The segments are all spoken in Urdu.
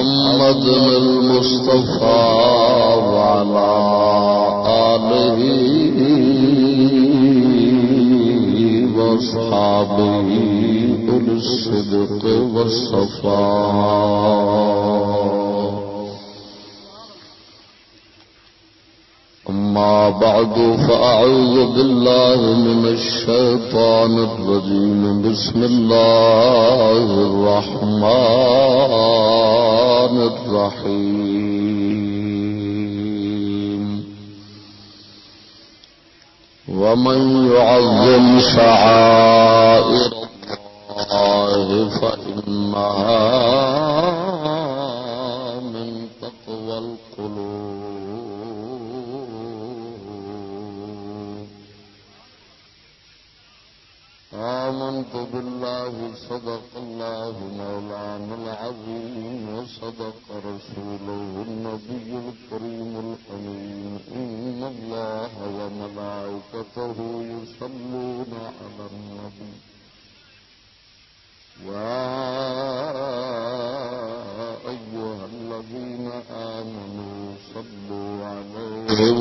محمد المصطفى وعلى آله أولي الصدق والصفاء. أما بعد فأعوذ بالله من الشيطان الرجيم. بسم الله الرحمن الرحيم. ومن يعظم شعائر الله فإنها من تقوى القلوب. آمنت بالله صدق الله مولانا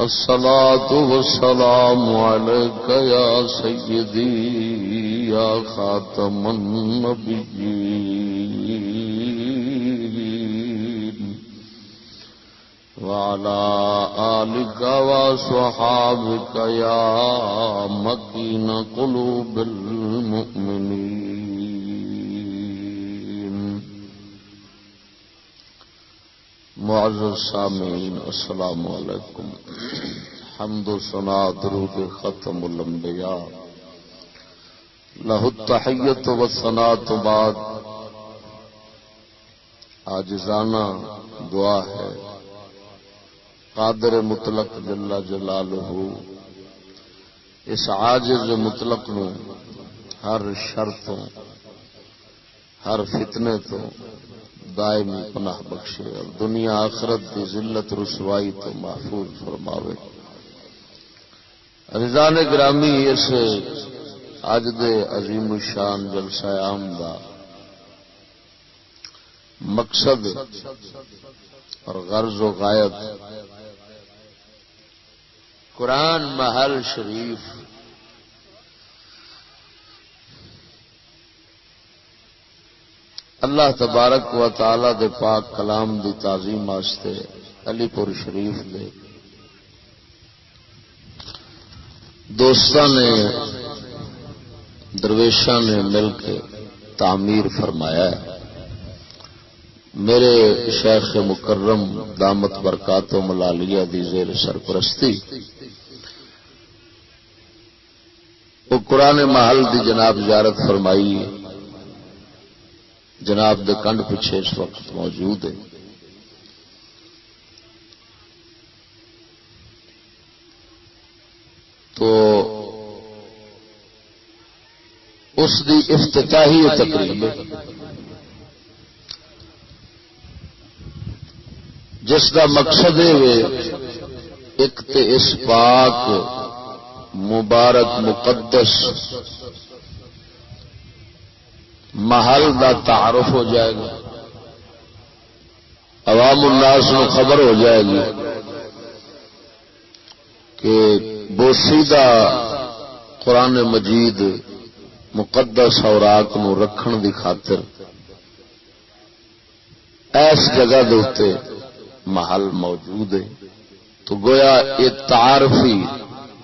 الصلاة والسلام عليك يا سيدي، يا خاتم النبيين. وعلى آلك وصحابك يا مكين قلوب الله معزز سامعین، السلام علیکم۔ حمد و ثنا، درود ختم الانبیاء۔ لہ التحیت و ثنا تو بعد۔ آجزانہ دعا ہے۔ قادر مطلق جلا جلالہ۔ اس عاجز مطلق نو ہر شرطوں ہر فتنے تو دائمی پناہ بخشے۔ اور دنیا آخرت کی ذلت رسوائی تو محفوظ فرماوے۔ رضان گرامی اس اج دے عظیم الشان جلسہ عام دا مقصد اور غرض و غائب قرآن محل شریف اللہ تبارک و تعالی دے پاک کلام دی تعظیم واسطے علی پور شریف دے دوستان نے، درویشاں نے مل کے تعمیر فرمایا ہے۔ میرے شیخ مکرم دامت برکات و ملالیہ دی زیر سرپرستی، وہ قرآن محل دی جناب زیارت فرمائی۔ جناب دے کنڈ پیچھے اس وقت موجود ہے۔ تو اس دی افتتاحی تقریب جس کا مقصد ہے ایک تے اس پاک مبارک مقدس محل دا تعارف ہو جائے گا۔ عوام الناس کو خبر ہو جائے گی کہ بوسی دا قرآن مجید مقدس اوراق نو رکھن دی خاطر ایس جگہ دے محل موجود ہے۔ تو گویا یہ تعارفی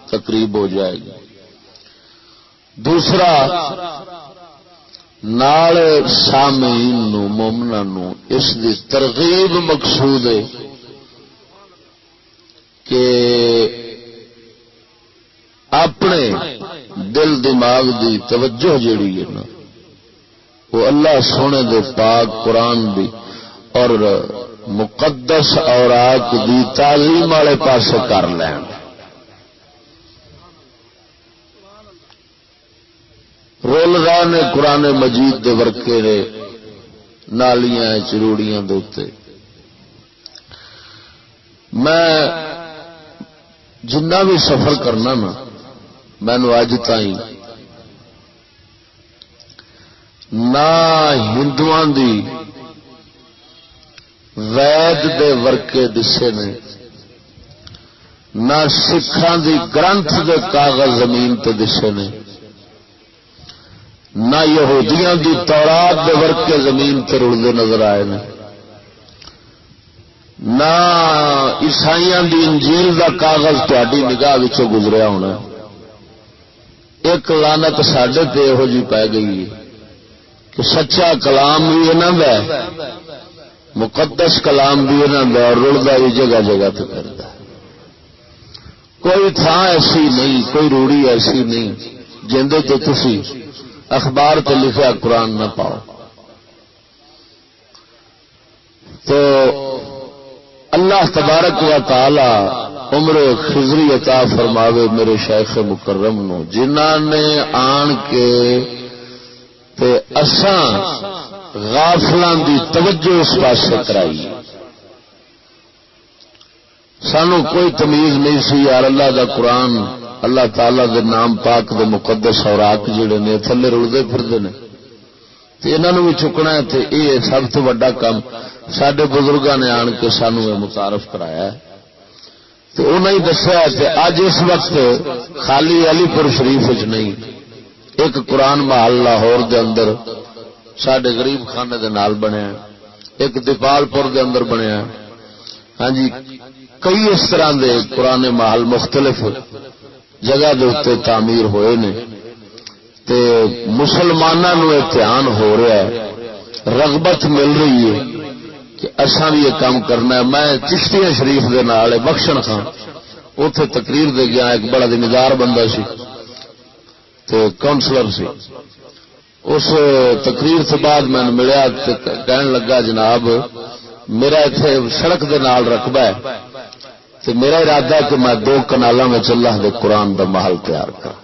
تقریب ہو جائے گی۔ دوسرا نال سامعین نو مومنا نو، اس دی ترغیب مقصود ہے کہ اپنے دل دماغ دی توجہ جیڑی ہے نا، وہ اللہ سونے دے پاک قرآن دی اور مقدس اور آگ دی تعلیم والے پاس کر لین۔ رول نے قرآن مجید دے ورکے نے نالیاں چروڑیاں دوتے میں جنہ بھی سفر کرنا نا مینو اج تھی نہ ہندو دی وید دے ورکے دسے نے، نہ سکھان دی گرنتھ دے کاغذ زمین تے دسے نے۔ نہ یہودیاں دی تورات دے ورکے زمین تے رڑتے نظر آئے نے۔ نہ عیسائیاں دی انجیل دا کاغذ تاری نگاہ گزریا ہونا۔ ایک لانت سڈے تے یہو جی پی گئی کہ سچا کلام بھی یہاں کا مقدس کلام بھی یہاں کا اور رڑتا بھی جگہ جگہ تو کرتا کوئی تھان ایسی نہیں، کوئی روڑی ایسی نہیں جی تو تھی اخبار تے لکھا قرآن نہ پاؤ۔ تو اللہ تبارک و تعالی عمر خزری عطا فرماوے میرے شیخ مکرم نو جنہ نے آن کے تے اساں غافلان دی توجہ اس پاس کرائی۔ سانو کوئی تمیز نہیں سی، یار اللہ دا قرآن اللہ تعالی دے نام پاک دے مقدس اور جڑے نے تھلے رڑتے پھرتے ہیں انہوں بھی چکنا ہے تے یہ سب تو وا کام سڈے بزرگوں نے آن کے سانو متعارف کرایا ہے۔ تو انہیں ہی دسیا کہ اج اس وقت خالی علی پور شریف چ نہیں، ایک قرآن محل لاہور دے اندر سڈے غریب خانے دے نال بنیا ایک دیپال پور دے اندر بنیا ہاں جی کئی اس طرح دے قرآن محل مختلف جگہ دے تعمیر ہوئے نے۔ تے مسلمانوں دھیان ہو رہا ہے، رغبت مل رہی ہے کہ اصا بھی یہ کام کرنا ہے۔ میں چشتیاں شریف دے نال بخشن خان اتے تقریر دے گیا ایک بڑا دمدار بندہ سی تو کاؤنسلر سی۔ اس تقریر سے بعد میں ملیا کہن لگا جناب، میرا اتنے سڑک دے نال رقبہ ہے۔ تو میرا ارادہ ہے کہ میں دو کنالا میں اللہ دے قرآن دا محل تیار کر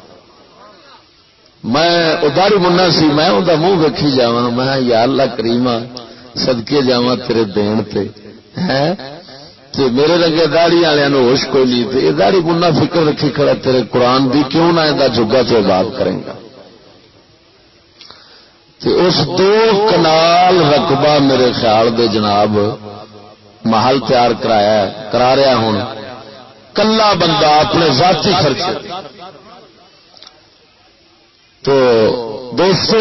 میں اداری منا سی، میں انہیں منہ ویکھی جا میں یا اللہ کریما سدکے جا تیرے دین تے۔ تے میرے رنگے داڑی والوں ہوش کوئی نہیں داڑی منا فکر رکھی کھڑا تیرے قرآن دی کیوں نہ جگہ تو بات کریں گا۔ اس دو کنال رقبہ میرے خیال دے جناب محل تیار کرایا کرا رہا ہوں۔ کلا بندہ اپنے ذاتی خرچے۔ تو دوستو،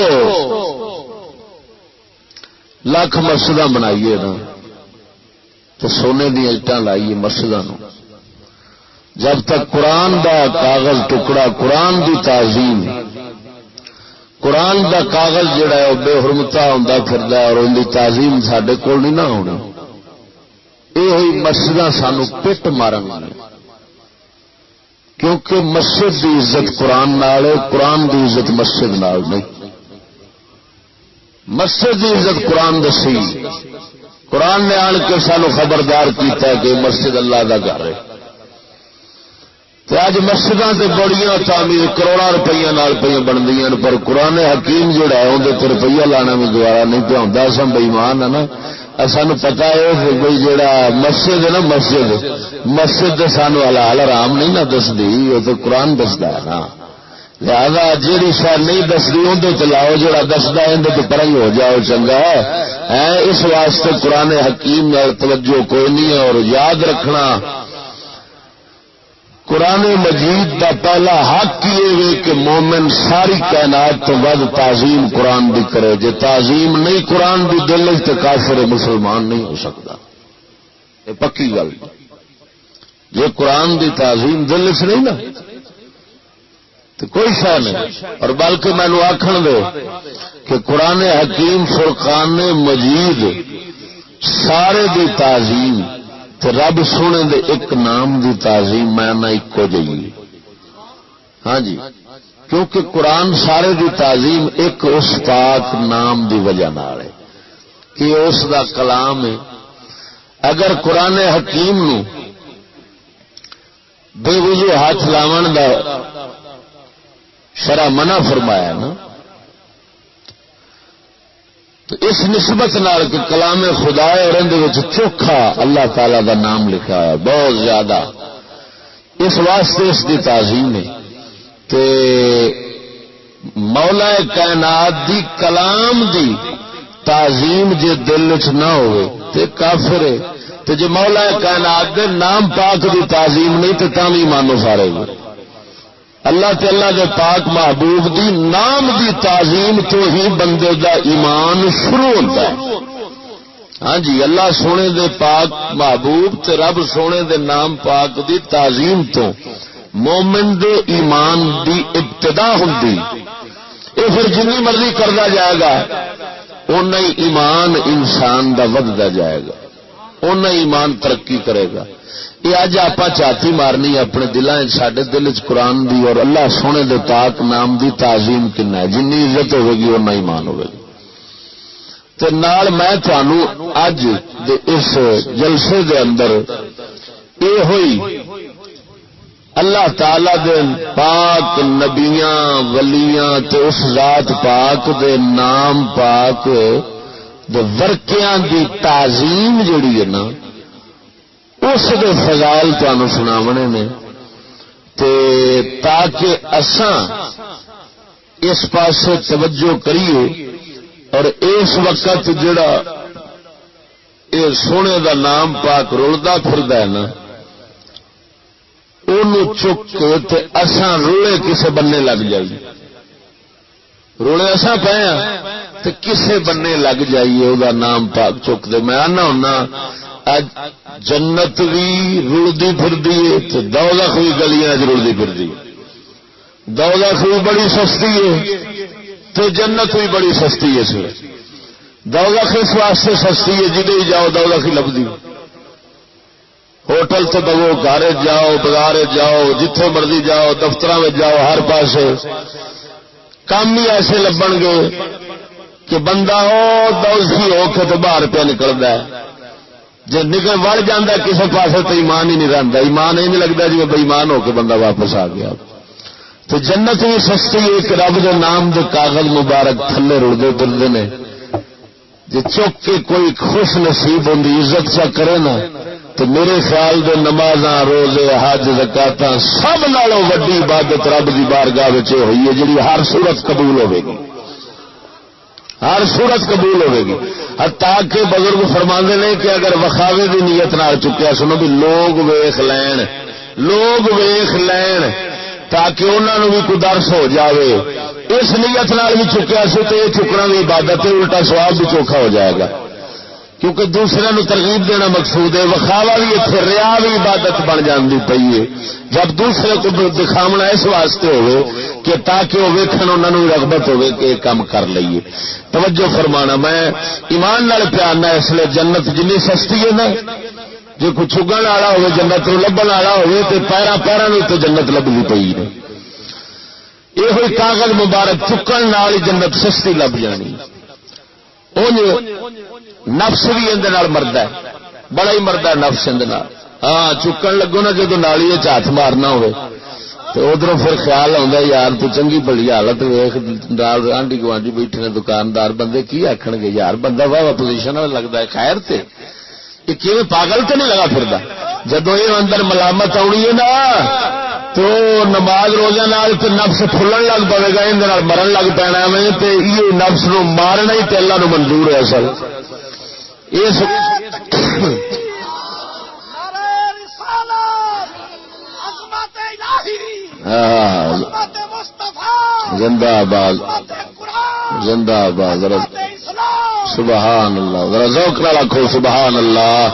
لاکھ مسجد بنائیے نا۔ تو سونے دیا اٹان لائیے مسجد جب تک قرآن دا کاغذ ٹکڑا، قرآن دی تعظیم۔ قرآن دا کاغذ جڑا ہے، وہ بے حرمتا ہوں پھر اور ان کی تعظیم سڈے کول نہیں نہ ہونا یہ مسجد سانو پٹ مارن کیونکہ مسجد دی عزت قرآن نال قرآن دی عزت مسجد نال نہیں۔ مسجد دی عزت قرآن دسی۔ قرآن نے آن کے سانو خبردار کیتا ہے کہ مسجد اللہ کا گھر ہے۔ اج مسجد سے بڑی تعمیر کروڑا روپیہ پہ بنتی پر قرآن حکیم جہا ہے اندر روپیہ لانا بھی دوارا نہیں تو آتا سم بئیمان ہے نا۔ سان پتا ہے کوئی جہا مسجد ہے نا مسجد مسجد سانو حلال آرام نہیں نہ دستی وہ تو قرآن دستا ہے نا۔ لہذا جیڑی شاید نہیں دستی اندر چلاؤ جہاں دستا ہے اندر تو پر ہو جاؤ چنگا۔ ہے اس واسطے قرآن حکیم توجہ کوئی نہیں اور یاد رکھنا قرآن مجید دا پہلا حق یہ کہ مومن ساری کائنات تو ود تعظیم قرآن بھی کرے۔ جی تعظیم نہیں قرآن بھی دل تو کافر مسلمان نہیں ہو سکتا۔ یہ پکی گل۔ جی قرآن دی تعظیم دل چ نہیں نا تو کوئی شہ نہیں۔ اور بلکہ مینو آخر دے کہ قرآن حکیم فرقان مجید سارے دی تعظیم رب سونے دے ایک نام دی تعظیم میں نہ ایکو جی ہاں جی۔ کیونکہ قرآن سارے دی تعظیم ایک اس پاک نام دی وجہ نال ہے۔ کہ اس دا کلام ہے۔ اگر قرآن حکیم نو بے وجہ ہاتھ لاون دا شرح منع فرمایا نا تو اس نسبت نال کہ کلام خدا اور چوکھا اللہ تعالی دا نام لکھا ہے، بہت زیادہ۔ اس واسطے اس کی تعظیم ہے۔ تے مولا کائنات دی کلام دی تعظیم جے دل چ نہ ہوئے تے کافر ہے۔ تے جے مولا کائنات دے نام پاک دی تعظیم نہیں تے تاں بھی مانو سارے گے اللہ تے اللہ دے پاک محبوب دی نام دی تعظیم تو ہی بندے دا ایمان شروع ہوتا ہے۔ ہاں جی اللہ سونے دے پاک محبوب تے رب سونے دے نام پاک دی تعظیم تو مومن دے ایمان دی ابتدا ہوتی یہ پھر جنی مرضی کرتا جائے گا اُن ایمان انسان دا ودتا جائے گا اُن ایمان ترقی کرے گا۔ یہ اج آپ چاتی مارنی اپنے دلان سڈے دل چ قرآن دی اور اللہ سونے دے پاک نام دی تعظیم کن ہے جن عزت ہوے گی اُنہ ایمان ہوے گی تے نال میں تھانو اج دے اس جلسے دے اندر اے ہوئی اللہ تعالی دے پاک نبیاں ولیاں تے اس ذات پاک دے نام پاک دے ورکیاں دی تعظیم جڑی ہے نا اس فضائل تمہیں سناونے نے تے تاکہ اساں اس پاس توجہ کریے اور اس وقت جڑا یہ سونے دا نام پاک رلدا فرد ہے نا ان چک کے اساں رولے کسے بننے لگ جائیے۔ رولے اساں پے ہاں، تو کسے بننے لگ جائیے وہ نام پاک چک دے۔ میں آنا جنت بھی رڑتی پھر دولت بھی گلیاں رڑتی پھر دولت بھی بڑی سستی ہے تو جنت بھی بڑی سستی ہے اس دولت اس واسطے سستی ہے جدے جاؤ دولت ہی لبھی ہوٹل تو دو گھر جاؤ بازار جاؤ، جتھے مرضی جاؤ دفتر میں جاؤ، ہر پاس کام ہی ایسے لبن گے کہ بندہ وہ ہو کے تو باہر پہ نکلتا ہے۔ جی نکل وڑ جانا کسی پاس تو ایمان ہی نہیں رہتا ایمان ہی نہیں لگتا جی بےمان ہو کے بندہ واپس آ گیا۔ تو جنت بھی سستی ایک رب کے نام دے کاغذ مبارک تھلے رڑتے پھرتے ہیں جی چک کے کوئی خوش نصیب ہوں عزت سا کرے نا، تو میرے خیال دے نماز روزے، حج زکات سب نالوں وڈی عبادت رب کی بارگاہ ہوئی ہے جی ہر صورت قبول ہوے گی۔ ہر صورت قبول ہوے گی۔ تاکہ بزرگ فرما نے کہ اگر وخاوے کی نیت نال چکیا سنو بھی لوگ ویخ لین، لوگ ویخ لین تاکہ انہوں بھی کوئی درس ہو جاوے۔ اس نیت نال بھی چکیا سو تو یہ چکنا بھی عبادت الٹا سواب بھی چوکھا ہو جائے گا۔ کیونکہ دوسرے نو ترغیب دینا مقصود ہے وکھاوا بھی اتنے ریا بھی عبادت بن جاتی پی ہے۔ جب دوسرے کو دکھاونا اس واسطے ہوئے کہ تاکہ وہ ویکن انہوں رغبت ہوئے کہ یہ کام کر لیے توجہ فرمانا، میں ایمان نال پیارنا اس لیے جنت جن سستی ہے نا۔ جی کوئی چگن والا ہوے جنت نو لبن والا ہوے تو پیرا پیرا تو جنت لبنی پی ہے۔ یہ ہوئی کاغذ مبارک چکن ہی جنت سستی لب جانی۔ نفس بھی اندر مرد ہے۔ بڑا ہی مرد ہے نفس اندر ہاں چکن لگو نا جدو نالی ہاتھ مارنا ہو تو ادھر پھر خیال آتا یار تو چنگی بڑی حالت ویخ ڈال آنڈی گوانڈی بیٹھے نے دکاندار بندے کی آخر گے؟ یار بندہ واہ پوزیشن لگتا ہے، خیر تے۔ یہ کی پاگل تو نہیں لگا پھر جدو یہ اندر ملامت آنی ہے نا، تو نماز روزہ نال تو نفس پھلن لگ پے گا یہ مرن لگ پینا میں یہ نفس نو مارنا ہی تو اللہ نو منظور ہے اصل۔ اس زندہ آباد زندہ آباد سبحان اللہ ذرا ذوق نہ رکھو سبحان اللہ۔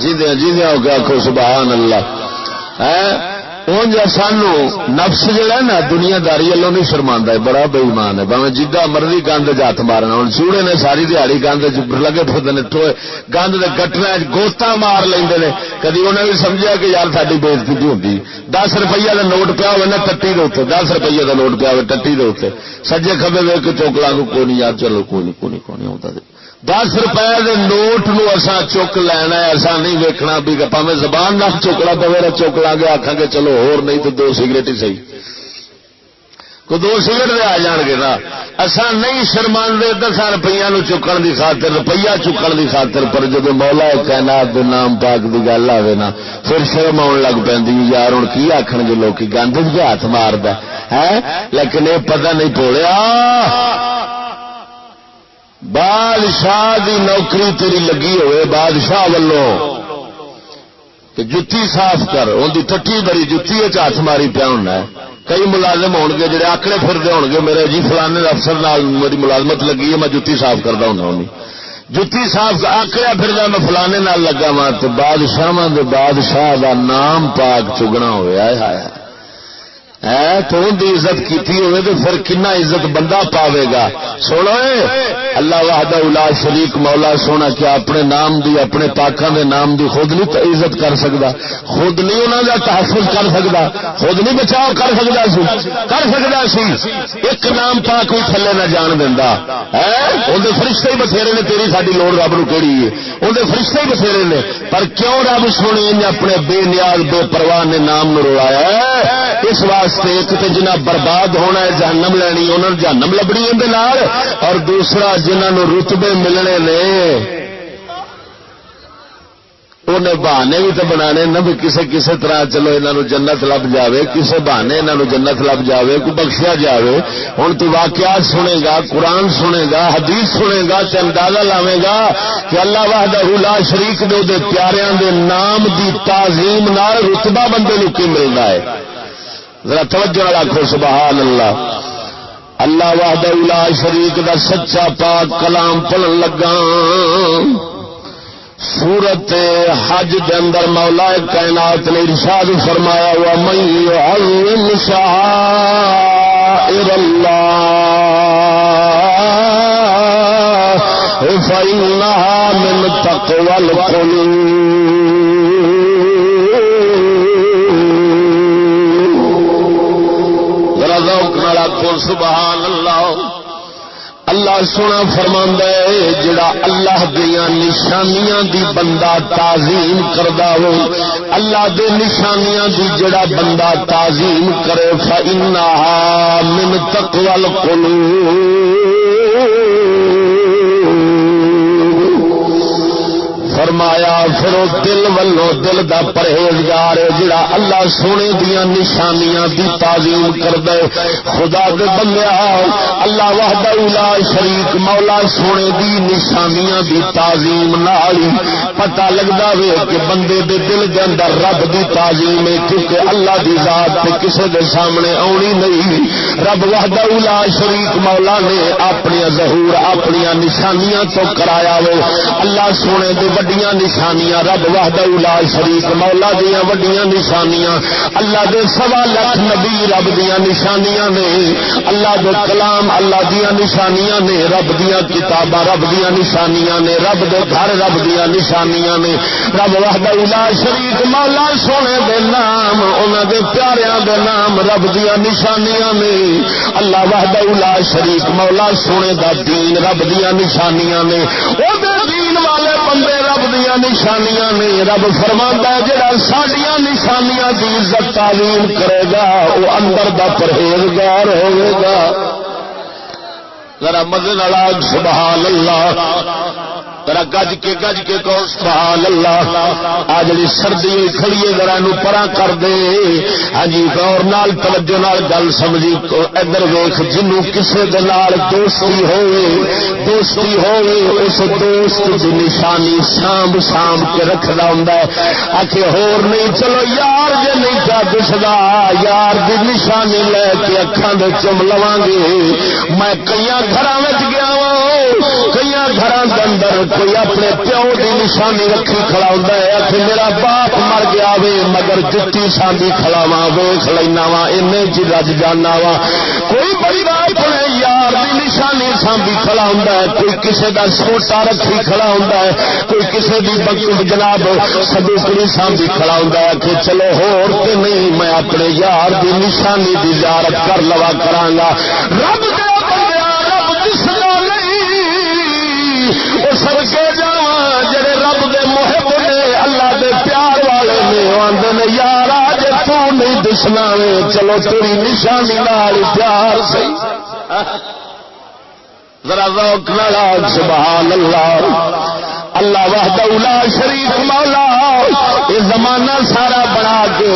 جیدیا جیدیا ہو کے آخو سبحان اللہ۔ اونج سانو نفس جہا نا دنیا داری والوں نہیں شرما ہے، بڑا بےمان ہے۔ باوے جدا مرضی گند ہاتھ مارنا ہوں چوڑے نے ساری دیہڑی گند لگے پھرتے گند کے گٹر گوتا مار لیں کدی انہیں بھی سمجھا کہ یار ساری بےزتی بھی ہوتی دس روپیہ کا نوٹ پیا ہوا ٹٹی دے دس روپیے کا نوٹ پیا ہوا ٹٹی دے سجے کبے ویک چوکلا کو کوئی نہیں یار چلو کوئی نہیں کوئی نہیں کوئی نہیں آتا دس روپئے کے نوٹ نو اصا چک لینا ایسا نہیں ویکنا بھی پہ زبان نہ چکنا پہ چک لا گے آخان گے چلو ہور نہیں تو دو سگریٹ ہی صحیح۔ کو دو سگریٹ دے آ جان گے نا۔ اصا نہیں شرما دسا روپیہ نو چکن کی خاطر، روپیہ چکن کی خاطر، پر جب مولا کائنات دے نام پاک کی گل آئے نا، پھر شرم آن لگ پی یار ہوں کی آخر گے لوگ گند جی ہاتھ مارد ہے، لیکن یہ پتہ نہیں پوڑیا بادشاہ دی نوکری تیری لگی ہوئے، بادشاہ والوں جتی صاف کر، ان کی ٹٹی بری جتی ہاتھ ماری پیا ہونا ہے۔ کئی ملازم ہو گے، جڑے آکڑے پھرتے ہو گے، میرے جی فلانے افسر نال میری ملازمت لگی ہے، میں جتی صاف کرتا ہوں۔ جتی صاف آکڑیا پھر میں فلانے نال لگا وا تو بادشاہ بادشاہ کا نام پاک چگنا ہوا ہے تو ان عزت کی ہوئے تو پھر کنا عزت بندہ پاوے گا۔ سونا اللہ وحدہ الا شریک، مولا سونا کیا اپنے نام دی، اپنے پاکوں دے نام دی خود نہیں عزت کر سکتا خود نہیں انہوں کا تحفظ کر سکتا خود نہیں بچاؤ کر سکتا سی۔ کر سکتا سی۔ ایک نام پاک بھی تھلے نہ جان دینا اندر فرشتے ہی بتھیرے نے، تیری ساری لوڑ رب نو کہڑی ہے؟ اندر فرشتے ہی بتھیرے نے۔ پر کیوں رب سونے اپنے بے نیاز، بے پرواہ نے نام نو روایا اس واسطے واسطے ایک تو جنہ برباد ہونا ہے، جہنم لینی انہوں نے جہنم لبنی اندر اور دوسرا جنہوں رتبے ملنے نے انہیں بہانے بھی تو بنا نہ بھی کسی کسی طرح چلو انہوں جنت لب جائے کسی بہانے انہوں جنت لب جائے کوئی بخشیا جائے ہوں تو واقعات سنے گا، قرآن سنے گا، حدیث سنے گا تو اندازہ لاوے گا کہ اللہ واہدہ لا شریف دے پیاریاں دے نام دی تعظیم نال رتبہ بندے نو کی ملتا ہے؟ ذرا توجہ رکھو سبحان اللہ۔ اللہ وحد الا شریک دا سچا پاک کلام پڑھن لگا۔ سورت حج دے اندر مولا کائنات نے ارشاد فرمایا ہوا مئی علم شعائر اللہ فإنها من تقوى القلوب سبحان اللہ۔ اللہ سونا فرما جڑا اللہ دیا نشانیاں دی بندہ تعظیم کردا ہو۔ اللہ دے نشانیاں دی جڑا بندہ تعظیم کرے، فإنها من تقوى القلوب۔ فرمایا، پھر اس دل ولو دل دا پرہیزگار جڑا اللہ سونے دیا نشانیاں دی تعظیم کر دے خدا دے بندیا اللہ وحدہ الا شریک، مولا سونے دی نشانیاں دی تعظیم نال پتہ لگدا وے کہ بندے دے دل دے اندر رب دی تعظیم ہے، کیونکہ اللہ دی ذات تے کسے دے سامنے آونی نہیں۔ رب وحدہ الا شریک مولا نے اپنی ظہور اپنی نشانیاں تو کرایا وے۔ اللہ سونے دے وڈیاں نشانیاں، رب واہد الا شریف مولا دیا وڈیاں نشانیاں۔ اللہ دے سوا لکھ نبی رب دیا نشانیاں نے۔ اللہ دے کلام اللہ دیا نشانیاں نے۔ رب دیا کتاباں رب دیا نشانیاں نے۔ رب دے گھر رب دیا نشانیاں نے۔ رب واہد الا شریف مولا سونے دے نام انہوں دے پیاریاں دے نام رب دیا نشانیاں نے۔ اللہ واہد الا شریف مولا سونے دا دین رب دیا نشانیاں نے۔ وہ دین والے بندے رب دیا نشانیاں نے، رب فرما جا سڈیا نشانیاں کی عزت تعلیم کرے گا وہ اندر دا پرہیزگار ہوئے گا۔ ذرا مزے سبحان اللہ ذرا گج کے گج کے کو سبحان اللہ آ جڑی سردی ہوئی کھڑی ہے ذرا پرا کر دے۔ ہاں جی غور نال، توجہ نال گل سمجھی۔ ادھر ویخ جنوں کسے دے نال دوستی ہوئے دوستی ہوئے، اس دوست دی نشانی سانب سانب کے رکھدا ہوندا ہے۔ آکھے، ہور نہیں، چلو یار جے نہیں چا دسدا، یار دی نشانی لے کے اکھاں دے چم لواں گے۔ میں کئی گھراں وچ گیا وا کئی گھراں دے اندر کوئی اپنے پیو کی نشانی رکھی کھڑا ہوتا ہے آخ میرا باپ مر گیا وے، مگر جتی سانبی کھڑا وا ویخ لینا وا این جی رج جانا وا کوئی بڑی بات نہیں، یار کی نشانی سانبی کھڑا ہوں کوئی کسی کا سوٹا رکھی کھڑا ہوں کوئی کسی کی بک جناب سدوکڑی سانبی کھڑا ہوں کہ چلو ہور تے نہیں، میں اپنے یار کی نشانی کی زیارت کر لوا کرا رب دے سر کے جا جڑے رب دے محب نے، اللہ دے پیار والے نے آدھے یار، آج تو نہیں دسنا چلو تیری نشانی لال پیار سی. ذرا روک نہ سبحان اللہ اللہ وحدہ اولا شریف مولا، یہ زمانہ سارا بنا کے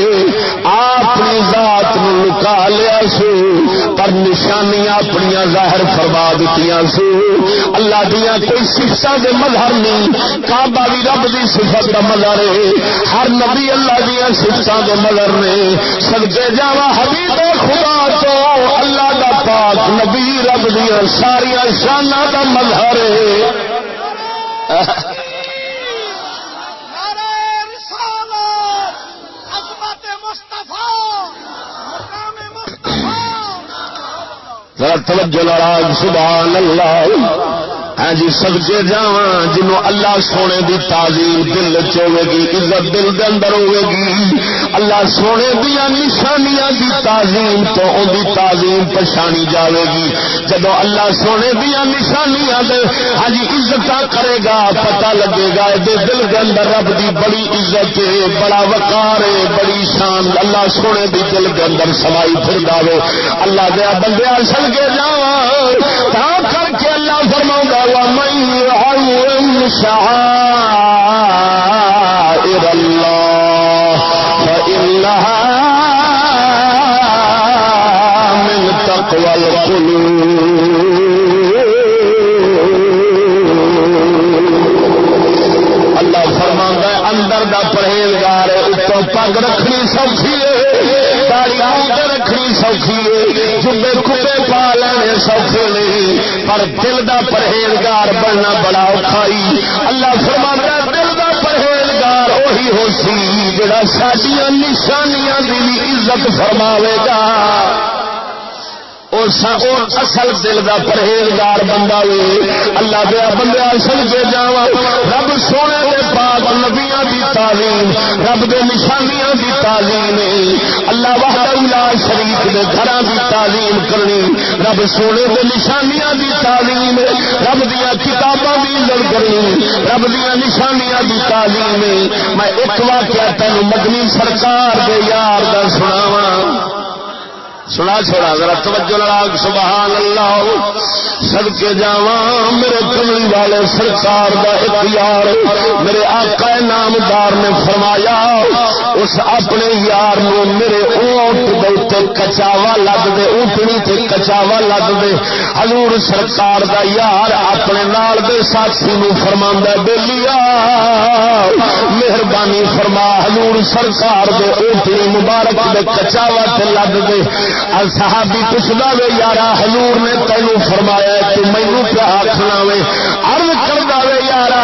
پر نشانیاں اپنی ظاہر فرما دیتی سو اللہ دیا کوئی سفت کے مظہر نہیں۔ کعبہ بھی رب کی صفت کا مظہر ہے۔ ہر نبی اللہ دیا سفت کے مظہر نے۔ سدکے جا حبیب خدا تو اللہ کا پاک نبی رب دیا ساریا شانہ کا مظہر ہے۔ توجہ لڑا سبحان اللہ۔ ہاں جی سبجے جا جنوں اللہ سونے دی تعظیم دل چوے گی، عزت دل دے اندر ہوے گی۔ اللہ سونے دیا نشانیاں دی تعظیم تو ان دی تعظیم پچھانی جاوے گی۔ جدو اللہ سونے دیا نشانیاں دے ہاں جی عزت کرے گا، پتہ لگے گا دے دل دے اندر رب دی بڑی عزت ہے، بڑا وقار ہے، بڑی شان۔ اللہ سونے دی دل دے اندر سمائی پھر داوے اللہ دیا بندے اصل کے جا کر کے گا ومن يعلم شعائر الله فإنها من تقوى القلوب. پر دل دا پرہیزگار بننا بڑا اوکھائی۔ اللہ فرمانا دل دا پرہیزگار وہی ہو سی جڑا سڈیا نشانیاں کی عزت فرماوے گا۔ اصل دل کا پرہیزگار بندہ وے اللہ دیا بندے اصل کے جا رب سونے کے پاک نبیا کی تعلیم، رب دے نشانیاں کی تعلیم اللہ واہد شریف کے گھر کی تعلیم کرنی۔ رب سونے کے نشانیاں کی تعلیم رب دیا کتاباں بھی عزت کرنی۔ رب دیا نشانیاں کی تعلیم میں ایک واقعہ تین مدنی سرکار کے یار کا سناواں۔ سنا چھوڑا ذرا توجہ لڑا سبحان اللہ سد کے جا میرے کملی والے سرکار کا اختیار، میرے آقا نامدار نے فرمایا، اس اپنے یار نو میرے اونٹ دے کچاوا لگ دے، اونٹنی تے کچاوا لگ دے۔ حضور سرکار دا یار اپنے نال دے ساتھی نو فرما بولیا مہربانی فرما، حضور سرکار دے اونٹنی مبارک دے کچاوا تے لگ دے۔ صحابی پوچھتا وے، یارا حضور نے تینوں فرمایا تو مینو پیا آخنا وے ارد کرتا وے، یارا،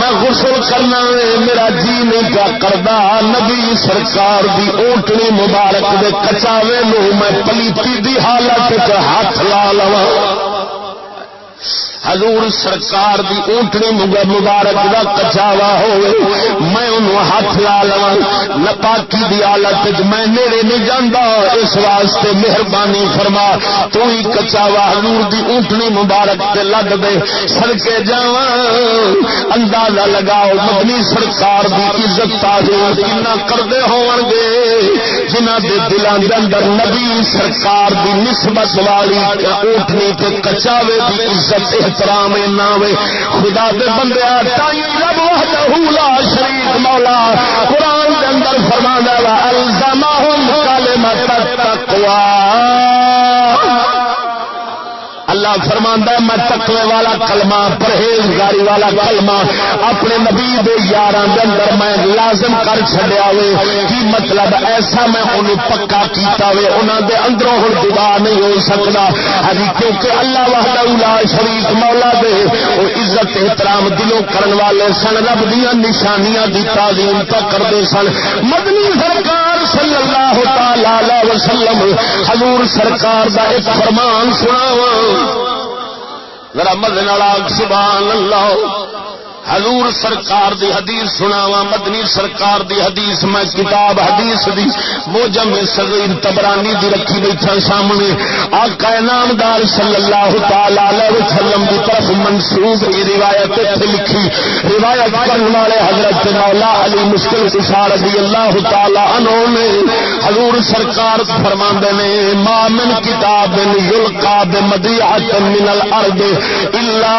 میں غسل کرنا وے، میرا جی نہیں پیا کرتا، نبی سرکار دی اوٹنی مبارک دے کچاوے لو میں پلیتی دی حالت ہاتھ لا لوا حضور سرکار دی اونٹنی مگر مبارک دا کچاوا ہوئے، میں انہوں ہاتھ لا لوا نپاکی دی حالت میں نیڑے نہیں جانا اس واسطے مہربانی فرما، تو ہی کچاوا حضور دی اونٹنی مبارک تے لگ دے سڑکے جا اندازہ لگاؤ مدنی سرکار دی عزت تازہ کنا کردے ہون گے جنہ دے دلان دے اندر نبی سرکار دی نسبت والی اونٹنی تے کچاوے دی عزت احترام اینا وے۔ خدا دے بندے رب وحدہ لا شریک مولا۔ قرآن دے اندر فرمانا وا الزمہم کلمۃ التقوی۔ اللہ فرماندا میں تقوی والا کلمہ، پرہیزگاری والا کلمہ اپنے نبی دے یاراں دے اندر میں لازم کر چھڈیا ہوئے کی مطلب ایسا میں انہوں پکا کیتا ہوئے انہاں دے اندروں ہن دبا نہیں ہو سکدا ہجی ہاں کیونکہ اللہ وحدہ لا شریک مولا دے۔ او عزت، احترام دلوں کرن والے سن، رب دیاں نشانیاں دی تعظیم تا کردے سن۔ مدنی سرکار صلی اللہ تعالی علیہ وسلم، حضور سرکار دا ایک فرمان سناواں۔ ذرا مدن سبحان اللہ۔ حضور سرکار دی حدیث سناوا مدنی سرکار دی حدیث، میں کتاب حدیث دی موجم صغیر تبرانی دی رکھی بیٹھا سامنے۔ آقا نامدار صلی اللہ تعالی علیہ وسلم دی طرف منسوب یہ روایت تے لکھی۔ روایت کرنے والے حضرت مولا علی مشکل کشار رضی اللہ تعالی عنہ نے حضور سرکار فرماندے نے، ما من کتاب یلقا بمدیعۃ من الارض الا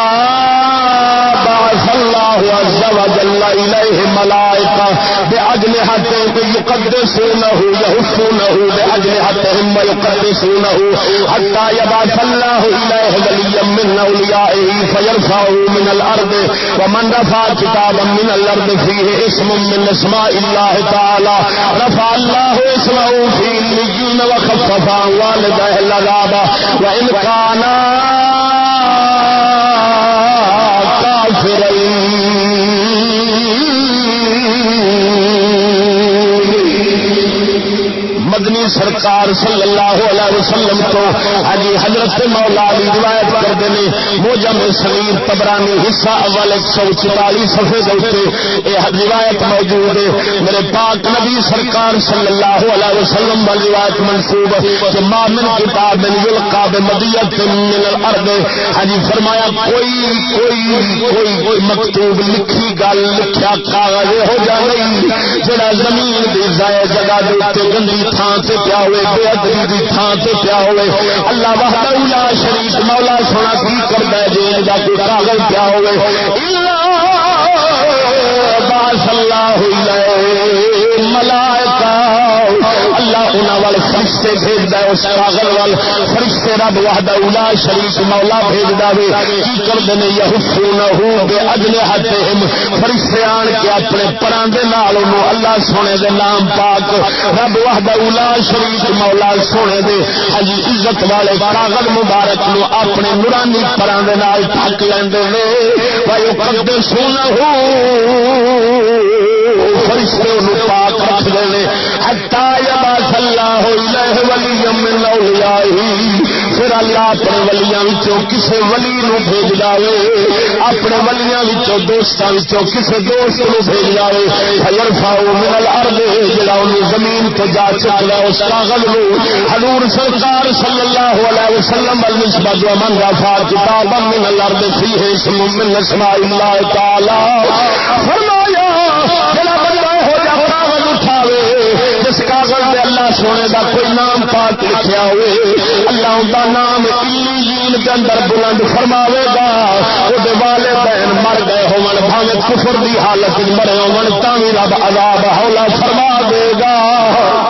بعث الله عز وجل إليه ملائكة بأجنحة يقدسونه يهفونه بأجنحتهم ويقدسونه حتى يبعث الله إليه وليا من أوليائه فيرفعه من الأرض ومن رفع كتابا من الأرض فيه اسم من اسماء الله تعالى رفع الله اسمه في الليين وخفف عن والده العذاب وإن كان مدنی سرکار صلی اللہ علیہ وسلم تو حجی ہاں حضرت مولا علی روایت کرتے ہیں۔ موجم سلیم تبرانی حصہ اول ایک سو چوالی سفے دے یہ روایت موجود ہے۔ میرے پاک نبی سرکار صلی اللہ علیہ وسلم والی روایت منصوب کہ مامن کتاب من یلقا بمدیت من الارض۔ حجی فرمایا، کوئی کوئی کوئی کوئی مکتوب لکھی گل، لکھیا کاغذ ہو جا نہیں، جڑا زمین دی ضائع جگہ دے گندی تھان سے پیا ہوئے بے ادبی دی تھان سے پیا ہوئے۔ اللہ وحدہ لا شریف مولا سونا کی کرتا ہے جی جا کے کاغذ پیا ہوئے۔ باس اللہ ملائکہ اللہ وال فرشتے بھیجتا ہے، اس کاغذ وال فرشتے رب وحدہ اولا شریف مولا بھیج دے کی کرتے ہیں یہ حسون ہو کے اجلے ہاتھ فرشتے آن کے اپنے پراندے نال اللہ سونے دے نام پاک رب وحدہ اولا شریف مولا سونے دے۔ ہجی عزت والے کاغذ مبارک نو اپنے نورانی پراندے نال ٹھک لیندے نے۔ بھائی کرتے سونا ہو فرشتے پاک رکھ دے ہٹا یا اللہ الیہ ولی من اولیائی پھر اللہ اپنے ولیاں وچوں کسے ولی نو بھیج دے اپنے ولیاں وچوں دوستاں وچوں کسے دوست نو بھیج دے فیر فاؤ من الارض، جڑا انہوں زمین تو جا چکا اس کاغذ نو۔ حضور سرکار صلی اللہ علیہ وسلم والنسبت ومن رفع کتابا من الارض فیہ اسم من اسماء اللہ تعالی۔ فرمایا اللہ سونے دا کوئی نام پاک لکھیا ہوئے، اللہ دا نام جین دے اندر بلند فرماوے گا وہ والے بہن مر گئے ہون، بھاوے کفر دی حالت وچ مرے ہون، تاں وی رب عذاب ہولا فرما دے گا۔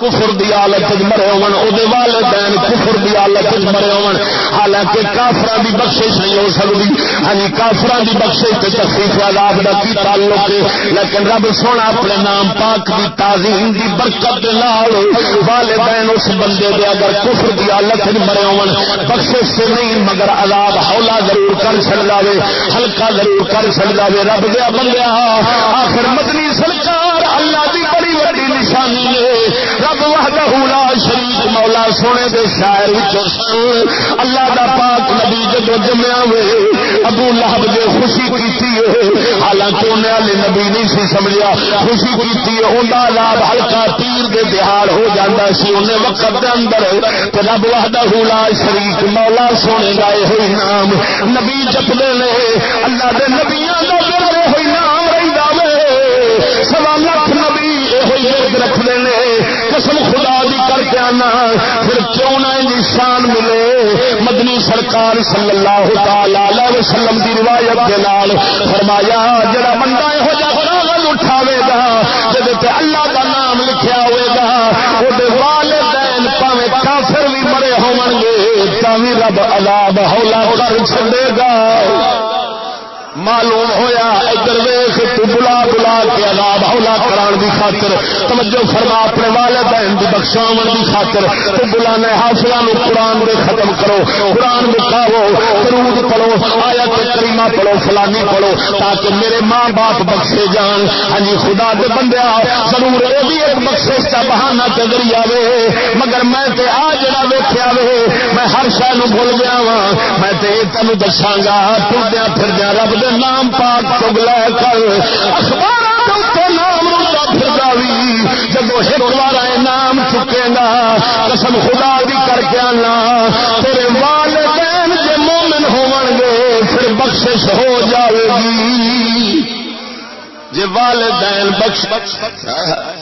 کفر دی حالت مرے ہون او والدین کفر دی حالت مرے ہون۔ حالانکہ کافراں دی بخشش نہیں ہو سکتی ہاں جی، کافراں دی بخشش تے تخفیف عذاب دا کی تعلق ہے؟ لیکن رب سونا اپنے نام پاک دی تعظیم دی برکت دے نال والدین اس بندے دے اگر کفر دی حالت وچ مرے ہون، بخشش سے نہیں، مگر عذاب ہولا ضرور کر چھڑدا وے ہلکا ضرور کر چھڑدا وے رب دے بندیا آخر مدنی سرکار اللہ دی بڑی بڑی نشانی ہے۔ رب وحدہ لا شریف مولا سونے دے شاعر سن۔ اللہ دا پاک نبی جدو جمیا ہوئے ابو لہب دے خوشی کیتی حالانکہ انہیں والے نبی نہیں سی سمجھا خوشی کیتی انہیں لاب ہلکا تیر دے بہار ہو جاتا سی۔ انہیں وقت دے اندر تو رب وحدہ لا شریف مولا سونے کا یہ نام نبی جپنے نے۔ اللہ دے نبیاں کا ہیں پھر کیوں نہ شان ملے؟ مدنی سرکار صلی اللہ تعالی وسلم کی روایت کے نال فرمایا، جڑا بندہ یہو جا کاغذ اٹھاوے گا جب اللہ کا نام لکھیا ہوئے گا وہ والدین پاوے کافر بھی مرے ہون گے تھی رب عذاب ہولا کر چلے گا۔ معلوم ہویا، ادھر ویخ، تو بلا بلا کے عذاب ہولا کران دی خاطر۔ توجہ فرما، اپنے والدین دی بخشاون دی خاطر۔ تو بلانے حافظاں نو قران دے ختم کرو قران مکاو درود پڑھو، آیت کریمہ پڑھو، فلانی پڑھو، تاکہ میرے ماں باپ بخشے جان۔ ہاں جی خدا دے بندیا ضرور اے بھی ایک بخشش کا بہانہ تے ذریعہ وے مگر میں تے آ جڑا ویکھیا وے، میں ہر شے نو بھول گیا وا میں تے تینو دساں گا ٹردیا پھردیا رب دے نام پاک تو لے کر اخبار نام جب ایک بار نام چکے گا، قسم خدا بھی کر کے آنا۔ تیرے والدین جے مومن ہون گے، پھر بخشش ہو جائے گی۔ جے والدین بخش بخش بخش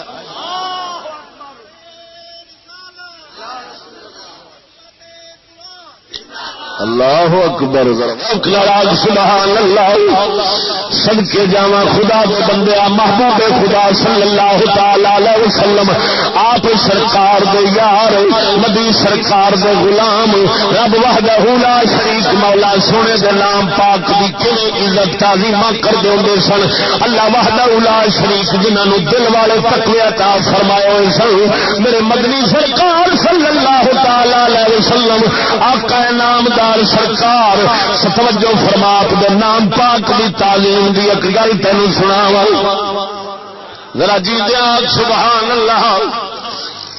اللہ اکبر سبحان اللہ۔ سد کے جاوا خدا دے بندے محبوب خدا صلی اللہ تعالی وسلم، آپ سرکار دے یار، مدی سرکار دے غلام، رب وحدہ لا شریک، مولا سونے دے نام پاک دی کیڑے عزت تعظیمہ کر دے ہوندے سن۔ اللہ وحدہ لا شریک، جنہاں نو دل والے تقوی عطا فرمائے ہوئے سن۔ میرے مدنی سرکار صلی اللہ تعالی علیہ وسلم، آقا نامدار نال سرکار ستوجو فرماپ دے نام پاک دی تعلیم دی ایک گل تین سنا ذرا جی دیا سبحان اللہ۔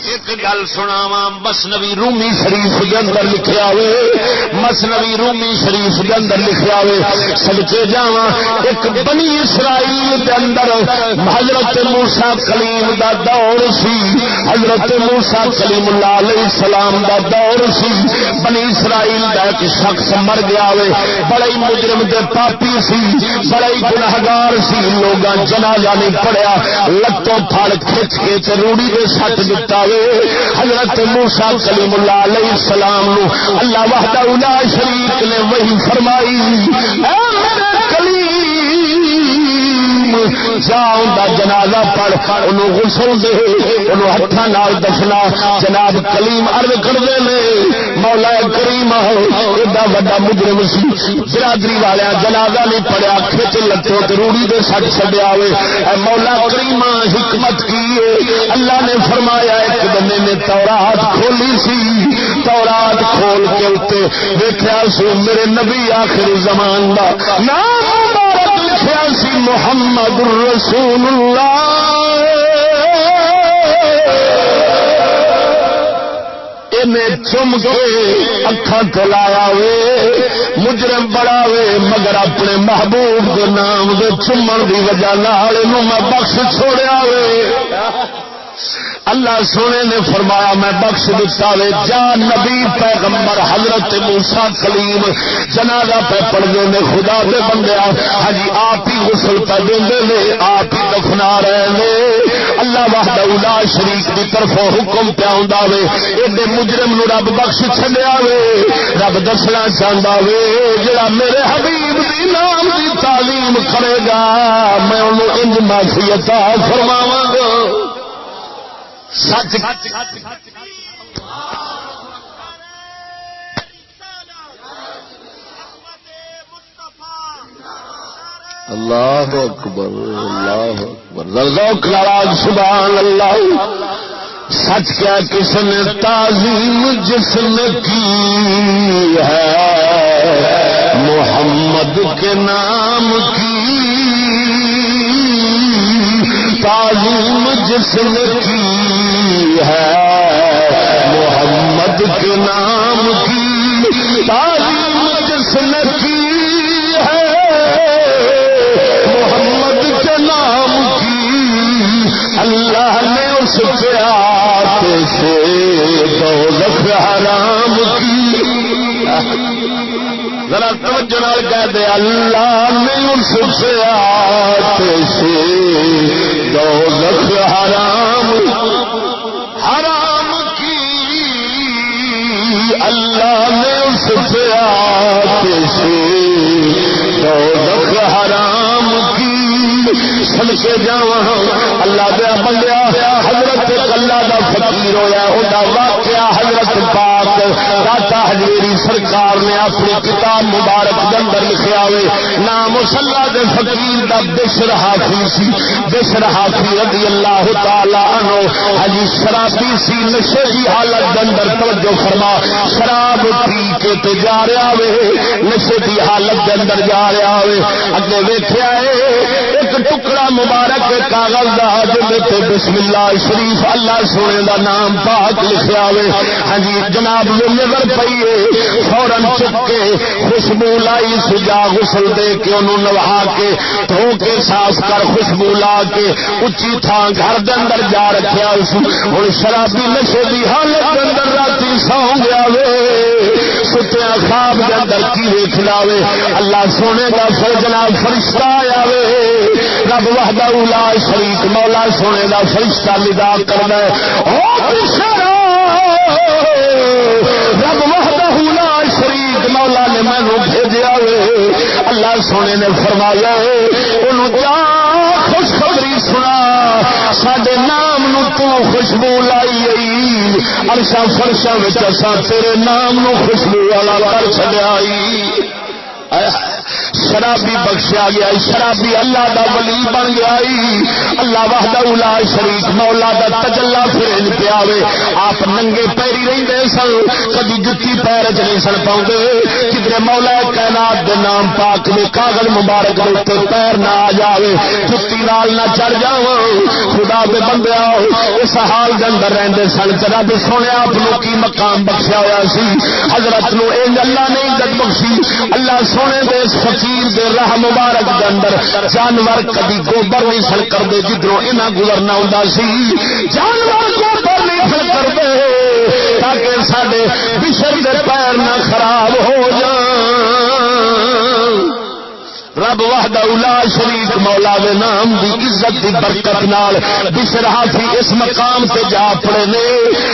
ایک گل سنا وا مسنوی رومی شریف کے اندر لکھیا ہوئے مسنوی رومی شریف کے اندر لکھیا ہوئے سڑکے جا ایک بنی اسرائیل کے اندر حضرت موسا کلیم دا دور سی، حضرت موسا کلیم اللہ علیہ السلام دا دور سی، بنی اسرائیل دا ایک شخص مر گیا ہوئے، بڑے مجرم دے پاپی سی، بڑے گنہگار سی لوگ جنازہ نہیں پڑیا لتوں پھڑ کھچ کے روڑی دے سٹ دتا ہوئے حضرت موسا کلیم اللہ علیہ السلام نو اللہ وحدہ شریف نے وہی فرمائی۔ جا جنازہ پڑھ ان غسل دے ان ہاتھ دسنا جناب کلیم ارد کرتے ہیں مولا کریم ایڈا وا مجرم سی، برادری والے جنازہ نہیں پڑیا کھچ لٹو روڑی دے سٹ چڈیا ہوئے۔ مولا کریم حکمت کی اللہ نے فرمایا، ایک بندے نے تورات کھولی سی۔ تورات کھول کے اتنے دیکھا سو، میرے نبی آخر زمان کا نام مبارک آخیا سی محمد رسول اللہ۔ چم کے اکھان چلایا وے، مجرم بڑا وے، مگر اپنے محبوب کے نام دے چمن کی وجہ میں بخش چھوڑیا وے۔ اللہ سونے نے فرمایا، میں بخش دتا وے، جا نبی پیغمبر حضرت موسا کلیم، جنازہ پہ پڑھتے نے خدا دے بندے ہجی ہاں آپ ہی غسل پہ دے آپ ہی دفنا رہے نے اللہ واہدہ شریف کی طرف حکم پہ آ ایڈے مجرم نو رب بخش چلیا وے۔ رب دسنا چاہتا وے جا میرے حبیب دی نام دی تعلیم کرے گا، میں انہوں انج معافیت فرماوا گا۔ سچ اللہ اکبر اللہ اکبر۔ سبحان اللہ۔ سچ کیا کس نے تعظیم جس نے کی ہے؟ محمد کے نام کی۔ تعظیم جس نے کی ہے، محمد کے نام کی۔ تعلیم جس نے کی ہے، محمد کے نام کی۔ اللہ نے اس پیات سے دولت حرام کی۔ ذرا توجہ نال کہہ دے، اللہ نے اس پیات سے دولت حرام حرام کی۔ اللہ نے اس پہ آتش دوزخ حرام کی۔ سن کے جا اللہ دیا بندیا حضرت اللہ دا فقیر ہویا ہوتا واقعہ داتا حجیری سرکار نے اپنی کتاب مبارک دندر لکھیا ہوئے، نام مسلح دے فقیر دا بشر حافی سی، بشر حافی رضی اللہ تعالی عنہ، حجی شرابی سی، نشے کی حالت دندر توجہ فرما، شراب پی کے تے جا رہا وے نشے کی حالت دندر جا رہا وے اگے ویکھیا ہے ایک ٹکڑا مبارک کاغذ دا جے بسم اللہ شریف اللہ سونے دا نام پاک لکھیا ہوئے ہاں جی جناب نظر پیے فورن چک کے خوشبو لائی، سجا غسل دے کے انہوں نوا کے، دھو کے صاف کر خوشبو لا کے اچھی تھان گھر دے اندر جا رکھیا اس۔ ہوں شرابی نشے کی حالت کے اندر رات سو گیا وے۔ ستیا خواب کے اندر کی ویخ لاوے اللہ سونے کا فر جناب فرشتہ آیا وے۔ رب وحدہ اولا شریک، مولا سونے کا فرشتہ ندا کرنا ہے۔ او کسرا رب وحدہ لا شریک، مولا نے مینو بھیجا اللہ سونے نے فرمایا کیا خوشخبری سنا؟ سڈے نام نو تو خوشبو لائی ارشا فرشا تیرے نام نو خوشبو والا کر چلیا شرابی بخشیا گیا شرابی اللہ دا ولی بن گیا اللہ وحدہ الا شریف مولا دا تجلا پھر پیا آپ ننگے پیری رہتے سن، کدی جتی پیر چ نہیں سن پاؤں کدھر مولا کائنات دے نام پاک میں کاغذ مبارک اتنے پیر نہ آ جائے جتی نال نہ چڑھ جا خدا دے بندے اس حال دے اندر رہتے سن۔ رب سونے آپ کی مقام بخشیا ہوا سی؟ حضرت نو اللہ نے عزت بخشی۔ اللہ سونے دے فقیر دے راہ مبارک دے اندر جانور کبھی گوبر نہیں سن کرتے جدھروں یہاں گزرنا ہوں سی۔ جانور گوبر نہیں سن کرتے تاکہ سڈے بشر کے پیر نہ خراب ہو جان۔ رب وحدہ اولا شریف مولا دے نام دی عزت دی برکت نال بشرا فی اس مقام تے جا پڑے نے۔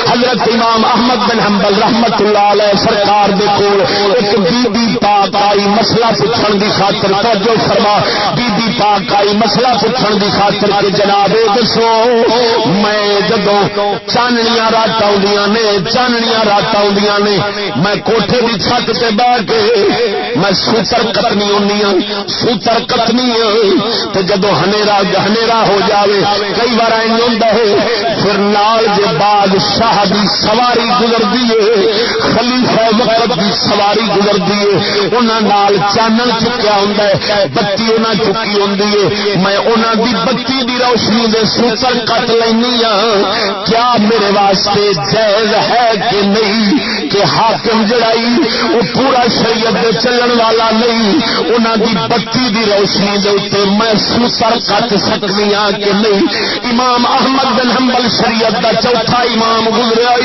حضرت امام احمد بن حنبل رحمت اللہ علیہ سرکار دے کول ایک بی بی پاک آئی مسئلہ پوچھن دی خاطر توجہ فرما۔ بی بی پاک آئی مسئلہ پوچھن دی خاطر کہ جناب دسو، میں جدوں چاننیاں رات آندیاں نے، چاننیاں رات آندیاں نے، میں کوٹھے دی چھت تے بیٹھ کے میں سوتر کتنی ہونی ہوں سوتر کتنی تو جدو ہنیرا ہنیرا ہو جاوے، کئی بار پھر نال جے بادشاہ دی سواری گزر دیے خلیفہ وقت دی سواری گزر دیے انہاں نال چانن چکیا ہوں بتی انہاں چکی ہوں میں انہاں دی بتی دی روشنی دے سوتر کٹ لینی ہاں۔ کیا میرے واسطے جائز ہے کہ نہیں؟ کہ حاکم جڑائی، وہ پورا شریعت دے چلن والا نہیں۔ انہاں دی بتی بتی دی روشنی دے اتنے میں سوسر کٹ سکتی ہاں کہ نہیں؟ امام احمد بن حنبل شریعت دا چوتھا امام گزریا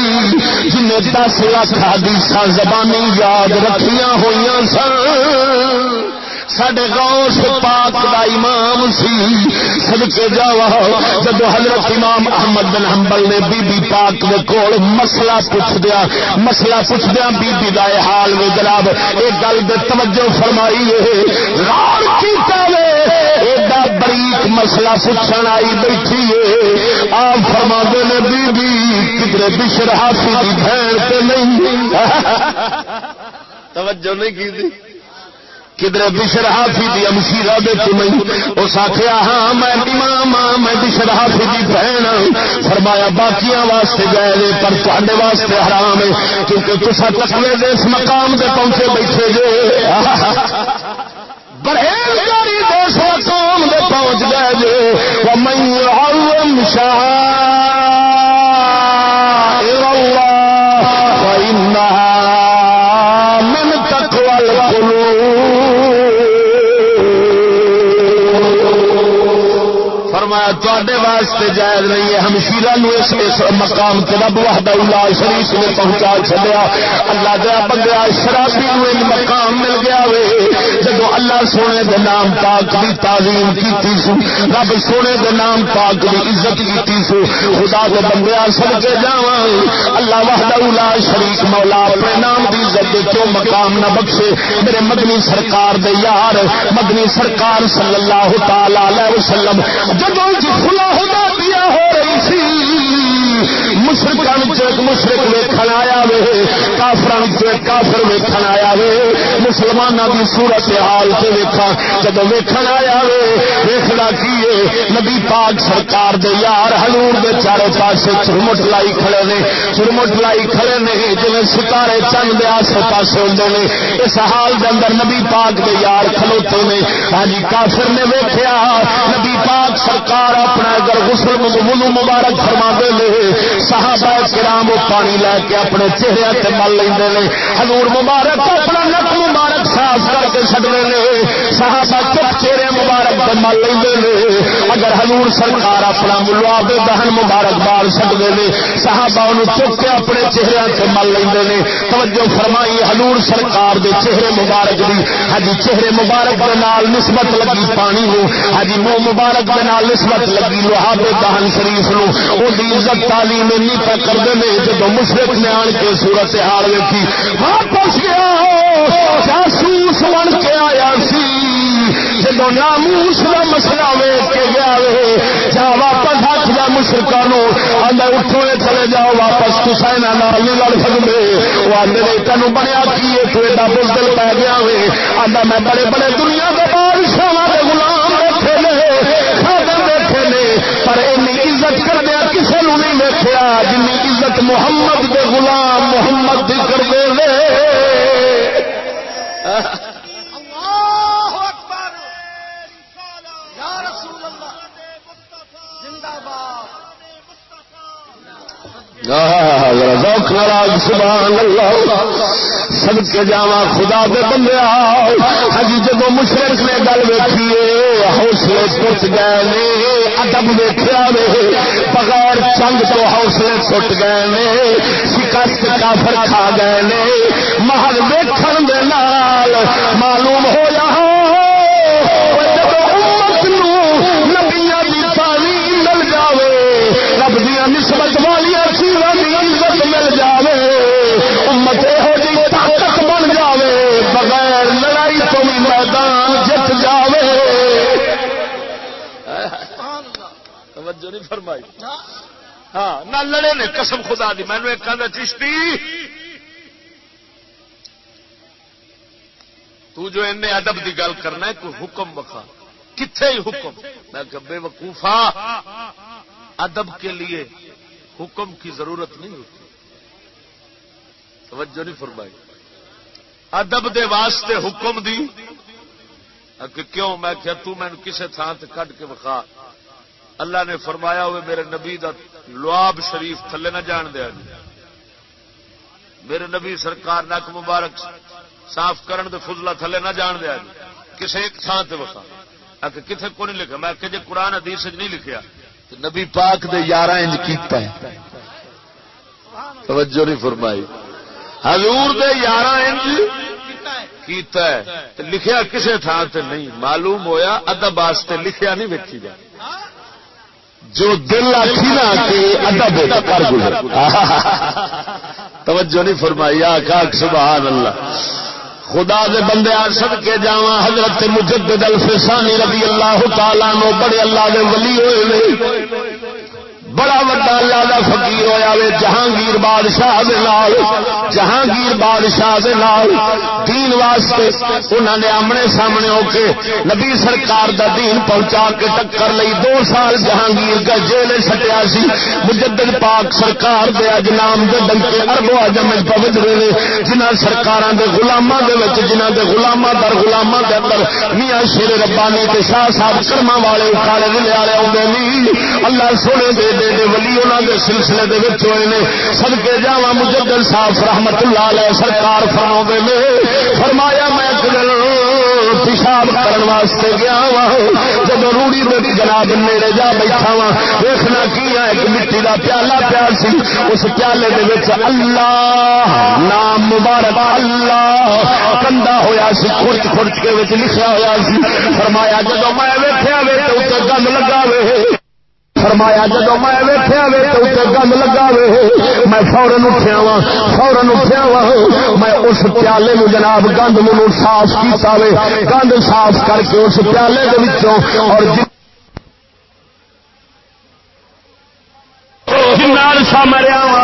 جن دس لاکھ حدیث زبانی یاد رکھیاں ہوئی سن۔ سڈے گاؤں پاک دا امام سی۔ سدکے جا جب حضرت امام احمد بن حنبل نے بی بی پاک دے کول مسئلہ پوچھ دیا مسئلہ پوچھ دیا بی بی دا حال میں جناب ایک گل دے توجہ فرمائی ہے ایڈا بریک مسئلہ پوچھن آئی بیٹھی ہے آپ فرما نے، بی بی کدھر بشر ہاتھی کی بہن پہ نہیں۔ توجہ نہیں کی کدھر بشر ہافی دی امشیرہ دے تمہیں اس آخیا ہاں میں امام ہاں میں بشر ہافی دی بہن فرمایا باقیاں واسطے گئے دے پر تے واسطے حرام ہے کیونکہ تصا تکوے دے اس مقام دے پہنچے بیٹھے جے پرہیزگاری دوست مقام دے پہنچ گئے جے ومن يعظم شاہ تے واسطے جائز نہیں ہے۔ ہمشیرہ نو اس اس مقام کے رب وحدہ اللہ شریف نے پہنچا چھڈیا۔ اللہ دے بندے شرابی نو ایک مقام مل گیا وے۔ جب اللہ سونے دے نام پاک دی تعظیم کیتی سو، رب سونے دے نام پاک دی عزت کیتی سو، خدا دے بندے سب جاواں۔ اللہ وحدہ لا شریک مولا، اپنے نام دی عزت کیوں مقام نہ بخشے؟ میرے مدنی سرکار دے یار، مدنی سرکار صلی اللہ تعالی علیہ وسلم، جدوں جی کھلا ہوندا سی مشرق مشرق ویکن آیا وے کافران کافر کافر ویکن آیا وے۔ مسلمانوں کی سورت حال سے ویکا جب ویکن آیا وے ویخنا کی نبی پاک سرکار دے یار ہلور دے چارے پاسے چرمٹ لائی کھڑے نے، چرمٹ لائی کھڑے نے جی ستارے چند دے آسے پاسے ہوں نے۔ اس حال دے اندر نبی پاک دے یار کھلوتے نے ہاں جی کافر نے ویکیا نبی پاک سرکار اپنا اگر غسل منو مبارک فرما دے لے صحابہ کرام پانی لے کے اپنے چہرے سے مل لیں ہزور مبارک اپنا نک مبارک صاف کر کے چڑھتے ہیں صحابہ چپ چہرے مبارک سے مل لیں اگر ہزور سرکار اپنا ملوا دے دہن مبارک بال سکتے ہیں صحابہ چپ کے اپنے چہرے سے مل لیں توجہ فرمائی ہزور سرکار دے چہرے مبارک دی۔ ہجی چہرے مبارک کے نال نسبت لگی پانی ہو ہجی منہ مبارک کے نال نسبت لگی لوہا دے دہن شریف نو۔ عزت تعلیم نہیں پہ کرتے ہیں جب مشرق نے آن کے سورت حال ویسی واپس گیا، جاسوس بن کے آیا سی۔ جب ناموس کا مسئلہ ویچ کے گیا وے، جا واپس ہاتھ جا مشرقوں آدھا اٹھو چلے جاؤ، واپس تصا نال نہیں لڑ سکتے وہ آدھے نے تین بنیا کی تو ایڈا بزدل پی گیا وے۔ آدھا میں بڑے بڑے دنیا کے بادشاہ کے غلام بیٹھے نے بیٹھے نے، پر این عزت کردیا کسی نو نہیں ویکیا جن عزت محمد دے غلام محمد دی کر دے سبحان اللہ. سب کے جا خدا دے بندے ہجی جب مشرق نے گل ویکھیے حوصلے ٹوٹ گئے نے، ادب ویخیا وے، بغیر چنگ تو حوصلے ٹوٹ گئے نے، شکست کافر کھا گئے نے محل ویکھن دے نال معلوم ہو ہاں نہ لڑے نے، قسم خدا دی مینو ایک آدھا چشتی۔ تو جو ان ادب دی گل کرنا ہے، کوئی حکم بخا کتنے ہی حکم؟ میں کہ بے وقوفا ادب کے لیے حکم کی ضرورت نہیں ہوتی۔ توجہ نہیں فرمائی۔ ادب دے واسطے حکم دی۔ کہ کیوں؟ میں کیا تو میں کسے تھان سے کٹ کے بخا اللہ نے فرمایا ہوئے میرے نبی دا لواب شریف تھلے نہ جان دیا جی۔ میرے نبی سرکار نک مبارک صاف کرن دے فضلہ تھلے نہ جان دیا جی۔ کسی ایک تھان سے وسا کتنے کو نہیں لکھا؟ میں کہ جی قرآن حدیث نہیں لکھیا۔ تو نبی پاک دے یارہ انج کیتا ہے۔ توجہ نہیں فرمائی۔ حضور دے یارہ انج کیتا ہے۔ لکھیا کسے تھان سے نہیں۔ معلوم ہویا، ادب واسطے لکھیا نہیں ویکھی جائے جو دل آخی نا کہ ادب کر گزر توجہ نہیں فرمائی آخ سبحان اللہ۔ خدا دے بندے سد کے جا حضرت مجدد الفسانی رضی اللہ تعالیٰ نو بڑے اللہ دے ولی ہوئے بڑا وڈا اللہ کا فقیر ہوا وے، جہانگیر بادشاہ دے نال، جہانگیر بادشاہ دے نال، دین واسطے انہوں نے آمنے سامنے ہو کے نبی سرکار دا دین پہنچا کے ٹکر لئی، دو سال جہانگیر کا جیل سٹیا سی۔ مجدد پاک سرکار دے اج نام دے ڈنکے اربو اجم پوج رہے جنہ سرکار دے گلاما جنہ دے گلاما در گلاما دے اندر میاں شیر ربانی کے شاہ صاحب کرما والے اکاڑے دلے والے آدھے نہیں اللہ سونے دے دے دے ولی انہوں دے سلسلے دے وچ ہوئے نے۔ صدقے جاواں مجدد صاحب رحمت اللہ علیہ سرکار فرماوندے نے۔ فرمایا میں ایک پیشاب کرنے واسطے گیا وا جب روڑی دے جناب نیڑے جا بیٹھا وا ویخنا کی ہے ایک مٹی کا پیالہ پیا سی۔ اس پیالے دے وچ اللہ نام مبارک اللہ کندا ہویا سی خرچ خرچ کے وچ لکھیا ہویا سی۔ فرمایا جب میں ویٹیا وے تو گند لگا وے۔ فرمایا جب میں ویٹیا وے تو گند لگا وے۔ میں فورن اٹھیا وا فورن اٹھیا وا میں اس پیالے نو جناب گند مجھے صاف کیتا وے۔ گند صاف کر کے اس پیالے دے وچوں اور عرصہ مریا وا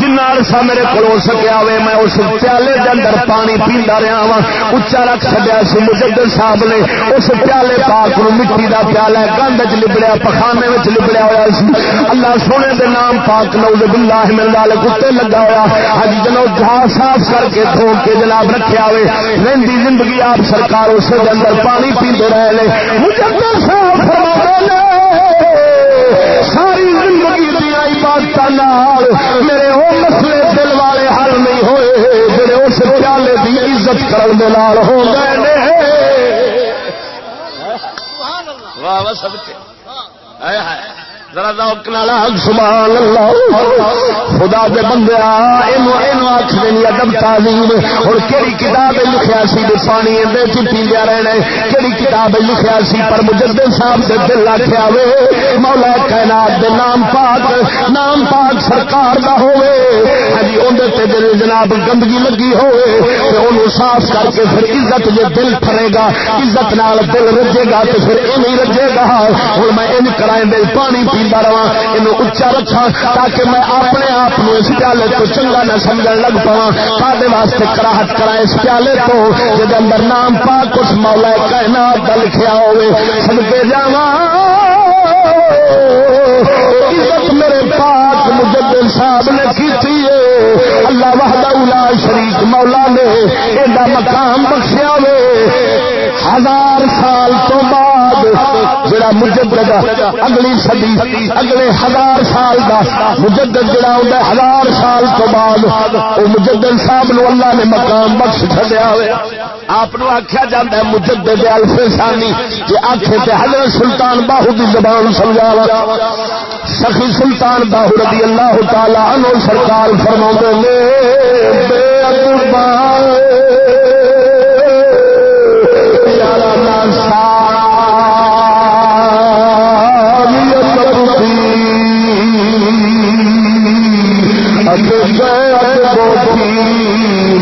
جنا عرصہ میرے کو سکیا وے، میں اس پیالے کے اندر پانی پیندا رہا وا اچا رکھ چڈیا سی مجدد صاحب نے، اس پیالے پاک نو مٹی کا پیالہ گند چ لبڑیا، پخانے میں لبڑیا ہوا سی۔ اللہ سونے دے نام پاک نوز باللہ من ذالک کتے لگا ہوا ہج جنو جہاں صاف کر کے دھو کے جناب رکھیا ہوئے رہندی زندگی آپ سرکار اس کے اندر پانی پیندے رہے مجدد صاحب فرما ساری زندگی دیا عبادت میرے وہ مسئلے دل والے حل نہیں ہوئے۔ جڑے اس پیالے کی عزت کرنے ہو گئے واہ واہ سب سبحان اللہ۔ خدا دے بندے آخ دینی ادب تعلیم اور کہڑی کتاب لکھیا سی پانی اندر پیندیا رہنا کہڑی کتاب لکھیا سی پر مجدد صاحب دے دل آخیا وے، مولا کائنات دے نام پاک نام پاک سرکار دا ہوے ہاں جی اندر تے دل جناب گندگی لگی ہوے تے اونوں صاف کر کے پھر عزت جے دل پھرے گا، عزت نال دل رجے گا، تے پھر ایویں رجے گا۔ ہن میں ان کرائیں دے پانی پیتا رہا یہ اچا رکھا تاکہ میں اپنے آپ اس پیالے تو چنگا نہ سمجھ لگ پوا کھے واسطے کراہٹ کرا اس پیالے تو جب اندر نام پا کچھ مولا کہنا لکھیا ہوئے سڑکے جا عزت میرے پاک مجدد صاحب نے کی اللہ وحدہ شریف مولا نے ایڈا مقام بخشیا وے ہزار سال تو بعد جڑا مجدد اگلی صدی، اگلے ہزار سال دا مجدد جڑا ہوتا ہزار سال تو بعد وہ مجدد صاحب نو اللہ نے مقام بخش چڑیا ہوا آپ آخیا جا ہے مجدد الفے سانی جی آخے تے حضرت سلطان باہو دی زبان سمجھا سخی سلطان باہو رضی اللہ تعالی عنہ سرکار فرما نے، بے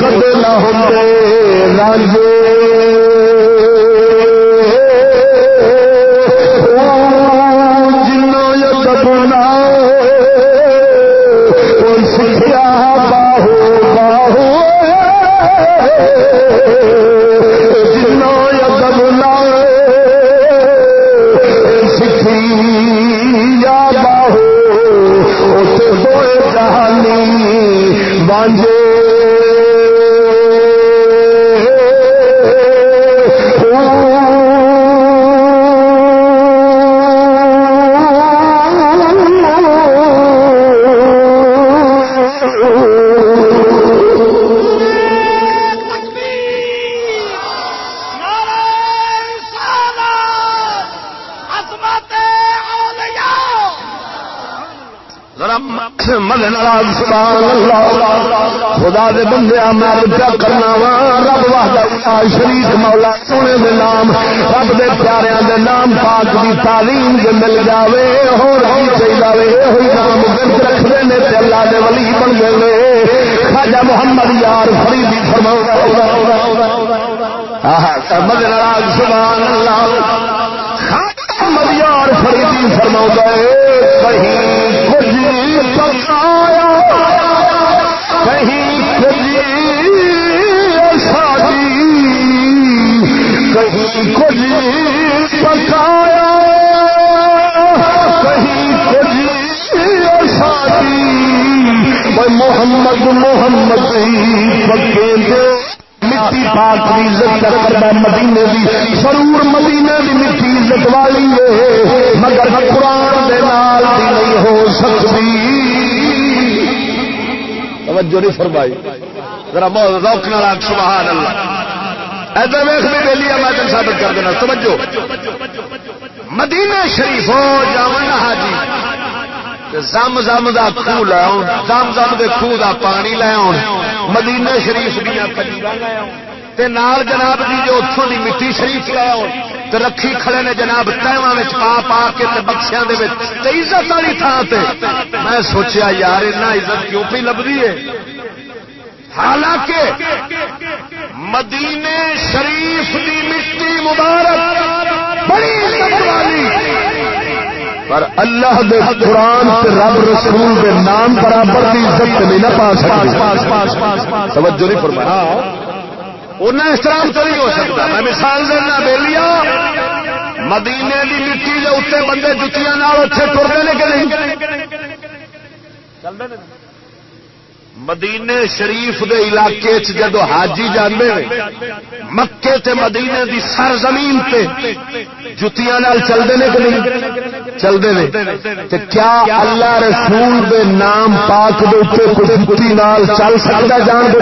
کدے نہ ہوتے راجے۔ سبحان اللہ۔ خدا دے بندے میں پیا کرنا وا۔ رب مولا سونے دے نام۔ رب دے پیاریاں دے نام پاک دی تعلیم مل جاوے چاہیے ہوئی نام گرد اللہ دے ولی بن گئے خواجہ محمد یار فریدی فرماؤ سمجھ سبحان اللہ۔ محمد یار فریدی فرما محمد محمد پکے دے مٹی پاک کی عزت کرتا مدینے کی ضرور مدینے کی مٹی عزت والی ہے، مگر قرآن دے نال بھی نہیں ہو سکتی۔ توجہ نہیں فرمائی۔ ذرا بہت روک نال سبحان اللہ ادھر ویخ بھی ویلی میں تم ثابت کر دینا، توجہ۔ مدینہ شریف ہو جاؤ حاجی۔ زم زم دا خوہ لے آؤ زم زم دے خوہ دا پانی لے آؤ مدینہ شریف دیا تے نال جناب جی جو اتوں دی مٹی شریف لے آؤ تے رکھی کھڑے نے جناب تیواں پا پا کے تے بخشیاں دے وچ۔ تے عزت والی تھان تے۔ میں سوچیا یار اتنا عزت کیوں پی لبدی ہے؟ حالانکہ مدینے شریف دی مٹی مبارک، بڑی عزت والی۔ پر اللہ دے قرآن تے رب رسول دے نام برابر دی عزت نہیں نہ پا سکتے توجہ نہیں فرمایا انہیں احترام تو نہیں ہو سکتا۔ میں مثال دینا بے لیا مدینے دی مٹی دے اتنے بندے جتیاں نال اتنے ٹرتے نے کہ نہیں؟ مدینے شریف دے علاقے چ جدو حاجی جانے مکے تے مدینے دی سر زمین تے جتیاں نال چلتے ہیں کہ نہیں؟ چلتے ہیں۔ کیا اللہ رسول دے نام پاک دے کچھ جتی نال چل سکتا جان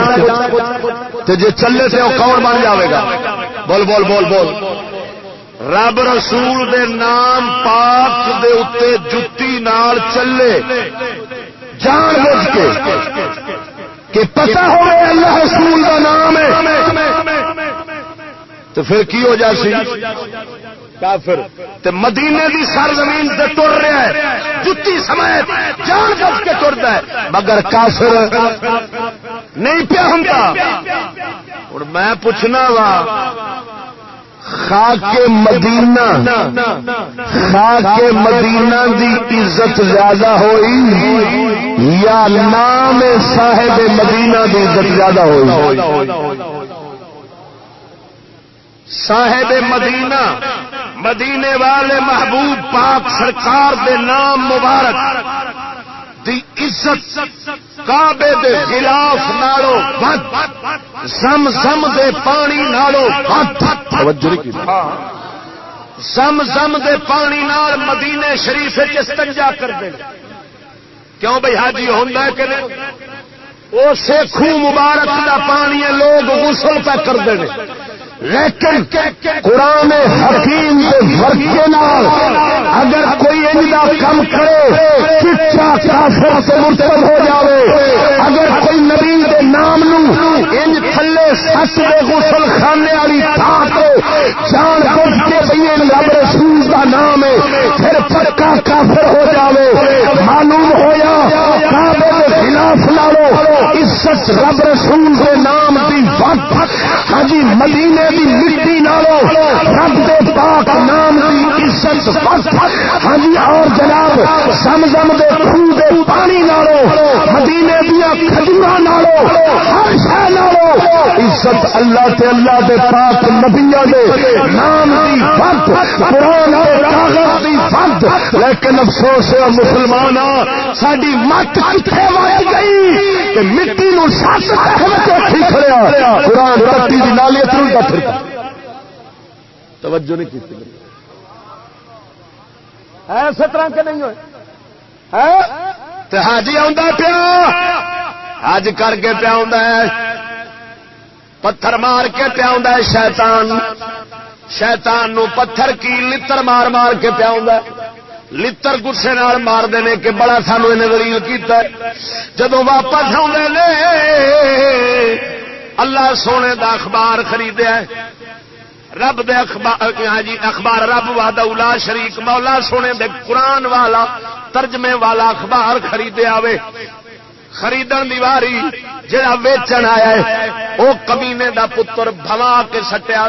تے جے چلے تے وہ کون بن جاوے گا؟ بول بول بول بول۔ رب رسول دے نام پاک دے اتنے جتی نال چلے۔ جان بوجھ کے؟ کہ پتہ ہو اللہ رسول کا نام ہے۔ تو پھر کی ہو جاسی کافر۔ تے مدینے دی سر زمین سے ٹر رہا ہے۔ جتی سمیت جان بوجھ کے ٹرتا ہے۔ مگر کافر نہیں پیا ہوں اور میں پوچھنا وا، خاک مدینہ خاک مدینہ دی عزت زیادہ ہوئی یا نام صاحب مدینہ دی عزت زیادہ ہوئی؟ صاحب مدینہ مدینے والے محبوب پاک سرکار دے نام مبارک دی عزت کعبے دے خلاف نالو زم زم دے پانی نالو زم زم دے پانی نال مدینے شریف استنجا کر دے۔ کیوں بھائی حاجی ہوتا ہے کہ وہ سیکھو مبارک دا پانی لوگ غسل پہ کرتے ہیں لیکن قرآن حکیم کے ورکے نال اگر کوئی ان کم کرے، چچا کافر سے مرتب ہو جاوے۔ اگر کوئی نبی دے نام نو ان تھلے سس دے غسل خانے والی تھان کو جان بوجھ کے بھئی رب رسول کا نام ہے، پھر پکا کافر ہو جاوے۔ معلوم ہویا کعبے کے خلاف لالو عزت رب رسول کے نام دی وقت ہاں مدینے دی مٹی نالو رب دے پاک نام دی عزت وقت ہاں اور جناب سم زم دے خون دے پانی نالو مدینے دیا کھجورا نالو ہر شہ نالو عزت اللہ تے اللہ دے پاک نبیا دے نام دی وقت قرآن دے کاغذ دی وقت لیکن افسوس ہے مسلمان ساری مت کتنے مار گئی کہ مٹی قرآن کٹی دی نالی اتر پھر توجہ نہیں کی ایسے طرح کے نہیں ہوئے حاجی آ پیا حج کر کے پیا پتھر مار کے پیا شیطان شیطان نو پتھر کی لتر مار مار کے پیا لتر گسے مار دینے کہ بڑا سانو انہیں دلیل کیتا ہے جدو واپس آدھے اللہ سونے دا اخبار خریدیا رب دے اخبار ہاں جی اخبار رب واد اولا شریک مولا سونے دے قرآن والا ترجمے والا اخبار خریدے آوے خریدن دیواری جڑا ویچن آیا ہے وہ کمینے دا پتر بھوا کے سٹیا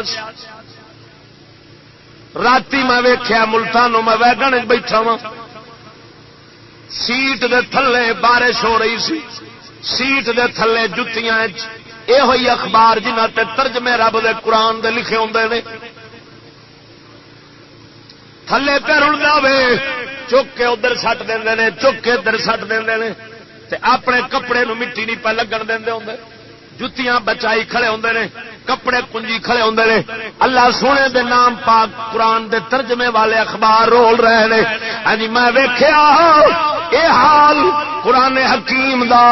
رات میں ویخیا ملتان میں ویگن بیٹھا وا سیٹ دے تھلے بارش ہو رہی سی. سیٹ دے تھلے جتیاں یہ ہوئی اخبار جنہ تے ترجمے رب دے قرآن دے لکھے ہوں نے. تھلے پہ رڑتا وے، چک کے ادھر سٹ دے چک کے ادھر سٹ دے اپنے کپڑے نو مٹی نہیں پہ لگن دے ہوں جتیاں بچائی کھڑے ہوں نے، کپڑے کنجی کھڑے ہوں نے۔ اللہ سونے دے نام پاک قرآن دے ترجمے والے اخبار رول رہے ہیں ہاں جی میں ویخیا ہاں، اے حال قرآن حکیم دا۔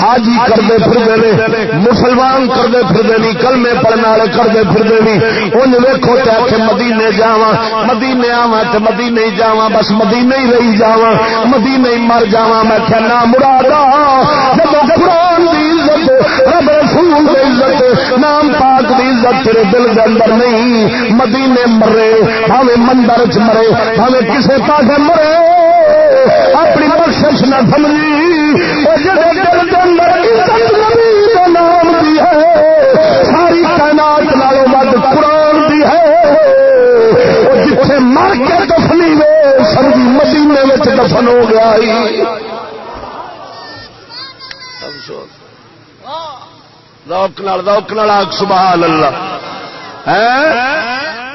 حاجی کرتے پھر مسلمان کرتے پھر نہیں کلمے پڑھنے والے کرتے پھر نہیں ان ویکو تے کہ مدینے جاوا مدینے آوا تے مدینے ہی جاوا بس مدینے ہی رہی جاوا مدینے ہی مر جاوا میں کہنا مرادہ جب قرآن رب رسول دی عزت، نام پاک دی عزت تیرے دل دے اندر نہیں۔ مدینے مرے، بھاوے مندر چ مرے، بھاوے کسے پاسے مرے۔ اپنی بخش نہ سمجھی۔ جڑے دل کے اندر عزت نبی کا نام دی ہے، ساری کائنات نالوں ود قرآن دی ہے۔ جتنے مر کے دفنی وے، سمجھی مدینے میں دفن ہو گیا ہی۔ روک نال روک نال آگ سبحان اللہ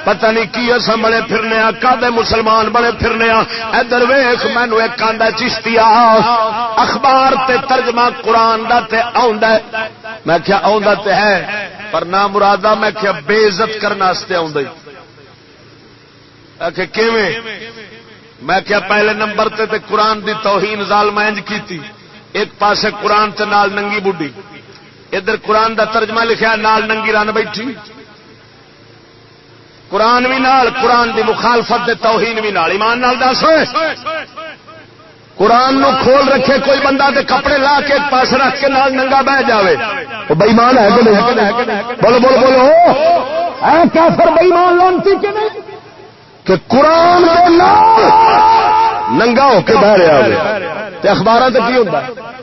پتہ نہیں کی اصا بڑے پھرنے کدے مسلمان بڑے پھرنے ادھر ویخ مینو ایک آدھا چشتی اخبار تے ترجمہ قرآن دا تے آندا ہے۔ میں کیا آندا تے ہے، پر نہ مرادہ میں کیا بے عزت کرنے آندا کہ کیویں؟ میں کیا پہلے نمبر تے تے قرآن دی توہین ظالم انج کیتی۔ ایک پاسے قرآن تے نال ننگی بڈھی۔ ادھر قرآن دا ترجمہ لکھا نال ننگی رن بیٹھی۔ قرآن بھی نال قرآن دی مخالفت دے توہین بھی نال۔ ایمان نال دس۔ قرآن نو کھول رکھے کوئی بندہ دے کپڑے لا کے پاس رکھ کے نال ننگا بہ جاوے۔ بےمان ہے بولو بولو بولو۔ کیسر بےمان لانتی کے نہیں؟ کہ قرآن ننگا ہو کے بہ رہا ہو اخبار سے کی ہوتا ہے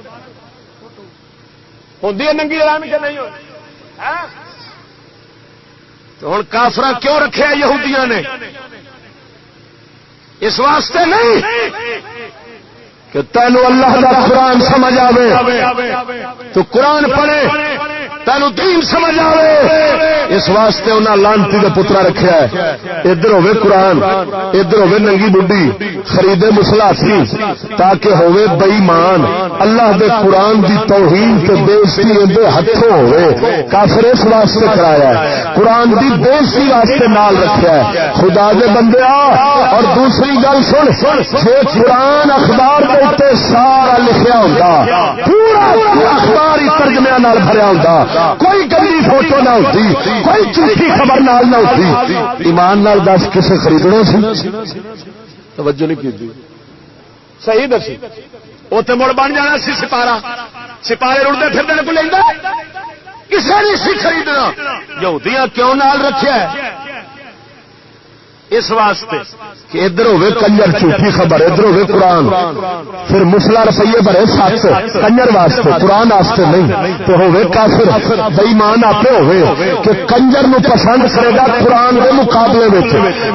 ہوتی ہے ننگی رام کہ نہیں ہوں۔ ہاں؟ کافر کیوں رکھے یہودیاں نے؟ اس واسطے نہیں کہ تینوں اللہ کا قرآن سمجھ آئے تو قرآن پڑھے۔ تینو دین سمجھ آئے اس واسطے انہیں لانتی کا پترا رکھا ہے۔ ادھر ہوے قرآن، ادھر ہوے ننگی بڈی خریدے مسلاسی تاکہ ہوے بئی مان اللہ دے قرآن دی توہین تے بےزتی اندر ہاتھوں ہوے کافر اس واسطے کرایا ہے۔ قرآن دی بےزتی واسطے نال رکھا ہے۔ خدا دے بندے اور دوسری گل سن جی قرآن اخبار کے سارا لکھا ہوتا پورا اخبار ہی ترجمے بھریا ہوتا کوئی گندی فوٹو نہ ہوتی کوئی جھوٹھی خبر نال نہ ہوتی۔ ایمان نال دس کسے خریدنا سی توجہ نہیں کی صحیح دسی۔ اتنے مڑ بن جانا سی سپارا سپارے رڑتے پھر کو لینا کسی نہیں سی خریدنا۔ یہودیاں کیوں نال رکھا ہے؟ اس واسطے کہ ادھر ہوے کنجر جھوٹھی خبر، ادھر ہوے قرآن۔ پھر مسلا رسیے بڑے سات کنجر واسطے، قرآن واسطے نہیں۔ تو ہوے کافر بےمان آپ ہوے کہ کنجر نو پسند کرے گا قرآن کے مقابلے میں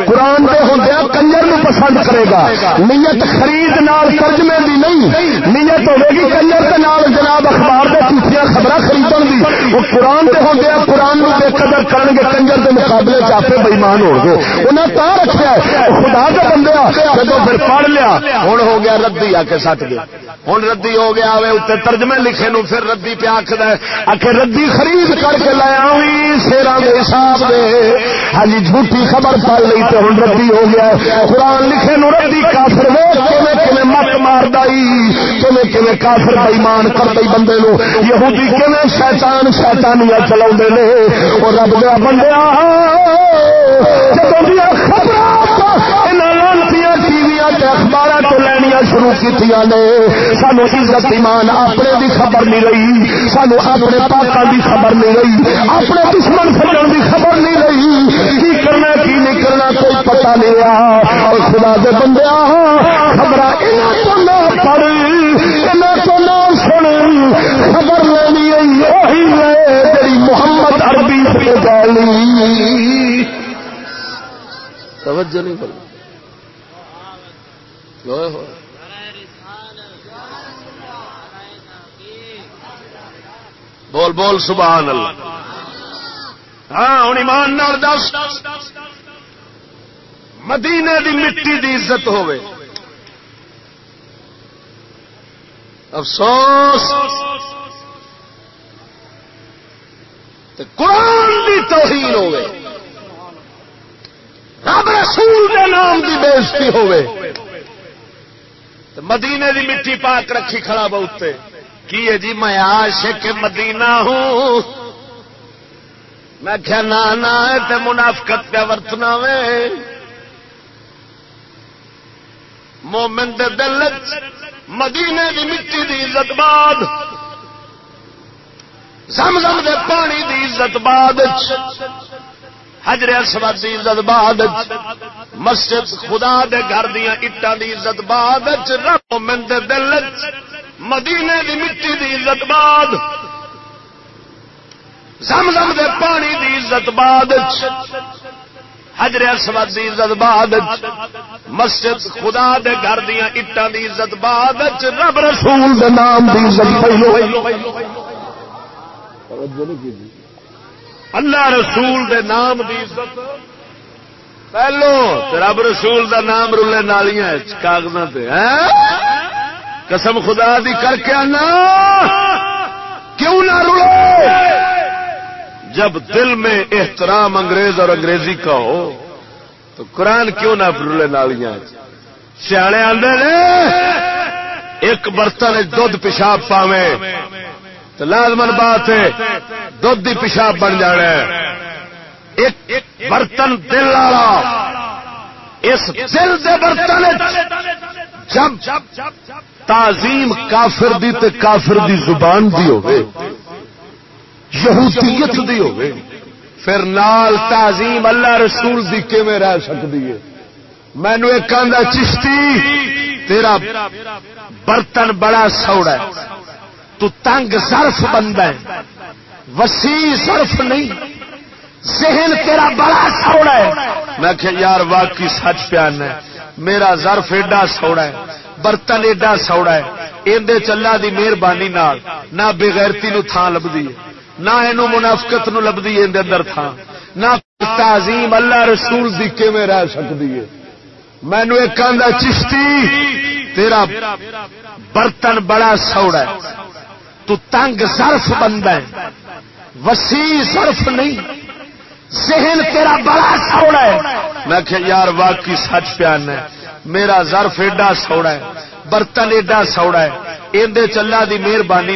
قرآن کے ہوں کنجر نو پسند کرے گا۔ نیت خرید نال ترجمے دی نہیں، نیت ہوے گی کنجر کے نال جناب اخبار کے جھوٹیاں خبر خریدن دی، وہ قرآن کے ہوں قرآن بے قدر کریں گے، کنجر کے مقابلے چاہتے بےمان ہو گے۔ انہیں رکھا خدا کا بندہ جب پھر پڑھ لیا ہوں ہو گیا ردی آ کے سٹ گیا ہوں ردی ہو گیا اتنے ترجمے لکھے نو، پھر ردی پہ آخر آخر ردی خرید کر کے لایا شیران کے حساب سے ہاں جی، جھوٹی خبر پڑ لی تو ہوں ردی ہو گیا۔ قرآن لکھے نو، ردی کافر کھے مت مار دئی کھے کافر بئیمان کر دئی بندے نو۔ یہودی کھے شیطان شیطانیاں چلا رب دیا بندیا جب اخبار شروع کی سانو عزت ایمان اپنے دی خبر نہیں رہی، سانو اپنے پاکوں دی خبر نہیں رہی، اپنے دشمن سجن دی خبر نہیں رہی۔ کی کرنا، کی نہیں کرنا، کوئی پتہ نہیں رہا۔ اور خدا دے بندے خبر نہ پڑھ تو نہ سن۔ خبر لینی وہی لے جی محمد عربی سے گالی توجہ نہیں بول بول بول سبحان اللہ۔ ہاں ہوں ایمان نال دس۔ مدینے دی مٹی دی عزت ہوے افسوس۔ تے قرآن دی توہین ہوے رب رسول دے نام دی بےزتی ہوے مدینے دی مٹی پاک رکھی کھڑا بہت کی ہے جی میں عاشق مدینہ ہوں؟ میں کیا نانا تے منافقت پہ ورتنا وے۔ مومن دے دل مدینے دی مٹی دی عزت بعد زم زم دے پانی دی عزت بعد حجر اسود دی عزت بعد مسجد خدا دے گھر دیا اٹان دی عزت بعد رب مومن دے دل مدینے دی مٹی دی عزت بعد، زم زم دے پانی دی عزت بعد حجر اسود دی عزت بعد مسجد خدا دے گھر دیا اٹان دی عزت بعد رب رسول دے نام دی عزت پہلو توجہ نہیں کیتی اللہ رسول دے نام دی عزت. پہلو رب رسول دا نام رولے نالیاں کاغذ ہاں؟ قسم خدا دی کر کے آنا. کیوں نہ رولے جب دل میں احترام انگریز اور انگریزی کا ہو، تو قرآن کیوں نہ رولے نالیاں سیانے آدھے ایک برتن دھد پیشاب پاوے تو لازمن بات ہے دھد پیشاب بن جانا ہے۔ ایک برتن دل والا، اس دل دے برتن جب تعظیم کافر دی تے کافر دی زبان دی ہوگی یہودیت دی ہوگی پھر نال تعظیم اللہ رسول دی کیویں رہ سکتی ہے؟ مینو ایک آدھا چشتی، تیرا برتن بڑا سوڑا ہے۔ تو تنگ سرف بندہ ہے۔ وسیع سرف نہیں۔ ذہن تیرا بڑا سوڑا ہے۔ میں کہ یار، واقعی سچ پیان ہے۔ میرا ظرف ایڈا سوڑا ہے، برتن ایڈا سوڑا ہے۔ اندر چلا دی مہربانی نہ بغیرتی نو تھان لبدی ہے، نہ یہ منافقت نو لبدی ہے اندر اندر تھان نہ تعظیم اللہ رسول دی کیویں رہ سکتی ہے۔ مینو ایک آدھا چشتی، تیرا برتن بڑا سوڑا ہے۔ تو تنگ سرف بندہ ہے۔ وسیع سرف نہیں۔ ذہن تیرا بڑا سوڑا ہے۔ میں کہ یار، واقعی سچ پیان ہے۔ میرا ظرف ایڈا سوڑا ہے، برتن ایڈا سوڑا ہے۔ اندر چلا دی مہربانی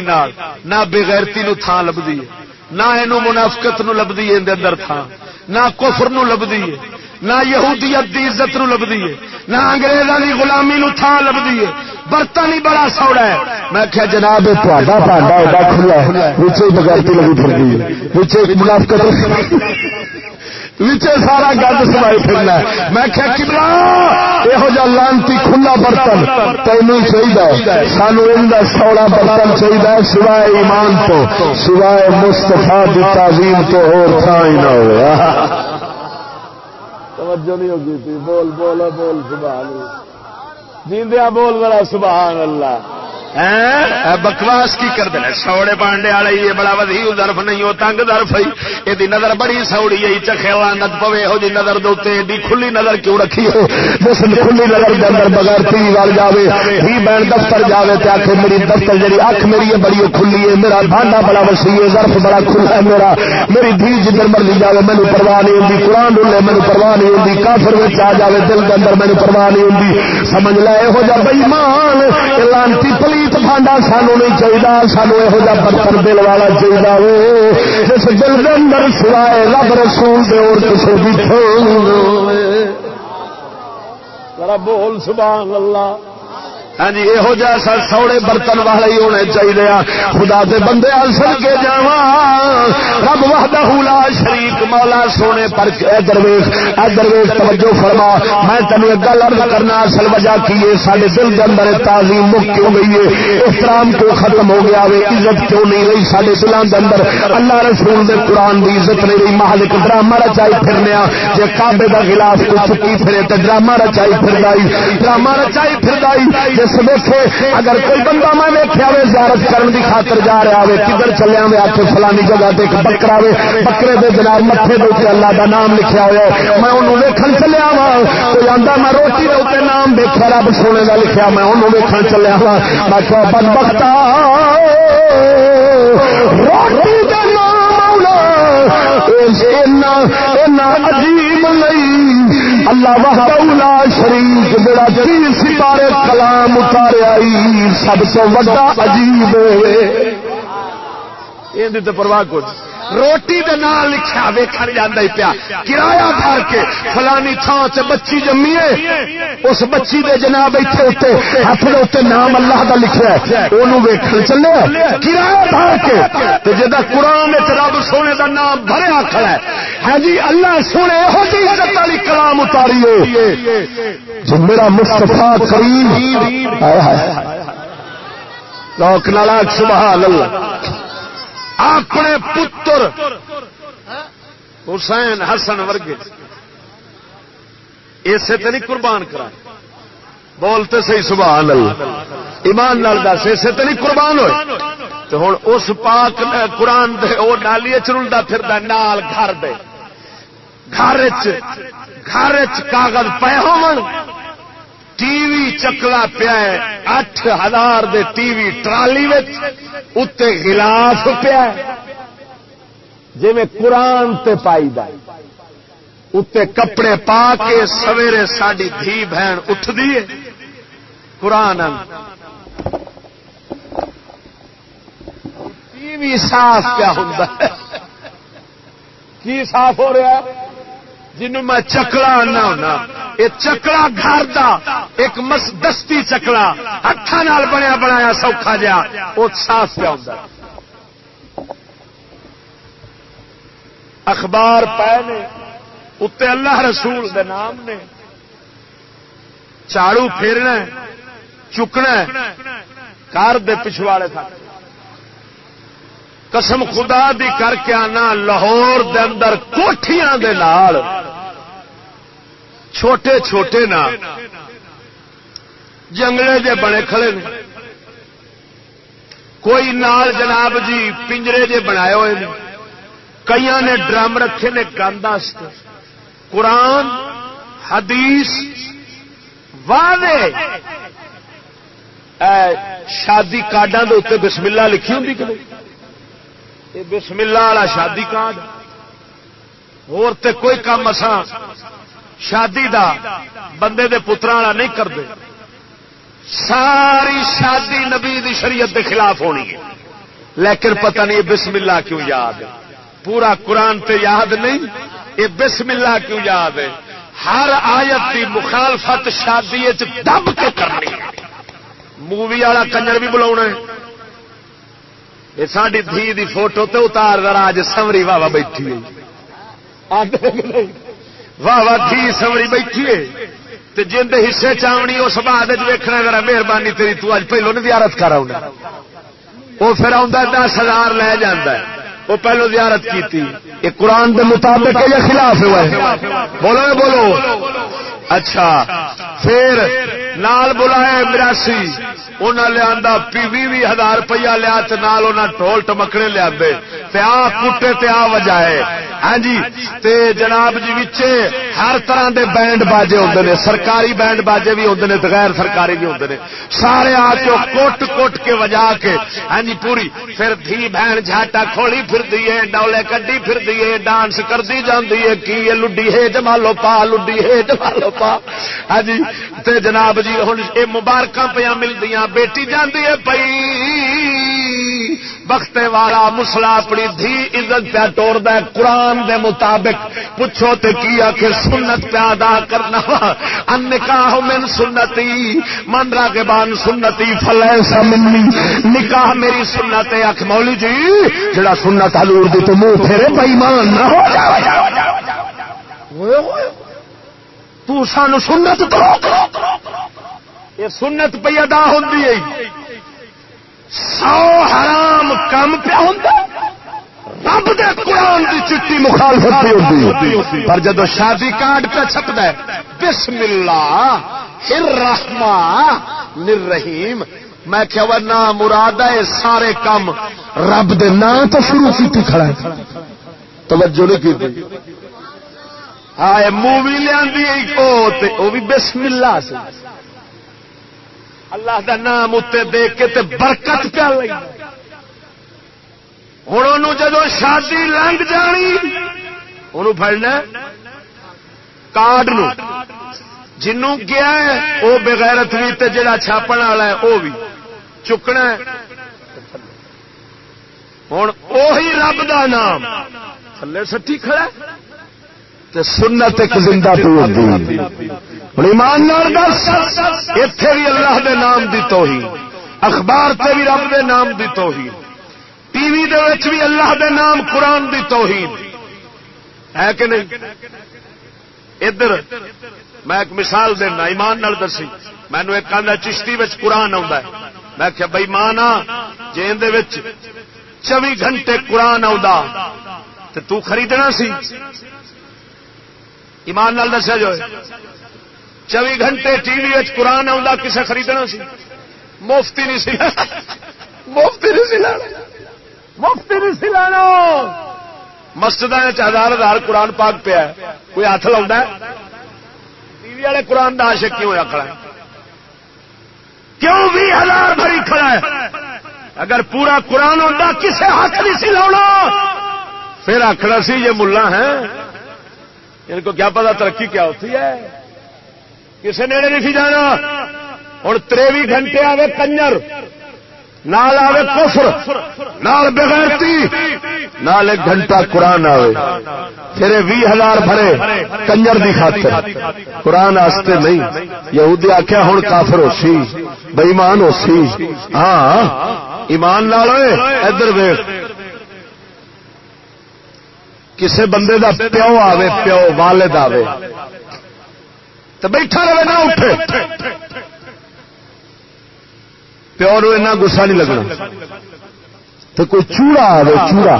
نہ بغیرتی نو تھان لبدی ہے، نہ یہ منافقت نو لبدی ہے اندر تھان نہ کفر نو لبدی ہے۔ نہ یہودیت دی عزت نو لبدی ہے، نہ انگریزوں دی غلامی نو تھان لبدی ہے۔ برتن ہی بڑا سوڑا ہے۔ میں کیا جناب کھلا ہے، وچے بغیرتی لگی پھر منافقت سارا گند سوائی پھرنا میں کبلا، یہو جا لانتی کھلا برتن تینوں چاہیے سانو ان سوڑا برتن چاہیے سوائے ایمان تو، سوائے مستفا کی تعظیم تو اور تھان نہ ہوا توجہ نہیں ہوگی تھی۔ بول بول بول سبحان جیندیا بول بڑا سبحان اللہ۔ بکواس کی کر دینا سوڑے پانڈے والے یہ بڑا ودی درف نہیں، وہ تنگ درف ہے یہ نظر بڑی سوڑی ہے چکھےوا نت پوے، ہو جی نظر دوتے ایڈی کھلی نظر کیوں رکھی ہے؟ جس کھلی نظر کے اندر بغیر ٹی وال جائے ہی بین دفتر جائے تو آخر میری دفتر جی اکھ میری ہے، بڑی کھلی ہے۔ میرا بھانڈا بڑا وسیع ہے، ظرف بڑا کھلا ہے میرا۔ میری دھی جدھر مرضی جائے مینو پرواہ نہیں ہوتی قرآن ڈولے مینو پرواہ نہیں ہوتی کافر میں آ جائے دل کے اندر مینو پرواہ نہیں ہوتی سمجھ لے یہو جہ بئیمان لانتی پلی پلیت سانو نہیں چاہیے سانو یہ برتن دل والا چاہیے جس دل کے اندر سوائے رب رسول دے اور کسی بھی بول، سبحان اللہ۔ ہاں جی یہو جیسا سوڑے برتن والے ہی ہونے چاہیے خدا دے بندے سر کے جا رب وحدہ لا شریک، مولا سونے پر درویش درویش، توجہ فرما۔ میں تینوں ایک گل ارد کرنا، اصل وجہ کی ہے؟ سارے دل کے اندر تعظیم مک کیوں گئی ہے؟ احترام کیوں ختم ہو گیا وے؟ عزت کیوں نہیں رہی سارے دلوں کے اندر؟ اللہ رسول دے قرآن دی عزت نہیں رہی۔ محل ڈرامہ رچائی پھرنے جی کابے کا خلاف کو چکی پھرے تو ڈرامہ رچائی پھر ڈرامہ رچائی پھر جس دیکھے اگر کوئی بندہ میں ویکیا ہوئے، زیارت کرن دی خاطر جا رہا ہوئے، کدھر چلیا ہوئے آ فلانی جگہ تے ایک بکرا ہوئے، بکرے دے جناب متے دے اللہ دا نام لکھیا ہوا میں انہوں ویکھن چلیا وا کوئی آندا میں روٹی دے اوپر نام دیکھا رب سونے دا لکھیا، میں انہوں ویکھن چلیا وا میں کہ بدبختا، روٹی دے نام عجیب اللہ وحدہ لا شریک جڑا تین ستارے کلام اتاریا سب سے وڈا عجیب یہ پرواہ کچھ روٹی دے نال لکھا ویکھن جانا ہی پیا۔ کرایہ بھر کے فلانی تھان سے بچی جمی ہے اس بچی دے جناب اتنے اتنے ہاتھ دے اتنے نام اللہ کا لکھا ہے۔ وہ ویکھن چلے۔ کرایہ بھر کے جا قرآن رب سونے کا نام بھریا کھڑا ہے۔ ہاں جی اللہ سونے یہو جی عزت والی کلام اتاری جو جی میرا مستفا کریم۔ لوک نالا سبحان اللہ۔ اپنے پتر حسین حسن ورگے۔ اسے تو نہیں قربان کرا۔ بولتے سی سبحان اللہ۔ ایمان نال دس، اسے تو نہیں قربان ہوئے۔ تو ہوں اس پاک قرآن دے وہ نالی چرلتا پھر نال گھر دے۔ گھر گھر کاغذ پے ہو ٹی وی چکلا پیا اٹھ ہزار دے ٹی وی ٹرالی اتنے گلاف پیا جی قرآن تے پائی اتنے کپڑے پا کے سویرے ساری دھی بہن اٹھ دیے قرآن۔ ٹی وی صاف کیا ہوں کی صاف ہو رہا ہے؟ جنوں میں چکلا آنا ہونا۔ یہ چکلا گھر دا، ایک مس، دستی چکلا۔ ہاتھ بنیا بنایا سوکھا جا وہ صاف پہ ہوتا اخبار پے نے اتنے اللہ رسول دے نام نے۔ چاڑو پھیرنا چکنا کار دے پچھواڑے تھا قسم خدا دی کر کے آنا لاہور دے اندر کوٹیاں دے نال۔ چھوٹے چھوٹے نا۔ جنگلے جے بنے کھڑے نے۔ کوئی نال جناب جی پنجرے جے بنائے ہوئے نے۔ کئی نے ڈرم رکھے نے گند قرآن، حدیث، واضح۔ شادی کارڈوں کے اتنے بسملہ لکھی ہوں کہ یہ بسم اللہ والا شادی کارڈ اور تے کوئی کام اساں شادی دا بندے دے پترا والا نہیں کرتے ساری شادی نبی دی شریعت دے خلاف ہونی ہے۔ لیکن پتہ نہیں بسم اللہ کیوں یاد ہے۔ پورا قرآن تے یاد نہیں، یہ بسم اللہ کیوں یاد ہے؟ ہر آیت کی مخالفت شادی دب کے کرنی مووی والا کنجر بھی بلا یہ ساری دھی دی فوٹو تے اتار ذرا اج سمری واہ بیٹھی واہ واہ دھی سمری بیٹھی ہے جن دے حصے چاونی اس بعد ویکنا ذرا مہربانی تیری، تو اج پہلو نہیں زیارت کر آؤں وہ پھر آ دس ہزار لے جانا وہ پہلو زیارت کی یہ قرآن کے مطابق یا خلاف ہوا ہے؟ بولو بولو؟ اچھا۔ پھر نال بلائے مراسی۔ انہیں لیا بھی ہزار روپیہ لیا ٹول ٹمکنے لیا آ کٹے تے آ وجائے ہاں جی تے جناب جی وچے ہر طرح دے بینڈ باجے ہوتے ہیں سرکاری بینڈ باجے بھی ہوتے ہیں غیر سرکاری بھی ہوتے سارے آ کے کوٹ کوٹ کے وجا کے ہاں جی پوری، پھر دھی بہن جھاٹا کھولی پھر دیے ڈولے کڈی پھر دیے ڈانس کرتی جاتی ہے، کی لڈی ہے، جمالو پا، لڈی ہے، جمالو پا۔ ہاں جی تے جناب جی ہوں یہ مبارک پہ ملتی بیٹی جاندی ہے پئی۔ بختے والا مسلا اپنی دھی عزت پیا توڑ ہے، قرآن دے مطابق۔ پوچھو تے کی آخ سنت پیا ادا کرنا ان نکاح من سنتی مندرا کے بعد سنتی فلے سمنی نکاح میری سنت آخ مولی جی جڑا سنت حضور دی تو منہ پھیرے بےمان نہ ہو۔ جا تو سانو سنت تو یہ سنت پہ ادا ہوتی ہے۔ سو حرام کم پیا ہوں رب دے قرآن کی چٹی مخالفت ہوتی پر جب شادی کارڈ پہ چھپتا ہے بسم اللہ ہر رحما نر میں کیا وہ مراد ہے سارے کام رب دے نام تو شروع کی کھڑا ہے۔ توجہ نہیں کی ہائے، مووی لیا وہ بھی بسم اللہ سے۔ اللہ دا نام اتنے دیکھ کے تے برکت پیا لئی۔ ہوں ان جدو شادی لنگ جانی ان پڑنا کارڈ نو جنوں گیا ہے وہ بغیرت بھی تے جڑا چھاپن والا ہے وہ بھی چکنا ہوں اہی رب دا نام۔ تھلے سٹی کھڑا تے سنت ایک زندہ پور ایمان دس اتے بھی اللہ دے نام دی توہین، اخبار تے بھی رب دے نام دی توہین، ٹی وی دے وچ بھی اللہ دے نام قرآن دی توہین۔ ہے کہ نہیں؟ ادھر، میں ایک مثال دینا، ایمان نال دسی۔ مینو ایک آدھا چشتی وچ قرآن آ میں کیا بئی مان آ جی چوبی گھنٹے قرآن تو خریدنا سی۔ ایمان نال دسیا جو چوبی گھنٹے ٹی وی قرآن آ کسے خریدنا سی؟ مفتی نہیں سی مفتی نہیں سی مفتی نہیں سی لینا مسجد ہزار ہزار قرآن پاک پیا کوئی ہاتھ لا ٹی وی والے قرآن کا آشک کیوں آخر کیوں بھی ہزار بھری کھڑا ہے؟ اگر پورا قرآن ہوتا کسے ہاتھ نہیں سی لا پھر آخر سی یہ ملا ہے ان کو کیا پتا ترقی کیا ہوتی ہے؟ کسی نیڑے نہیں سی جانا۔ ہوں تریوی گھنٹے آئے کنجر، نال آوے کفر، نال بغیرتی، نال ایک گھنٹہ قرآن آوے۔ پھر بھی ہزار بھرے کنجر دی خاطر۔ قرآن آستے نہیں۔ یہودی آخیا ہوں کافر ہو سی بئیمان ہو سی۔ ہاں ایمان لال ادھر ویخ کسے بندے دا پیو آوے، پیو والد آوے۔ تو بیٹھا رہے نہ اٹھے۔ پیو نو ایسا گسا نہیں لگنا۔ تو کوئی چوڑا آئے چوڑا۔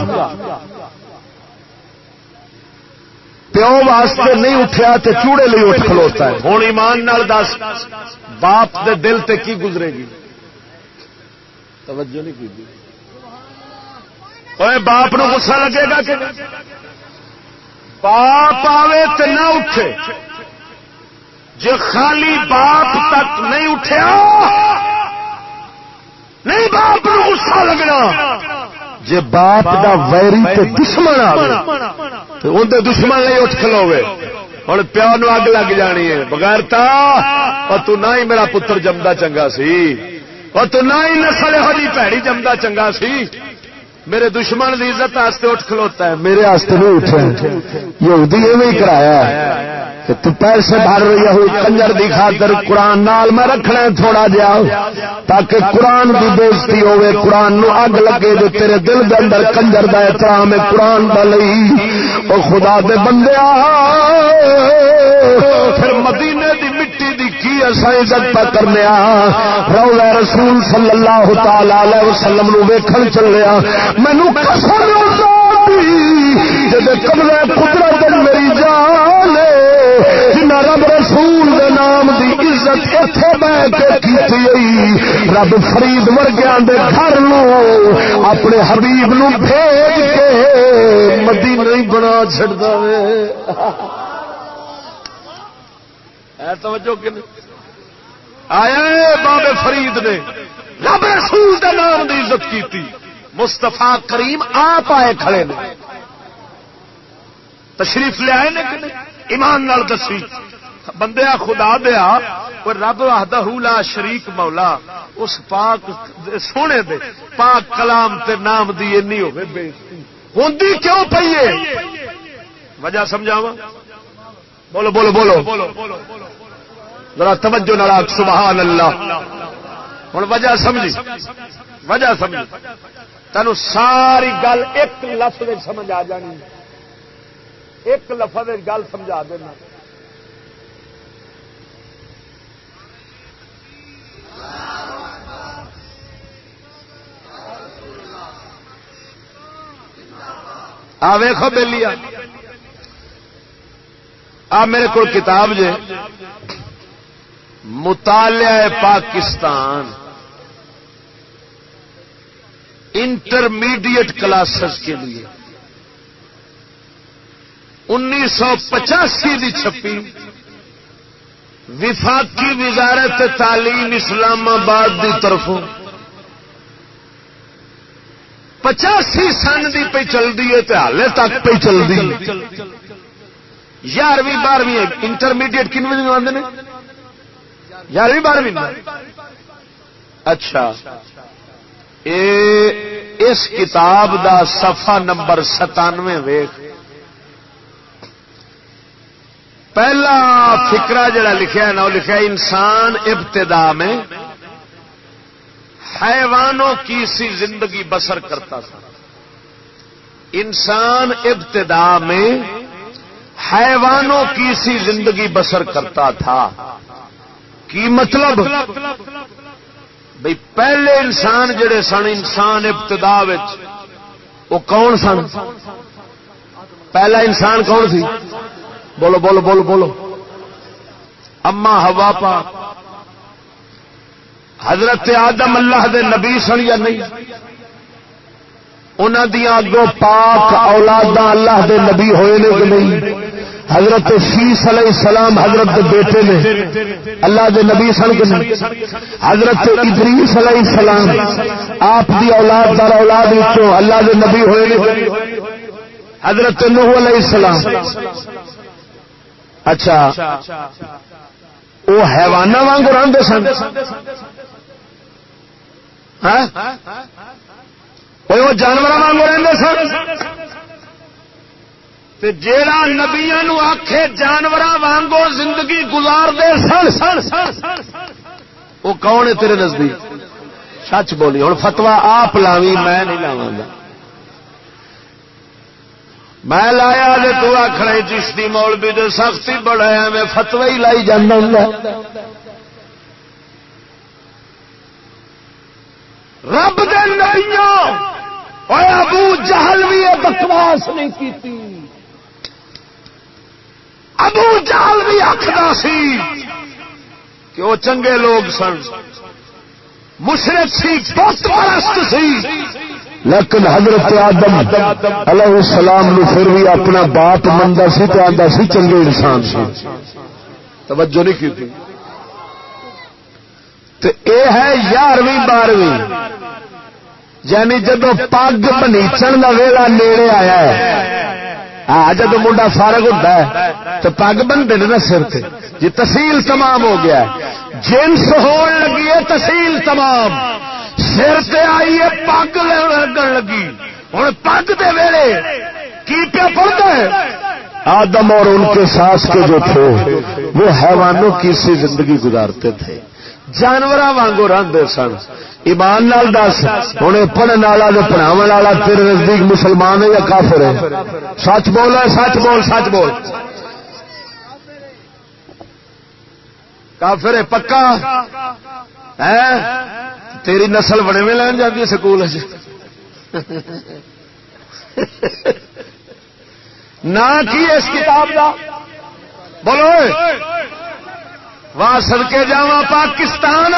پیو واسطے نہیں اٹھیا تو چوڑے لی اٹھ کھلوتا ہے۔ ہوں ایمان نال دس، باپ دے دل تے کی گزرے گی؟ توجہ نہیں کی باپ نو گسا لگے گا کہ باپ آوے تو نہ اٹھے۔ جو خالی باپ تک نہیں اٹھیا، نہیں باپ نو غصہ لگنا۔ جی باپ دا ویری تے دشمن اندر دشمن نہیں اٹھ کھلوے ہوں پیو نو اگ لگ جانی ہے۔ بغیر تا اور تو نہ ہی میرا پتر جمدا چنگا سی۔ اور تو نہ ہی نسل ہری پیڑی جمدا چنگا سی۔ میرے دشمن کی عزت آستے اٹھ کھلوتا ہے، میرے آستے نہیں اٹھے یہودی ایویں کرایا کہ تو پیسے بھر رہی ہوئی کنجر دی خاطر قرآن نال میں رکھنا تھوڑا جا تاکہ قرآن کی بےزتی ہوے قرآن نو اگ لگے جو تیرے دل دے اندر کنجر دا احترام ہے، قرآن دا لئی۔ او خدا دے بندے پھر مدینے دی مٹی دی کی اصا عزت پہ کرنے رولا رسول صلی اللہ تعالی علیہ وسلم نو ویکھن چلیا مینو قسم جب کملے قدرت میری جان جنا رب رسول دے نام دی عزت اتے بہ کے رب فرید ورگیا دے گھر نو اپنے حبیب نو بھیج کے مدی نہیں بنا چڑتا توجہ آیا بابے فرید نے۔ رب رسول دے نام دی عزت کی مستفا کریم آپ آئے کھڑے نے۔ تشریف لے آئے نے ایمان نال دسی۔ بندے خدا دیا رب آدھا لا شریک مولا، اس پاک سونے دے، پاک کلام تے نام دی اینی ہوگی ہوں کیوں پیے وجہ سمجھاوا بولو بولو بولو۔ ذرا توجہ نڑا سبحان اللہ۔ ہوں وجہ سمجھی۔ وجہ سمجھی۔ تین ساری گل ایک لفظ سمجھ آ جانی۔ ایک لفظ گل سمجھا دینا۔ آ ویخو بہلی آ میرے کو کتاب جے۔ مطالعہ پاکستان۔ انٹرمیڈیٹ کلاسز کے لیے۔ انیس سو پچاسی کی چھپی وفاقی وزارت تعلیم اسلام آباد کی طرفوں پچاسی سن کی پہ چلتی ہے تو ہال تک پہ چلتی یارویں بارہویں انٹرمیڈیٹ کن بجے آتے ہیں یارویں بارہویں اچھا۔ اے اس کتاب دا صفحہ نمبر ستانوے ویخ پہلا فکرا جڑا لکھا ہے نا، وہ لکھا انسان ابتدا میں حیوانوں کی سی زندگی بسر کرتا تھا۔ انسان ابتدا میں حیوانوں کی سی زندگی بسر کرتا تھا۔ کی مطلب؟ بھائی پہلے انسان جڑے سن، انسان ابتدا وہ کون سن؟ پہلا انسان کون سی؟ بولو بولو بولو بولو۔ اما ہوا پا حضرت آدم اللہ دے نبی سن یا نہیں؟ انہوں دیا اگوں پاک اولاد اللہ دے نبی ہوئے نے کہ نہیں؟ حضرت شیس علیہ السلام حضرت بیٹے نے اللہ دے نبی سن کے نہیں؟ حضرت ادریس علیہ السلام آپ دی اولاد دار اولاد اللہ دے نبی ہوئے نے حضرت نوح علیہ السلام اچھا وہ حیوانہ وانگ رنگ سن۔ ہاں؟ وہ جانور وانگ رہتے سن۔ جیڑا نبیا آخے جانور وانگو زندگی گزار دے سن۔ سن سن وہ کون ہے تیرے نزدیک؟ سچ بولی ہوں فتوا آپ لاوی میں نہیں لاوا میں لایا تو آخر جس کی مول بھی تو سختی بڑھایا میں فتوا ہی لائی جانا رب دے اور ابو جہل بھی یہ بکواس نہیں کی ابو جہل بھی آخر سی کہ وہ چنگے لوگ سن۔ مشرق سی بہت پرست سی۔ لیکن حضرت آدم علیہ السلام نے پھر بھی اپنا باپ منگا سی تو آتا سی چنگے انسان سی۔ توجہ نہیں کی تھی۔ تو اے ہے یارویں بارہویں۔ یعنی جدو پگ بنیچن کا ویلا نیڑے آیا ہے۔ ہاں جب منڈا فارغ ہوتا ہے تو پگ بنتے نا سر سے جی تحصیل تمام ہو گیا جنس ہون لگی ہے تحصیل تمام۔ سر سے آئی ہے، پگ لگن لگی۔ ہوں پگ دے ویلے کی پیا پڑتا ہے؟ آدم اور ان کے ساس کے جو تھے، وہ حیوانوں کی سی زندگی گزارتے تھے۔ جانور وانگو رنگ سن۔ ایمان نال دس ہوں پڑھنے والا پڑھاو والا تیرے نزدیک مسلمان ہے یا کافر ہے؟ سچ بول ہے سچ بول سچ بول۔ کافر ہے، پکا۔ ہے تیری نسل بڑے میں لین جاتی ہے سکول نہ کی اس کتاب کا بولو وہاں سڑکے جا پاکستان۔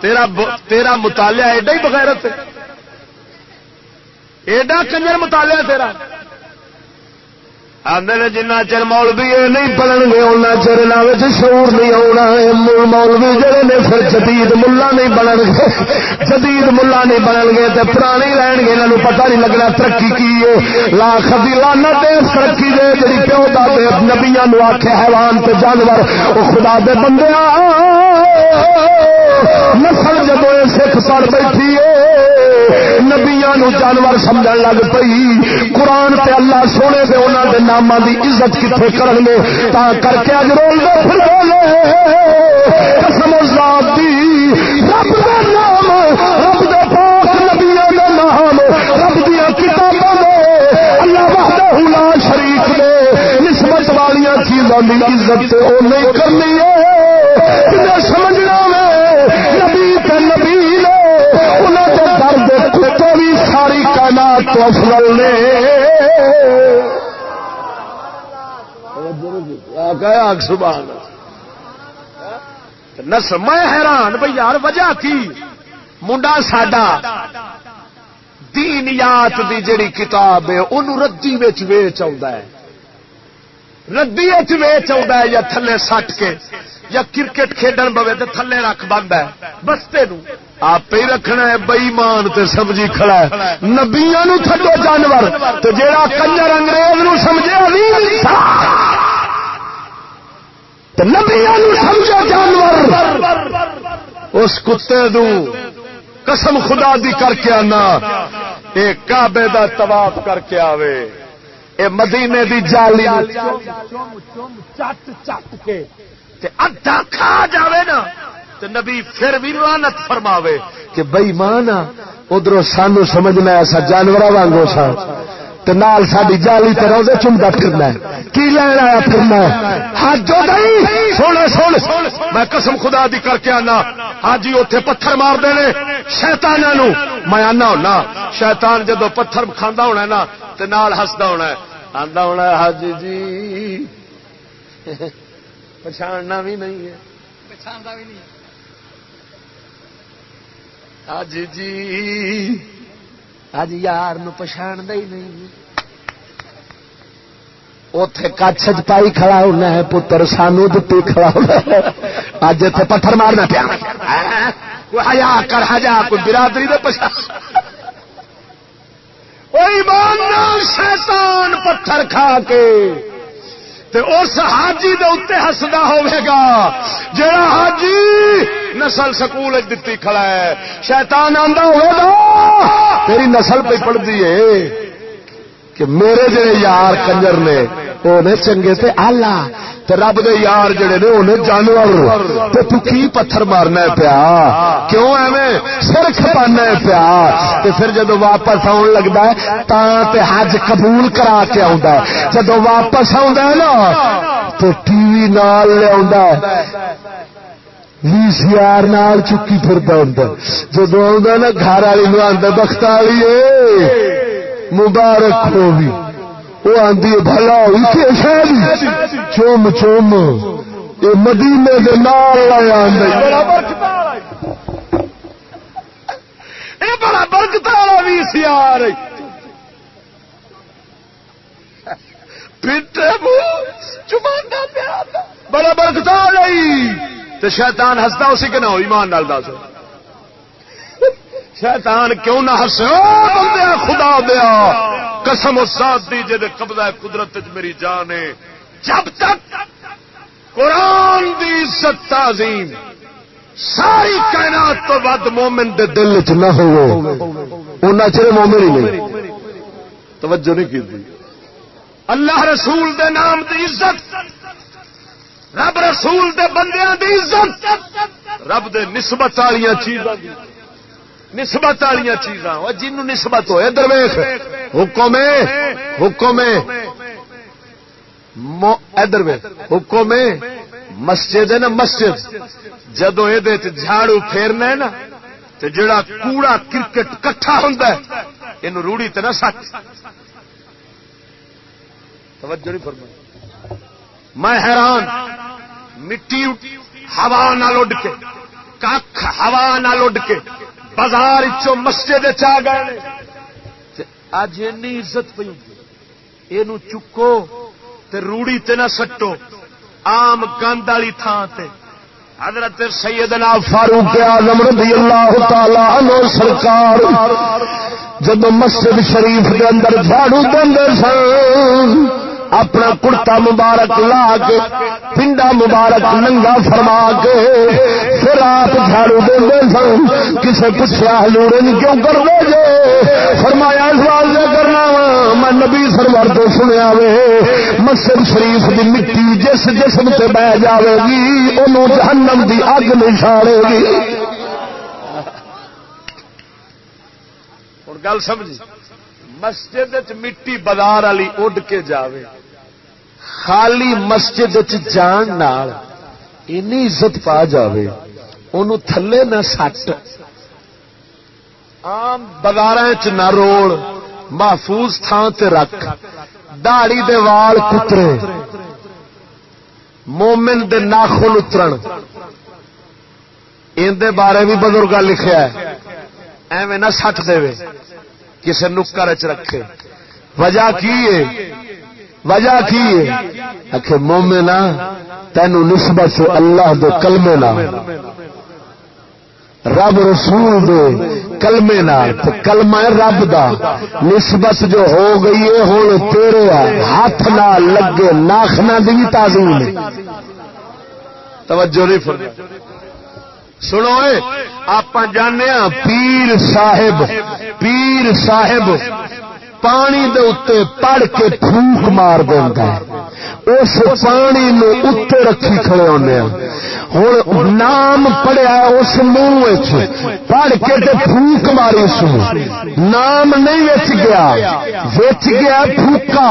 تیرا تیرا مطالعہ ایڈا ہی بغیرت ایڈا کنجر مطالعہ تیرا۔ آدھے جنہ چر مولوی یہ نہیں پڑھن گے ان چر نہ شعور نہیں آنا مولوی جڑے نے پھر جدید ملا نہیں بنن گے جدید ملا نہیں بنن گے تو پرانی رہن گے انہوں پتہ نہیں لگنا ترقی کی ہے۔ لاکھ دی لانا اس ترقی دے جی پیو دے نبیا نو آخے حیوان تے جانور۔ وہ خدا دے بندے نسل جب سکھ پڑ بیٹھی نبیا جانور سمجھ لگ پئی۔ قرآن تے اللہ سونے دے انہوں دے نام دی عزت کتنے کر لے تا کر کے اج رول دے پھر بولے قسم ذات دی، رب دا نام، رب دے پاک نبیوں دا نام، رب دیا کتاباں دے۔ اللہ وحدہ لا شریک دے۔ نسبت والیاں چیزاں دی عزت تے او نہیں کرنی ہے۔ جنہیں سمجھنا میں نبی تے نبی نے، انہاں دے درد کتے بھی ساری کائنات تو افضل نے۔ آگ سبحان نس، میں حیران بھائی یار، وجہ کی منڈا ساڈا۔ دینیات دی جڑی کتاب ہے انہوں ردی ویچ ویچ ہے۔ ردی ویچ ہے، یا تھلے سٹ کے، یا کرکٹ کھیڈن پوے تو تھلے رکھ بند ہے۔ بستے نو آپ ہی رکھنا ہے، بئیمان تے سمجھی کھڑا ہے۔ نبیا نو تھڈو جانور۔ تو جیڑا کنجر انگریز نو سمجھے نبیا نو جانور. اس کتے نو قسم خدا دی کر کے آنا. اے کعبے دا طواف کر کے آوے. اے مدینے دی جالی. چٹ چٹ کے ادھا کھا جاوے نا. تو نبی پھر بھی لانت فرماوے کہ بئی ماں ادھر سانو سمجھنا ایسا جانور وانگو سا. نال ساری جالی تے روزے چمتا پھرنا ہے۔ کی لین آیا پھرنا جو نہیں سونے سن میں قسم خدا دی کر کے آنا۔ حاجی اتے پتھر مار دے شیتانوں میں آنا ہونا۔ شیطان جدو پتھر کھانا ہونا نا تو نال ہستا ہونا آتا ہونا حاجی جی۔ پچھاڑنا بھی نہیں ہے۔ حاجی جی۔ اج یار نو پچھاڑ ہی نہیں اتے کچھ پائی کھڑا ہونا ہے پتر سانو دتی کھڑا ہونا اج اتنے پتھر مارنا پیا ہیا کر ہجا کوئی برادری دے پچھا شیطان پتھر کھا کے تے اس حاجی دے اتنے ہسدا ہوگا جڑا حاجی نسل سکول دتی کھڑا ہے۔ شیطان آندا ہوگا تیری نسل پہ پڑتی ہے کہ میرے جڑے یار کنجر نے وہ چنگے تے آلہ تے رب دے یار جڑے نے انہیں جانور تے تو کی پتھر مارنا ہے پیا؟ کیوں ایویں سر کھپانا ہے پیا؟ تے پھر جدو واپس آن لگتا ہے تا تے حج قبول کرا کے آندا ہے۔ جدو واپس آندا ہے نا تو ٹی وی نال لے ہے۔ وی سی آر نال چکی پھردا ہوندا جدو آندا نا، گھر والی نو آندا بخت والی مبارک ہو وہ آدھی بھلا ہوئی چوم چوم۔ یہ مدینے کے نال بڑا برکت والا بھی سی آ رہی۔ بڑا برکت آ رہی تو شیطان ہستا اسی کے نہ ہوئی مان ڈال دس۔ شیطان کیوں نہ ہسے بندے خدا دیا قسم و ساتھ دی جے قبضہ قدرت میری جان ہے۔ جب تک قرآن دی عزت تعظیم ساری کائنات تو ود مومن دے دل چ نہ ہو چر مومن ہی نہیں۔ توجہ نہیں کی دی اللہ رسول دے نام دی عزت، رب رسول دے بندیاں دی عزت، رب دے نسبت والی چیزاں نسبت والی چیزاں۔ جنوں نسبت ہوئے درویش حکم حکم ادھر حکم مسجد ہے نا، مسجد۔ جدو یہ جھاڑو پھیرنا ہے نا تو جڑا کوڑا کرکٹ کٹھا ہوں یہ روڑی تو نہ سچ توجہ نہیں فرما میں حیران، مٹی ہوا نہ لڈ کے کھ ہوا نہ لڈ کے۔ بازار چو مسجد چ گئے۔ اج این عزت پی یہ چکو تے روڑی تے نہ سٹو۔ آم گند والی تھان تے۔ حضرت سیدنا فاروق اعظم رضی اللہ تعالی عنہ سرکار جب مسجد شریف کے اندر جھاڑو دے سن اپنا کڑتا مبارک لا کے، پنڈا مبارک ننگا فرما کے، پھر آپ جھاڑو دے سن، کسے پوچھا ہلوڑے کیوں کر دے جے؟ فرمایا سوال سے کرنا میں نبی سرور تو سنیا وے مسجد شریف دی مٹی جس جسم سے بہ جاوے گی انہوں جہنم دی اگ نہیں ساڑے گی۔ گل سمجھ مسجد مٹی بازار والی اڈ کے جاوے۔ خالی مسجد جان نال عزت پا جاوے ان تھلے نہ سٹ۔ آم بازار چ نہ روڑ، محفوظ تھان تے رکھ۔ داڑی دے وال کترے۔ مومن دے ناخن اترن۔ اندر بارے بھی بزرگ لکھا ہے، ایویں نہ سٹ دے کسی نکر چ رکھے۔ وجہ کی ہے؟ وجہ کی ہے؟ آخ مومنا تینوں نسبت اللہ دے کلمے رب رسول دے کلمے کلمہ رب دا نسبت جو ہو گئی ہے ہوں تیرے ہاتھ نہ لگے ناخنا دی تعظیم توجہ نہیں فرمائی۔ سنو آپ جانے ہاں، پیر صاحب پیر صاحب پانی دے اتنے پڑھ کے پھوک مار دینا اس پانی نو اتنے رکھی کھڑے ہونے ہوں نام پڑیا اس منہ پڑھ کے تے پھوک ماری اس نام نہیں وچ گیا۔ وچ گیا پھوکا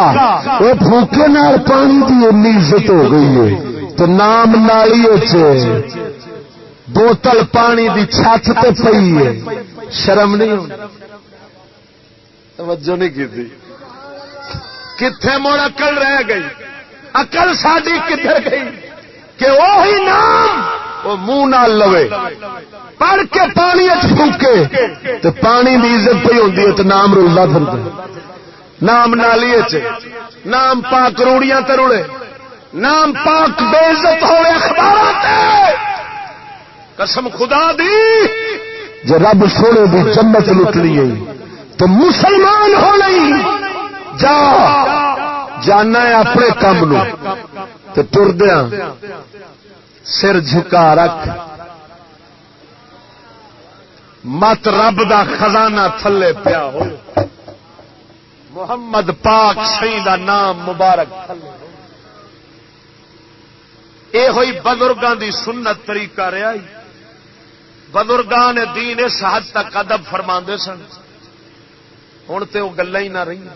وہ پھوکے نال پانی کی این عزت ہو گئی ہے۔ تو نام نالی بوتل پانی دی چھت تے پئی ہے۔ شرم نہیں ہوتی توجہ نہیں کی کتنے مڑ اکل رہ گئی؟ اکل ساری کدھر گئی؟ کہ وہی نام وہ منہ نہ لوے۔ پڑھ کے پانی پھوکے تو پانی کی عزت پہ ہوتی ہے تو نام رولا پھر نام نالی نام پاک روڑیاں تروڑے نام پاک بے عزت ہوئے اخبار قسم خدا دی۔ جو رب سونے بھی جنت لٹ لی تو مسلمان ہو نہیں۔ جا۔ جانا ہے اپنے کام نو۔ تو ٹردیا سر جھکا رکھ۔ مت رب دا خزانہ تھلے پیا ہو۔ محمد پاک سی دا نام مبارک تھلے یہ ہوئی بزرگوں دی سنت طریقہ رہا بزرگان دین اس حد تک ادب فرما سن۔ ہوں تو وہ گلا ہی نہ رہی۔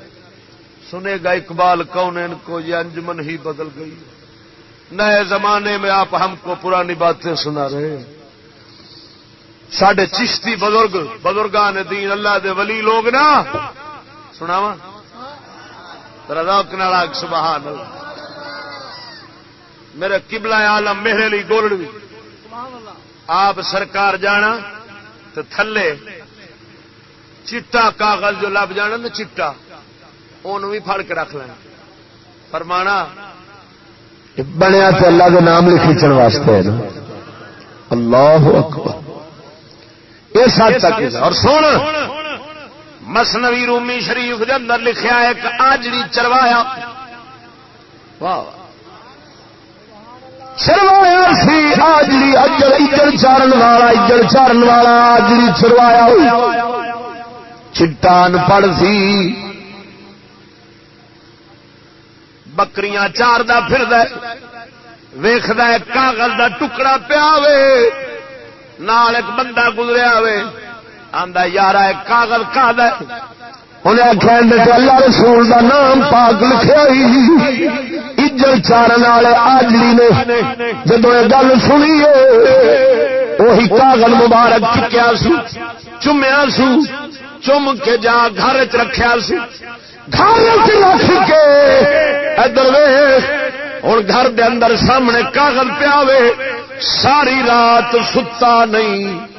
سنے گا اقبال کون ان کو یہ انجمن ہی بدل گئی۔ نئے زمانے میں آپ ہم کو پرانی باتیں سنا رہے سڈے چشتی بزرگ، بزرگان دین، اللہ دے ولی لوگ نا۔ سناوا روک ناگ سبحان میرے کبلا آلم میرے لی گولڈ بھی آپ سرکار جانا تو تھلے چٹا کاغذ جو لب جانا نا چٹا ان بھی پھڑ کے رکھ لینا فرمانا بنیا تو اللہ کے نام لکھن واسطے ہے نا۔ اللہ اکبر۔ اس حد تک اور سن مسنوی رومی شریف کے اندر لکھا ایک آجڑی چروایا۔ واہ چروایا سی، آجڑی، اجڑ اجڑ چارن والا، اجڑ چارن والا، آجڑی چروایا۔ ہوئی چٹان پڑ سی۔ بکریاں چار پھر ویخد کاغذ دا ٹکڑا پیا نال ایک بندہ گزریا وے آدھا یار کاغذ کا انہیں آخیا اللہ رسول دا نام پاک لکھا اجر چارن والے آجلی نے جدو یہ گل سنی وہی کاغذ مبارک چکیا سو چومیا سو چم کے جا گھر چ رکھا سی۔ گھر رکھ کے ادھر ہوں گھر دے اندر سامنے کاغذ پیا ساری رات ستا نہیں۔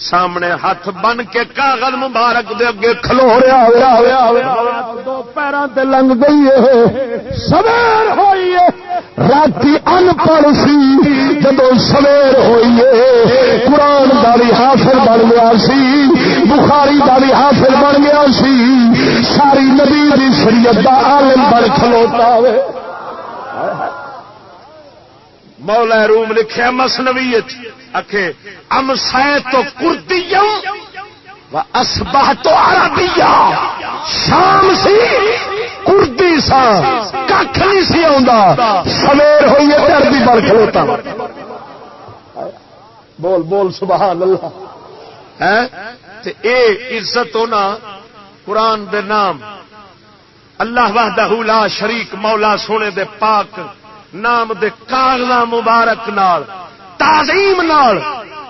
سامنے ہاتھ بن کے کاغذ مبارک دے اگے کھلو رہا ہوا دو پیروں تے لنگ گئی ہے۔ سویر ہوئی ہے۔ رات ان پڑھ سی جب سویر ہوئی ہے۔ قرآن کا بھی حاصل بن گیا سی بخاری کا بھی حاصل بن گیا سی۔ ساری نبی دی شریعت کا عالم بن کھلوتا ہوئے مولا روم لکھا مسنوی اکھے، ام سہ تو کردی اسبہ تو عربی شام سی کردی سا کھ نہیں سی آ سویر ہوئی ہے عربی بڑھ کھلوتا بول بول، سبحان اللہ۔ تے اے عزت ہونا قرآن دے نام۔ اللہ وحدہ لا شریک مولا سونے دے پاک نام دے کاغذ مبارک نال۔ تعظیم نال۔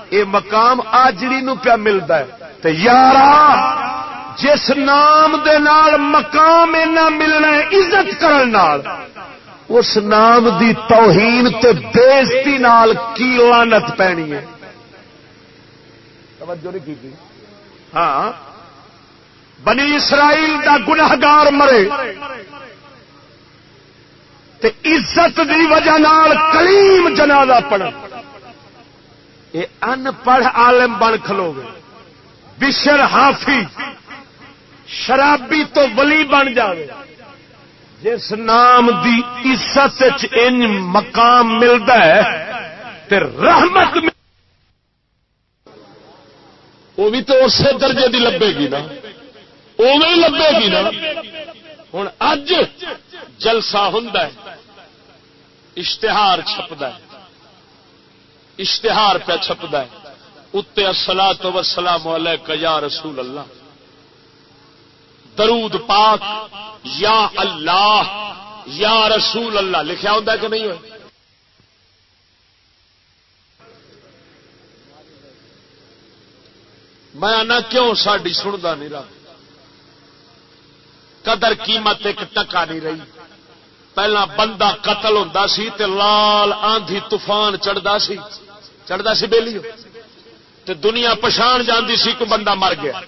اے مقام آجڑی نو پیا ملتا ہے۔ تے یارا، جس نام دے نال مقام اینا ملنا ہے، عزت کرن نال، اس نام دی توہین تے بےزتی نال کی لانت پینی ہے۔ توجہ نہیں کی ہاں۔ بنی اسرائیل دا گناہگار مرے۔ تے عزت دی وجہ نال کلیم جنازہ پڑھ یہ ان پڑھ عالم بن کھلو گے بشر ہافی شرابی تو ولی بن جائے جس نام دی عزت ان مقام ملتا ہے، تے رحمت مل وہ بھی تو اسی درجے دی لبے گی نا۔ اوے لبے گی نا۔ ہوں اج جلسہ ہوں اشتہار چھپتا ہے۔ اشتہار پہ چھپتا ہے۔ اتنے اصلا تو وسلام یا رسول اللہ۔ درود پاک یا اللہ یا رسول اللہ۔ لکھا ہوں کہ نہیں ہو میں آنا کیوں ساری سنتا نہیں رہا؟ قدر قیمت ایک ٹکا نہیں رہی۔ پہلا بندہ قتل ہوں سی تے لال آندھی طوفان چڑھتا سی۔ چڑھتا سی بہلی تے دنیا پچھان جاندی سی کوئی بندہ مر گیا۔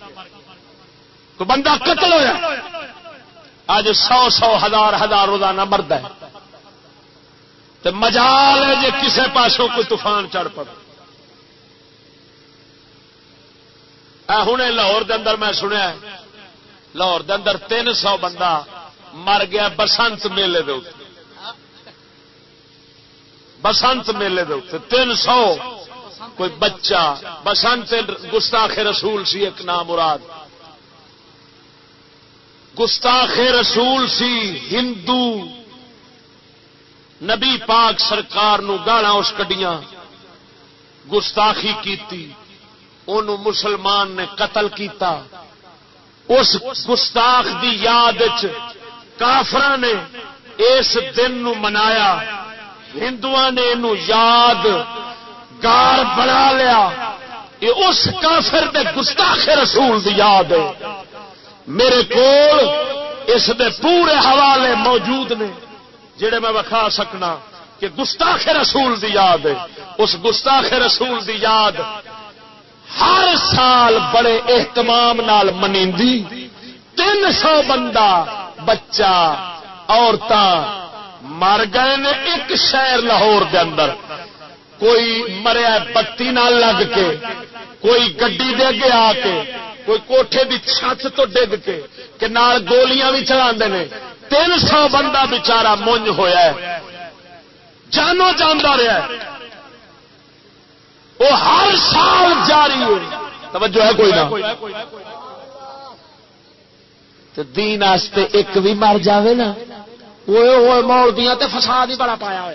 کوئی بندہ قتل ہوا اج سو سو ہزار ہزار روزانہ مرد ہے۔ تے مجال ہے جی کسے پاسوں کوئی طوفان چڑھ پڑ ہوں لاہور دے اندر میں سنیا لاہور دے اندر تین سو بندہ مر گیا بسنت میلے دے بسنت میلے دے تین سو کوئی بچہ، بسنت گستاخ رسول سی ایک نام مراد۔ گستاخ رسول سی ہندو۔ نبی پاک سرکار نو گالا اس کڈیاں۔ گستاخی کیتی انہوں مسلمان نے قتل کیتا۔ اس گستاخ دی یاد کافر نے اس دن نو منایا۔ ہندو نے یاد، گار بنا لیا۔ یہ اس کافر دے گستاخ رسول دی یاد ہے۔ میرے کول اس دے پورے حوالے موجود نے، جڑے میں وکھا سکنا کہ گستاخ رسول دی یاد ہے۔ اس گستاخ رسول دی یاد ہر سال بڑے اہتمام نال منی تین سو بندہ، بچہ عورت مر گئے نے ایک شہر لاہور دے اندر۔ کوئی مریا بتی نہ لگ کے، کوئی گڈی دے اگے آ کے، کوئی کوٹھے دی چھت تو ڈگ کے، کہ نال گولیاں بھی چلا تین سو بندہ بچارا مونج ہویا ہے۔ جانو جانا رہا ہے۔ وہ ہر سال جاری ہو توجہ ہے کوئی نہ۔ دین آستے ایک بھی مر جاوے نا۔ ہوئے مول دیا فساد ہی بڑا پایا ہوا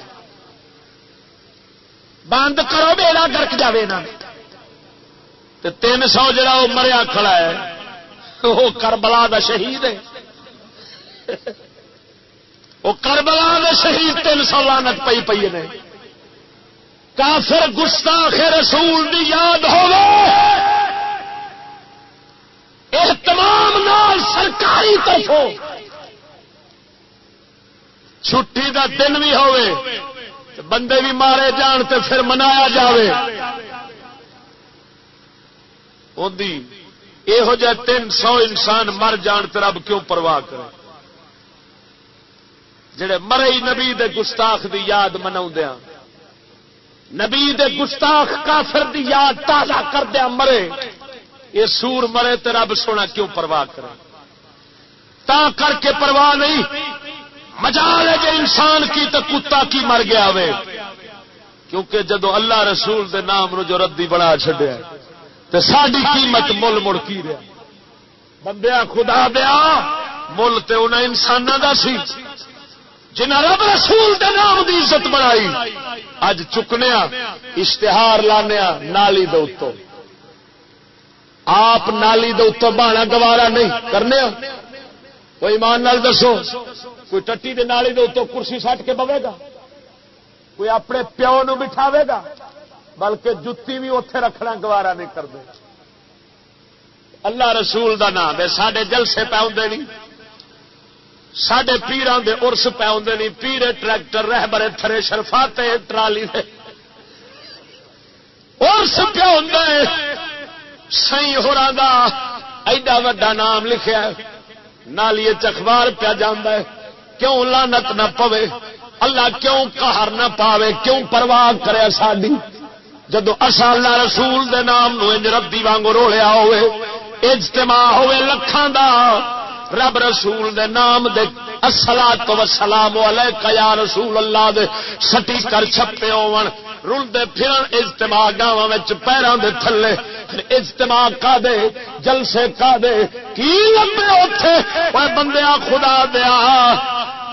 بند کرو بیڑا گرک جاوے نا تین سو جڑا وہ مریا کھڑا ہے، وہ کربلا دا شہید ہے۔ وہ کربلا دا شہید تین سو لانت پی پی نے۔ کافر گستاخ رسول دی یاد ہو اہتمام نال سرکاری طرفوں چھٹی دا دن بھی ہوئے بندے بھی مارے جان تے پھر منایا جاوے۔ یہو جہ تین سو انسان مر جان تے رب کیوں پرواہ کرے؟ جڑے مرے نبی دے گستاخ دی یاد منا ہاں۔ نبی دے گستاخ کافر دی یاد تازہ کردیا ہاں مرے۔ یہ سور مرے تو رب سونا کیوں پرواہ کرے؟ تا کر کے پرواہ نہیں۔ مجال ہے جی انسان کی تو کتا کی مر گیا وے۔ کیونکہ جدو اللہ رسول دے نام نو جو ردی بنا چڈیا تو ساری قیمت مل مڑ کی رہا بندیا خدا دیا، مل تو انہیں انسانوں کا سی۔ جنہ رب رسول دے نام دی عزت بنائی، اج چکنے اشتہار لانے نالی دو آپ نالی دو بہانا گوارا نہیں کرنے کوئی ایمان نال دسو۔ کوئی ٹٹی دے نالی دے کرسی سٹ کے بوے گا؟ کوئی اپنے پیو نو بٹھاوے گا؟ بلکہ جتی بھی اتے رکھنا گوارا نہیں کرتے۔ اللہ رسول دا نام ہے سڈے جلسے پہ نہیں۔ سڈے پیران دے ارس پہ آدھے نہیں۔ پیڑے ٹریکٹر رہ برے تھرے شرفاتے ٹرالی دے۔ ارس پہ ہوں سی ہو ایڈا وا نام لکھا نالی چخبار پیا جانا ہے۔ کیوں لانت نہ پوے؟ اللہ کیوں کہر نہ پاوے؟ کیوں پرواہ کرے ساری جدو اصا اللہ رسول دے نام نو انج ردی وانگ رولیا ہوئے، اجتماع ہوئے لکھان دا، رب رسول دے نام دے اصلا تو سلام یا رسول اللہ دے سٹی کر چھپے ہون رلتے پھرن اجتماع گاواں پیروں دے تھلے۔ اجتماع کا دے جلسے کا دے کی لمبے اتے وہ بندیا خدا دیا۔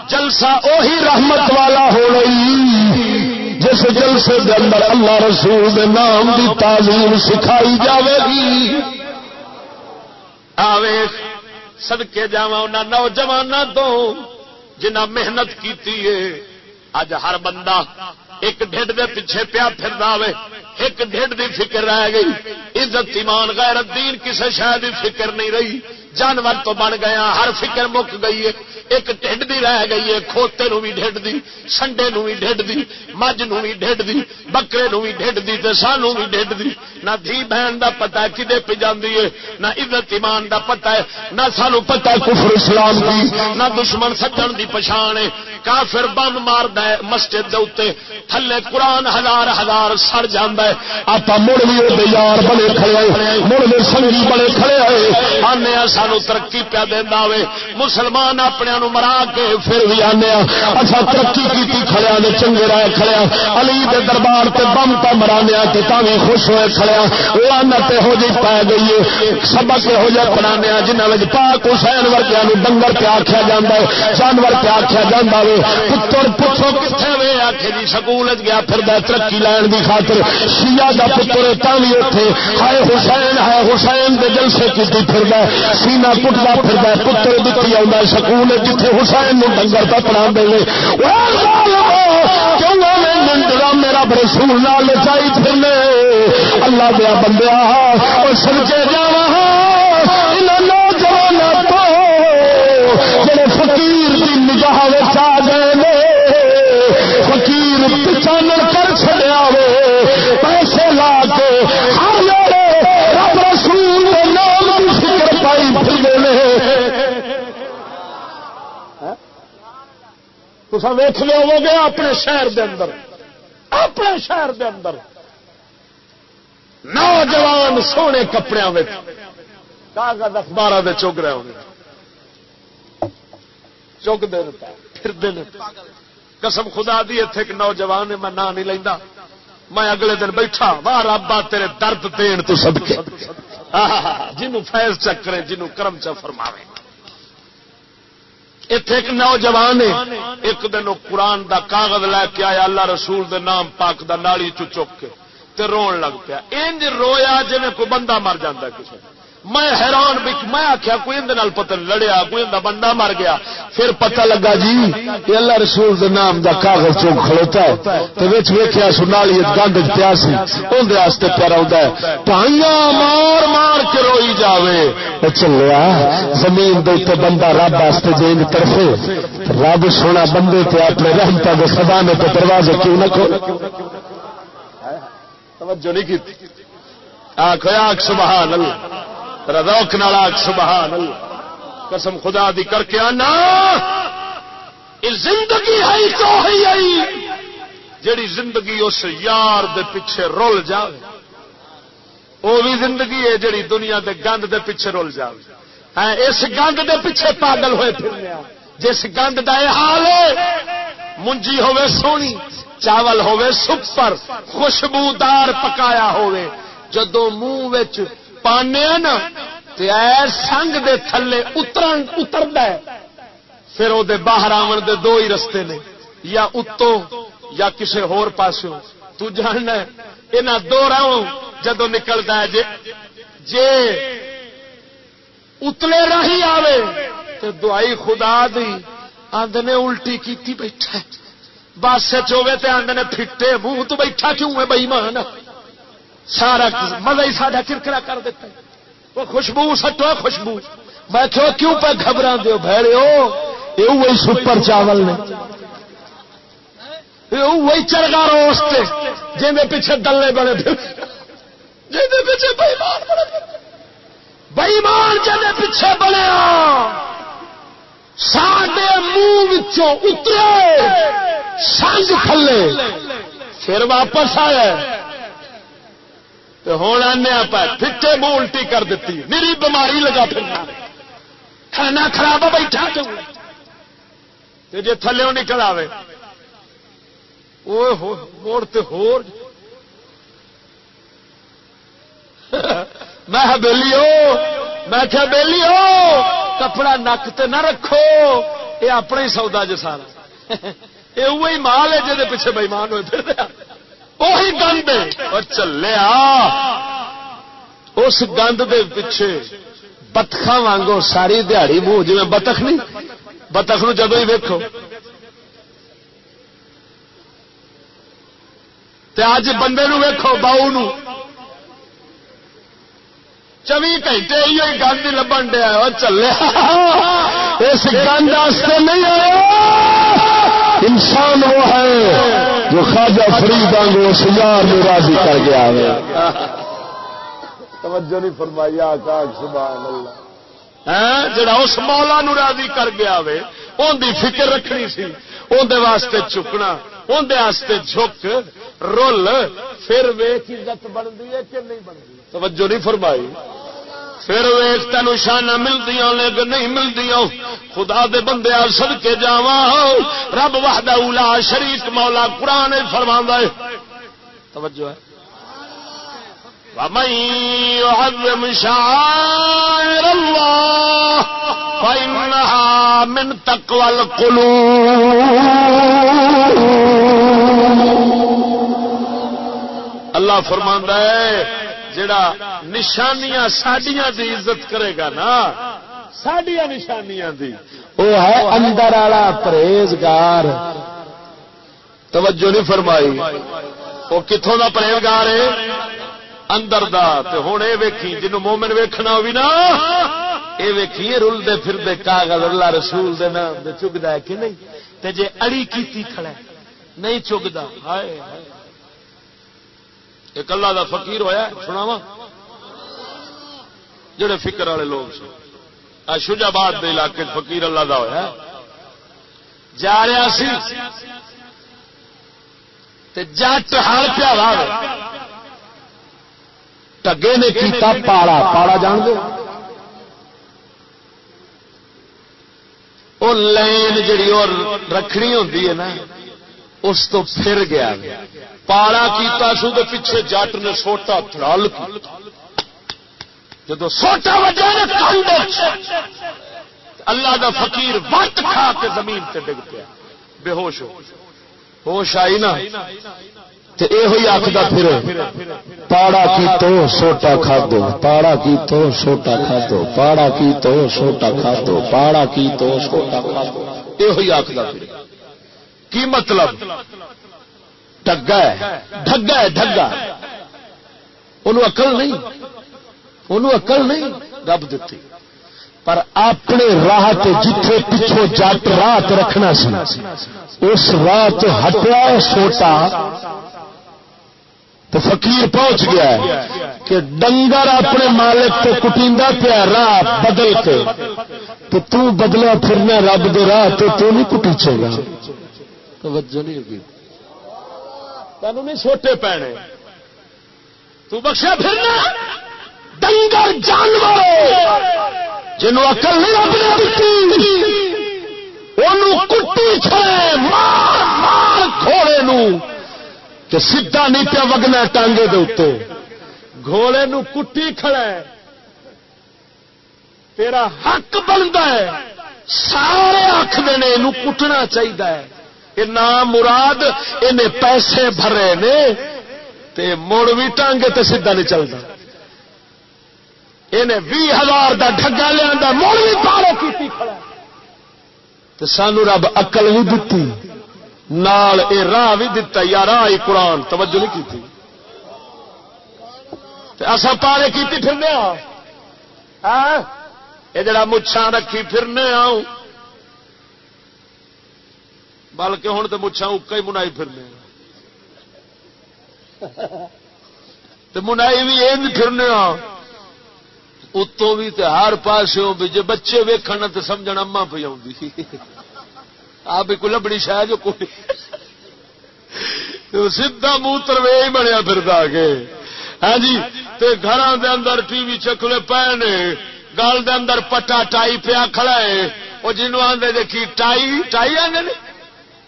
جلسہ اوہی رحمت والا ہو رہی۔ جس جلسے دے اندر اللہ رسول دے نام دی تعلیم سکھائی جاوے گی۔ آوے سدکے جا نوجوان تو جنہ محنت کی اج ہر بندہ ایک ڈھڈ دے پیچھے پیا پھر ایک ڈھڈ دی فکر رہ گئی، عزت ایمان، غیرت دین کسی شاید دی فکر نہیں رہی۔ جانور تو بن گیا ہر فکر مک گئی ہے۔ ایک ڈھڈ دی رہ گئی ہے، کھوتے نو بھی ڈھڈ دی، سنڈے نو بھی ڈھڈ دی، مجھ نو بھی ڈھڈ دی، بکرے نو بھی ڈھڈ دی، تے سانو بھی ڈھڈ دی۔ نہ دھی بہن دا پتا کدے پہ جاندی ہے، نہ عزت ایمان دا پتا ہے، نہ سانو پتا کفر اسلام دی، نہ دشمن سجن دی پچھان ہے۔ کافر بم مارد ہے مسجد دے اوتے، تھلے قرآن ہزار ہزار سڑ جانا ہے۔ آپ مڑ وی بھی یار بڑے کھڑے مڑ بھی سنگی بڑے کھڑے آئے آنے سانو ترقی پیا دینا وے۔ مسلمان اپنے مرا کے پھر بھی آنے اچھا ترقی کی کھڑیا نے، چنگے رائے کھڑیا علی دے دربار تے بم پہ مرانے تے تاوی خوش ہوئے کھڑیا لانت ہو جی پا گئی ہے۔ سبق ہو جا پڑھانے جنہوں پاک حسین ورگیا ڈنگر پہ آخیا جا ہے، جانور پہ آخیا جا ہے پتر پوچھو کتنے وے؟ آخ جی سکول گیا، پھر ترقی لین کی خاطر شیا کا پتر تھی اتنے ہائے حسین ہے حسین دے جلسے کی پھر سینا کٹتا پھر پتر دیکھی آ سکول جیتے حسین ڈنگر پہ پڑھا دے میرا برسول لال چائی پھرنے۔ اللہ دیا بندیا، اور سمجھے جا نوجوان تو جڑے فقیر کی نگاہ آ گئے فقیر پچانر کر چڑیا وے پیسے لا کے ہر رب رسول نام کی فکر پائی پھر تو ویخ لو گے اپنے شہر دے اندر۔ اپنے شہر دے اندر۔ نوجوان سونے کپڑے کاغذ اخبار کے چگ رہے ہوں چگ دن پھر دن قسم خدا دی اتنے ایک نوجوان میں نہ نہیں لینا میں اگلے دن بیٹھا، واہ رابا تیرے درد دین تو سب جنوں فیض چکرے جنوں کرم چ فرماوے۔ اتے ایک نوجوان ایک دن قرآن دا کاغذ لے کے آیا، اللہ رسول دے نام پاک دا نالی چک کے تے رون لگ پیا۔ انج رویا جی کوئی بندہ مر جا کسی میں حیران بچ میں آخیا کوئی اندر پتہ لڑیا، کوئی اندر بندہ مر گیا۔ پھر پتہ لگا جی کہ اللہ رسول دے نام دا کاغذ چوک کھڑوتا ہے۔ تو وچ ویکھیا سنالی گند پیا سی۔ اون دے واسطے پیارا ہوندا ہے پائیاں مار مار کے روئی جاوے۔ او چلیا، زمین دے تے بندہ رب واسطے جین طرفے۔ رب سونا بندے تے اپنے رحمتاں دے خزانے تے دروازے کیوں نہ کھول توجہ نہیں کی۔ آخ آخ سبحان اللہ۔ روک نال سبحان اللہ۔ قسم خدا دی کر کے آنا۔ زندگی ہے تو ہی آئی جیڑی زندگی اس یار دے پیچھے رول جائے وہ بھی زندگی ہے جیڑی دنیا دے گند دے پیچھے رول جائے ہاں، اس گند دے پیچھے پاگل ہوئے پھر جس گند کا یہ حال ہے، منجی ہوے سونی، چاول ہوے سپر، خوشبودار پکایا ہوے جدو منہ پانے نا سنگ دے تھلے اتر پھر وہ باہر آن دے دو ہی رستے نے، یا اتو یا کسی ہور پاسوں تو جاننا یہاں دو راہوں جدو نکلتا ہے جے جے اتلے راہی آوے تو دعائی خدا دی آدھے الٹی کی بیٹھا بس چوے تو آدھے پھٹے منہ تو بیٹھا کیوں ہے بئی مان سارا مزہ ہی سارا کرکرا کر دیتا ہے۔ وہ خوشبو، سٹو خوشبو۔ میں کیوں کیوں پہ گھبرا دو بھڑے ہو یہ وہی سپر چاول نے۔ وہی چرگا روسٹ جی پیچھے دلے بڑے جی پیچھے بئیمان بڑے بئیمان جی پیچھے بنے سڈے منہ اترے۔ سنگ کھلے۔ پھر واپس آیا تو ہوں آنے آپ پھٹے منہ الٹی کر دیتی میری بیماری لگا پھرنا۔ کھانا خراب بیٹھا جی تھلے نکل آئے موڑ تے ہور۔ میں بہلی ہو میں کیا بہلی ہو کپڑا نک تے نہ رکھو۔ یہ اپنا ہی سودا جو سارا یہ وہی مال ہے جہد پیچھے بےمان ہوئے پھر وہی گند اور چلیا اس گند دے پیچھے بتخا وانگو ساری دیہڑی منہ جی بتخ نہیں بتخ نو جدو ہی ویکو اج بندے نو ویکو باؤ نو چوی گھنٹے یہ گند لبن دیا اور چلے اس گند نہیں آیا انسان وہ ہے جو خواجہ فرید آنگو اس یار میں راضی کر گیا ہے توجہ نہیں فرمائی آقا سبحان اللہ۔ ہاں، جڑا اس مولا نو راضی کر گیا وے ان دی فکر رکھنی سی اندر واسطے چکنا اندر واسطے جھک رول پھر ویخ عزت بنتی ہے کہ نہیں بنتی؟ توجہ نہیں فرمائی۔ پھر ویخ تین شانہ ملتی لیکن نہیں ملتی خدا دے بندے سد کے جا رب وحد اولا شریف مولا قرآن فرما ہے۔ توجہ ہے۔ ومن يعظم شعائر الله فإنها من تقوى القلوب۔ اللہ فرما ہے۔ جڑا نشانیاں سڈیا دی عزت کرے گا نا سڈیا نشانیاں دی۔ وہ ہے اندر والا پرہیزگار۔ توجہ نہیں فرمائی۔ وہ کتوں کا پرہیزگار ہے؟ اندر دا۔ ہوں یہ ویکھی جن مومن ویکھنا بھی نا یہ ویکھی رلتے پھرتے کاغذ اللہ رسول دے نام چگتا ہے کہ نہیں؟ تے جے اڑی کی کھڑا نہیں چگتا ہائے۔ ایک اللہ دا فقیر ہویا سنا وا جڑے فکر والے لوگ سن۔ شجاباد کے علاقے فقیر اللہ دا ہویا جا رہا سی۔ جٹ ہر پیا ٹگے نے کیتا پاڑا۔ پاڑا جان دو وہ لائن جڑی اور رکھنی ہوتی ہے نا، اس تو پھر گیا۔ پالا کیتا سو تو پیچھے جٹ نے سوٹا تھرل جدو سوٹا وجہ اللہ دا فقیر وقت کھا کے زمین سے ڈگ پیا۔ بے ہوش ہو۔ ہوش آئی نا؟ یہ آخر پھر پاڑا کی تو سوٹا کھا دو، پاڑا کی تو سوٹا کھا دو، پاڑا کی تو سوٹا کھا دو، پاڑا کی تو سوٹا کھا دو۔ یہ آخر پھر کی مطلب؟ ڈگا ڈگا ہے ڈگا انہوں اقل نہیں، انہوں اقل نہیں رب دیتی۔ پر اپنے راہ جتھے پچھو جٹ راہ رکھنا سی، اس راہ ہٹیا سوٹا تو فقیر پہنچ گیا ہے کہ ڈنگر اپنے مالک تو کٹیندا پیا راہ بدل کے، تو تو بدلا پھرنا رب دے راہ تو تو نہیں کٹیچے گا توجہ نہیں ہوگی۔ تینوں نہیں، سوٹے پینے۔ تو بخشا پھرنا ڈنگر جانور جنوں اکل نہیں اپنے کٹی چھڑے، مار مار گھوڑے نو سیدا نہیں پیا وگنا ٹانگے دے اتنے گھوڑے نو کٹی کھڑا ہے تیرا حق بنتا ہے۔ سارے آخر نے کٹنا چاہیے نام مراد ان پیسے بھرے نے، تے مڑ بھی ٹانگے تے سیدھا نہیں چلتا۔ انہیں بھی ہزار کا ڈگا لیا، مڑ بھی پارو کی سانو رب اقل بھی دتی، نال اے راہ بھی دتا، یا راہ ہی قرآن، توجہ نہیں کی اصا پارے کی پھرنے یہ جڑا مچھان رکھی پھرنے آؤں بلکہ ہوں تو مچھا اکا ہی منائی پھرنے منائی بھی یہ پھرنے اتوں بھی ہر پاس جی بچے ویکن تو سمجھ اما پہ آپ کوئی لبڑی شاید جو کوئی؟ سیدا منہ تروے ہی بنیا پھر کے۔ ہاں جی گھر اندر ٹی وی چکلے پے نے۔ گل دے اندر پٹا ٹائی پیا کھڑا ہے۔ وہ جنوب آدھے دیکھی ٹائی ٹائی آدھے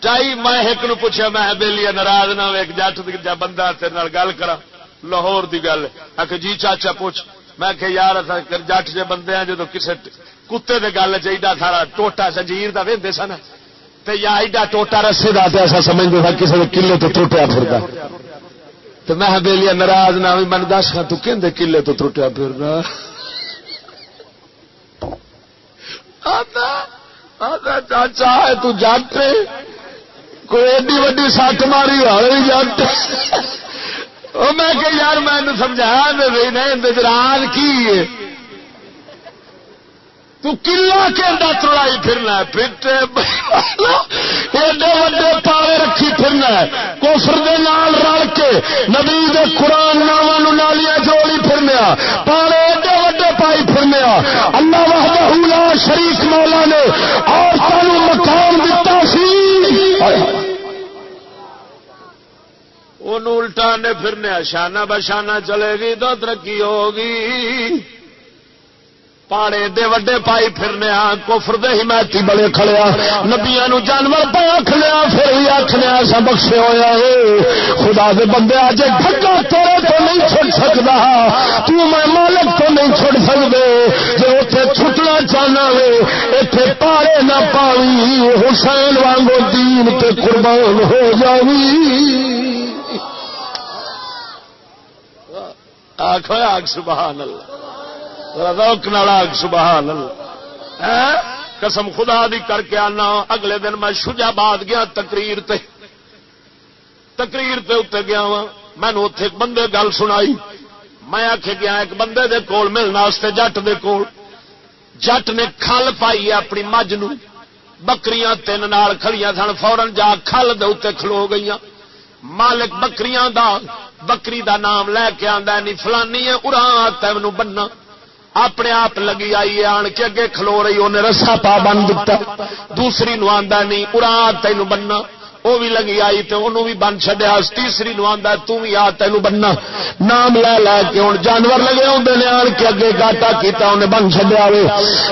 ٹائی میں ایک نو پوچھا، میں بہلی ناراض نہ ایک جٹ جا بندہ تیرے گل کرا لاہور دی گل آ جی چاچا پوچھ۔ میں کہ یار جٹ جے بندے ہیں جدو کسے کتے دے گل چاہیے سارا ٹوٹا زنجیر دا وے سن، تے یا ایڈا ٹوٹا رسے دا تے ایسا سمجھتے تھا کسی نے کلے تو ٹوٹیا پھردا۔ تو میں بےلی ناراض نہ ہوئی من دس ہاں تو کہ کلے تو ٹوٹیا پھرنا چاچا ہے تو جٹ کوئی ایڈی وڈی سٹ ماری ہوئی جٹ میں کہ یار، میں سمجھا نہیں راز کی تو کلا کے اندر تڑائی پھرنا ہے پھر ایڈے وڈے پاوے رکھی پھرنا ہے۔ کوفر دے نال رل کے نبی دے قرآن ناواں نالیاں جوڑی پھرنے پاوے ایڈے وڈے پائی پھرنے اللہ وحدہ لا شریف مولا نے اور سانو مقام دتا سی۔ الٹا نے پھرنے، شانہ بشانہ چلے گی تو ترقی ہوگی۔ پاڑے دے وڈے پائی پھرنے کوفر دے حمایتی بڑے کھڑیا۔ نبیا نو جانور پہ آخلیا پھر بھی آخنے سا بخشے ہوا ہے خدا دے بندے اج ڈگا تیرے تو نہیں چھڑ سکتا تو میں مالک تو نہیں چھڑ سکتے جو اتنے چھٹنا چاہنا وے اتنے پاڑے نہ پاوی۔ حسین وانگو دین تے قربان ہو جاوی۔ آخو آگ سبحان اللہ۔ روک نالا سبحان قسم خدا دی کر کے آنا، اگلے دن میں شجا باد گیا تقریر تے۔ تقریر تے اتنے گیا وا میں اتے بندے گل سنائی۔ میں آخ گیا ہاں، ایک بندے دے کول ملنے جٹ دے کول۔ جٹ نے کھل پائی اپنی مجھ نو بکریاں تین نال کھڑیاں سن فورن جا کھل دے اتنے کھلو گئی مالک بکریاں دا، بکری دا نام لے کے آدھا نہیں، فلانی ہے ارا تین بننا۔ اپنے آپ لگی آئی ہے، آن کے اگے کھلو رہی انہیں رسا پا بن دتا دوسری نو آدھا نہیں ارا تین بننا۔ وہ بھی لگی آئی تو انہوں بھی بن چڈیا تیسری نو آدھا تھی آ تین بننا۔ نام لے لے کے ہوں جانور لگے آدھے نے آن کے اگے گاٹا کیتا انہیں بن چڈیا وے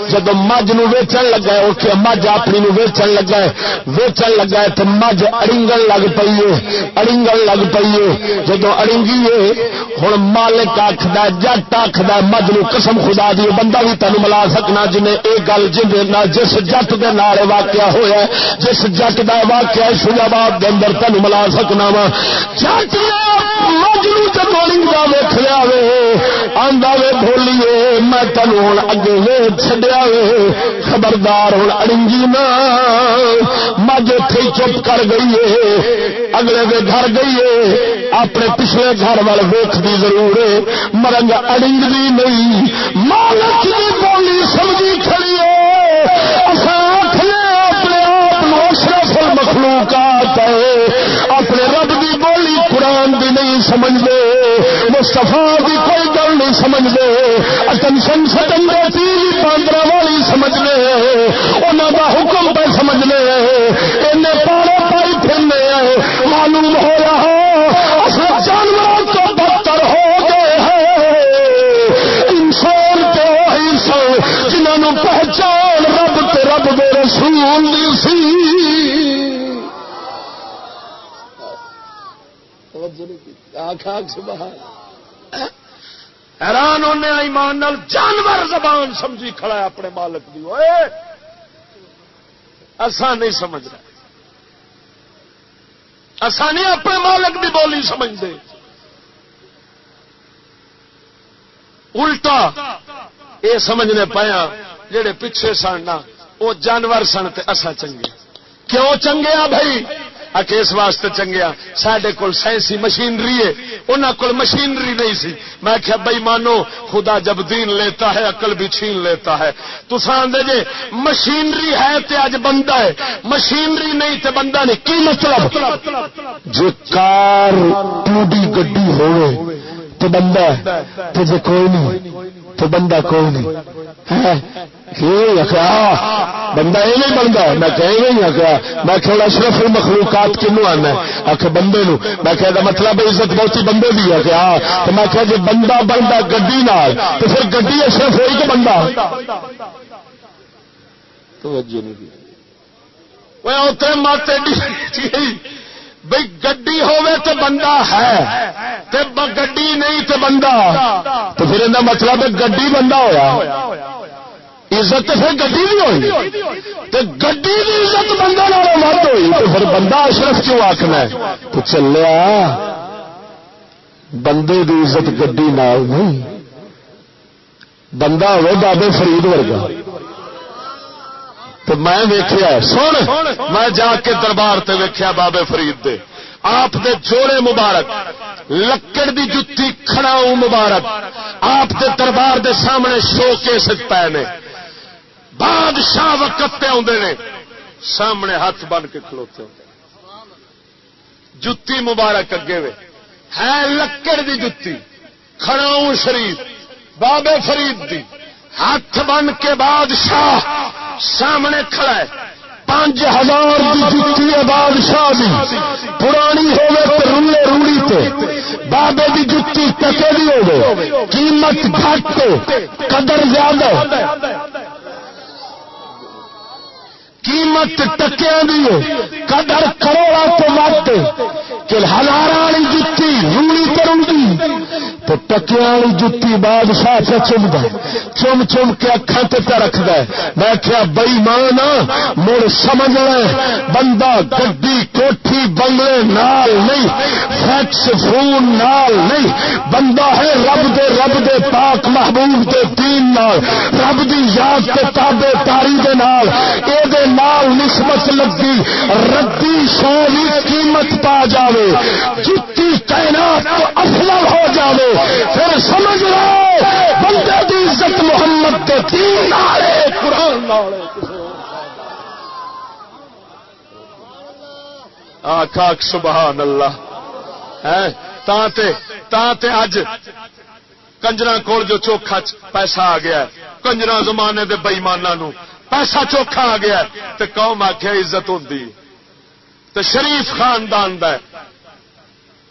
جب مجھ ویچن لگا ہے مجھ اپنی ویچن لگا ہے۔ ویچن لگا ہے تو مجھ اڑنگن لگ پی ہے۔ لگ پی ہے۔ جب اڑنگی ہے ہوں مالک آخد جٹ آخد مجھ نو قسم خدا دی بندہ بھی تین ملا سکنا جنہیں یہ گل جس جٹ کے نال واقعہ ہوا جس جٹ کا واقعہ آباد کے اندر تین ملا سکنا وا۔ چاچیا مجلو چکوڑی کا ویخ لیا وے۔ آدھا وے بولیے میں تین ہوں اگے ویچ چڈیا وے۔ خبردار ہوں اڑنگی نا۔ مجھ اتے چپ کر گئی ہے اگلے دے گھر گئی ہے اپنے پچھلے گھر وال ویخ دی ضرور ہے مرنگ اڑنگ بھی نہیں۔ مالک کی بولی سمجھی کھڑی ہے مخلوقات ہے۔ اپنے رب کی بولی قرآن بھی نہیں سمجھتے۔ مستفا بھی کوئی گل نہیں سمجھتے۔ اٹنشن سٹن دیتی پاندرا والی سمجھ لے انہوں کا حکم پہ سمجھ لے ان پارے پائی پھرنے معلوم ہو رہا اصل جانوروں تو بدتر ہو گئے ہیں۔ انسان تو وہی سو جنہوں پہچان رب تے رب دے رسول سی۔ حیران ہونے ایمان نال جانور زبان سمجھی کھڑا ہے اپنے مالک کی ایسا نہیں سمجھ رہا ایسا نہیں اپنے مالک کی بولی سمجھتے. الٹا یہ سمجھنے پایا جڑے پیچھے سن وہ جانور سن اصا چنگے. کیوں چنگے آ بھائی؟ اس واسطے چنگیا۔ سڈے کول سائنسی مشینری ہے۔ انہوں کو مشینری نہیں سی۔ میں کیا بھائی مانو، خدا جب دین لیتا ہے، عقل بھی چھین لیتا ہے۔ تو آدھے جی مشینری ہے تے اج بندہ ہے۔ مشینری نہیں تے بندہ نہیں۔ کی مطلب؟ جو کار ٹوڈی گڈی ہوئے تو بندہ تو جی کوئی نہیں تو بندہ کوئی نہیں۔ ہاں؟ بندہ یہ نہیں بنتا میں کہیں نہیں آخیا میں کہ اشرف مخلوقات کنو آنا آخ بندے نو میں کہ مطلب عزت بہت بندے بھی ہے کہ ہاں تو میں کہ جی بندہ بنتا گڈی نال تو پھر گڈی اشرف ہوئی کہ بندہ توجہ نہیں اتنے ماتے بھائی گڈی ہوے تو بندہ ہے گڈی نہیں تو بندہ تو پھر یہ مطلب گڈی بندہ ہوا عزت تو پھر گڈی بھی ہوئی۔ تو گڈی عزت بندہ مت ہوئی۔ تو پھر بندہ اشرف کیوں آخنا تو چلیا، بندے کی عزت گڈی نال نہیں۔ بندہ ہوئے بابے فرید ورگا۔ تو میں ویخیا سن، میں جا کے دربار سے ویخیا بابے فرید دے۔ آپ دے جوڑے مبارک، لکڑ دی جتی کھڑاؤ مبارک، آپ دے دربار دے سامنے شو کے سک پے نے۔ بادشاہ وقت پہ آدھے نے، سامنے ہاتھ بن کے کھلوتے ہوتے جتی مبارک اگے وے۔ ہے لکڑ دی جتی کھڑاؤ شریف، بابے فرید دی۔ ہاتھ بن کے بادشاہ سامنے کھڑا ہے۔ پانچ ہزار جتی ہے بادشاہ بھی پرانی ہوگی تو رولے روڑی تے۔ بابے کی جتی ٹکے بھی ہو قیمت گھٹ قدر زیادہ۔ قیمت ٹکیا بھی ہو قدر کروڑا تو مت کہ ہزار والی جتی روڑی کروں گی تو ٹکیا والی جتی بادشاہ سے چم دے چم چم کے اکھا تے رکھ دے میں کیا بئی مان مڑ سمجھ لے بندہ گڈی، کوٹھی، بنگلے نال نہیں، فیکس فون نال نہیں۔ بندہ ہے رب دے رب دے پاک محبوب دے دین نال۔ رب دی یاد تے تابے تاری دے نال۔ اے دے نال نسبت لگی ردی شوری قیمت پا جاوے، جتی تعینات تو افضل ہو جاوے۔ پھر سمجھ لو، بندے دی عزت محمد کے تین نالے، قرآن نالے۔ آخ سبحان اللہ اج کنجر کول جو چوکھا پیسہ آ گیا کنجر زمانے دے بئیمانہ نو پیسہ چوکھا آ گیا تو قوم آخیا عزت ہوتی تو شریف خاندان دا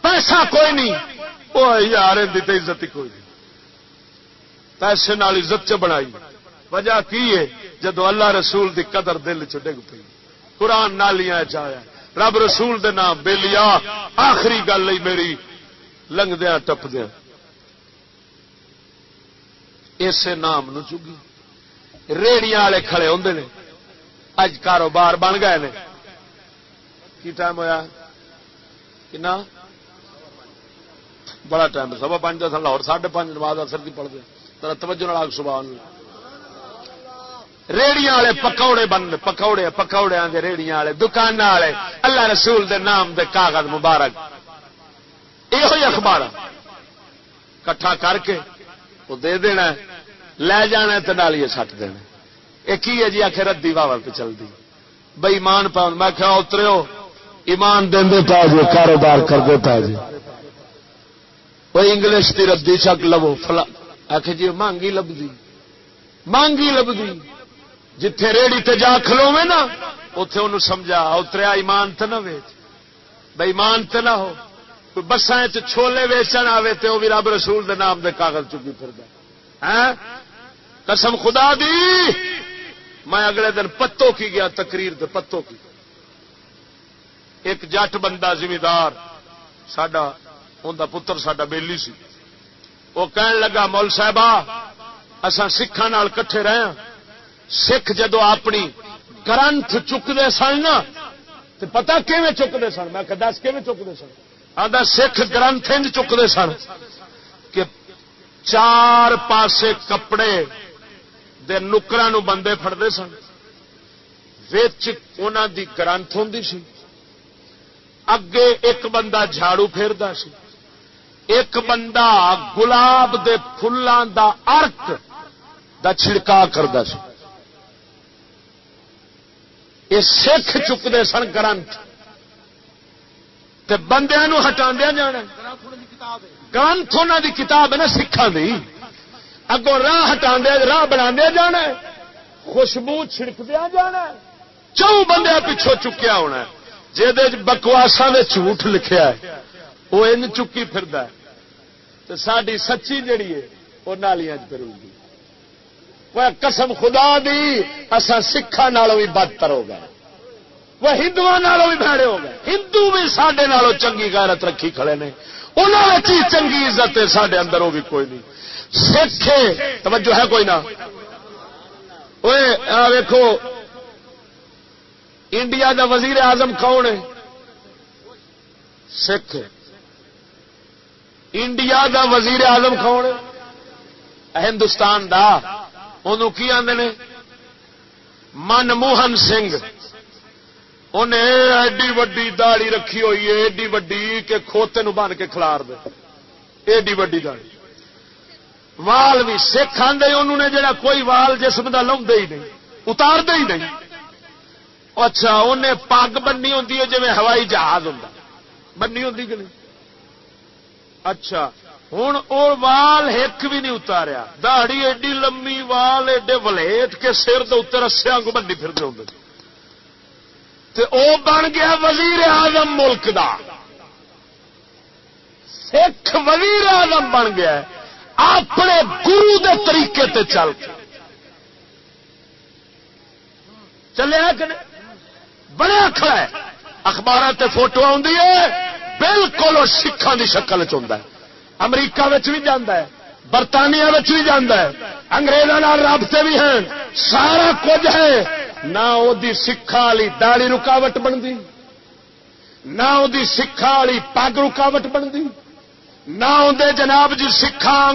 پیسہ کوئی نہیں۔ وہ یار تو عزت ہی کوئی نہیں۔ پیسے نال عزت چ بنائی۔ وجہ کی ہے؟ جدو اللہ رسول دی قدر دل چ ڈگ پی قرآن نالیاں چایا رب رسول دے نام بے لیا۔ آخری گل میری لنگدیا ٹپدیا اسے نام نو چگی۔ ریڑیاں والے کھڑے ہوں نے۔ اج کاروبار بن گئے نے۔ کی ٹائم ہوا کنا؟ بڑا ٹائم سوا پانچ دس لاہور، ساڑھے پانچ نماز اثر کی پڑھتے تر توجہ نال سبحان ریڑیاں والے پکوڑے بن پکوڑے پکوڑے کے ریڑیاں والے، دکان والے۔ اللہ رسول دے نام دے کاغذ مبارک۔ یہ اخبار۔ کٹھا کر کے وہ دے دینا لے جانا تو نالیے سٹ دینا یہ کی ہے جی؟ آخر ردی واہ پہ چلتی بئی مان پاؤں میں کیا اترے ایمان دے پا جی کاروبار کر دے پا جی وہ انگلش کی ردی چک لو فلا آخ جی مانگی لبھی مانگی لبھی جتھے ریڑی تے جا کھلو نا اتے ان سمجھا، اتریا ایمان تو نہ ویچ۔ بئی مان تو نہ ہو۔ بسان چھولے ویچن آئے تو وہ بھی رب رسول دے نام دے کاغذ چکی پھر قسم خدا دی، میں اگلے دن پتوں کی گیا، تقریر دے پتوں کی۔ ایک جٹ بندہ زمیندار سڈا ان پتر سڈا بیلی سی۔ وہ کہن لگا، مول صاحب اصا سکھان کٹھے رہے ہاں۔ سکھ جدو اپنی گرنتھ چکتے سن نا تو پتا کیون چکتے سن؟ میں دس کیون چکتے سن؟ آدھا سکھ گرنتھ چکتے سن کہ چار پاسے کپڑے دے نکرا نو بندے فٹتے سن۔ دی گرنتھ ہوں سی۔ اگے ایک بندہ جھاڑو پھیردا سی۔ ایک بندہ گلاب دے فلاں دا ارک دا چھڑکا کردا سی۔ یہ سکھ چکتے سن گرنتھ بندیا ہٹا جانا۔ گرنتھ انہوں کی کتاب ہے۔ نا سکھان کی اگوں راہ ہٹا راہ بنا جانا خوشبو چھڑکدیا جانا چون بندے پچھوں چکیا ہونا جہد بکواسا نے جھوٹ لکھا ہے۔ وہ ان چکی پھر ساری سچی جڑی ہے وہ نالیاں پھر گی قسم خدا دی اصا سکھان بھی بدتر ہو گئے۔ وہ ہندو بھی بھڑے ہو گئے۔ ہندو بھی سڈے چنگی غیرت رکھی کھڑے نے۔ انہوں نے چنگی عزت ہے سڈے اندر وہ بھی کوئی نہیں۔ سکھ توجہ ہے کوئی نہ۔ ویکو انڈیا دا وزیر اعظم کون ہے؟ سکھ انڈیا دا وزیر اعظم کون ہے؟ ہندوستان دا۔ انہوں کی آدھے منموہن سنگھ۔ انہیں ایڈی وڈی داڑی رکھی ہوئی ہے، ایڈی وڈی کہ کھوتے نو بن کے کھلار دے۔ ایڈی وڈی داڑی وال بھی سکھ آدھے انہوں نے جڑا کوئی وال جسم کا لا ہی نہیں اتار ہی نہیں۔ اچھا انہیں پگ بننی ہوں جی ہوائی جہاز ہوں بننی ہوں کہ نہیں؟ اچھا ہوں وہ وال ایک بھی نہیں اتاریا۔ دہڑی ایڈی لمبی وال، ایڈے ولیٹ کے سر دے رسیا کو بنی پھرتے ہوں او بن گیا وزیر اعظم ملک دا۔ سکھ وزیر اعظم بن گیا اپنے گرو دے طریقے تے چل کے۔ چلے کہ بڑے اکھڑا ہے۔ اخبار تے فوٹو آدھی ہے، بالکل سکھان کی شکل چاہتا ہے۔ امریکہ بھی جانا ہے، برطانیہ بھی جانا ہے۔ انگریزوں رابطے بھی ہیں۔ سارا کچھ ہے۔ نہ وہ سکھا والی داڑی رکاوٹ بنتی نہ وہ سکھا والی پگ رکاوٹ بنتی نہ آدھے جناب جی سکھا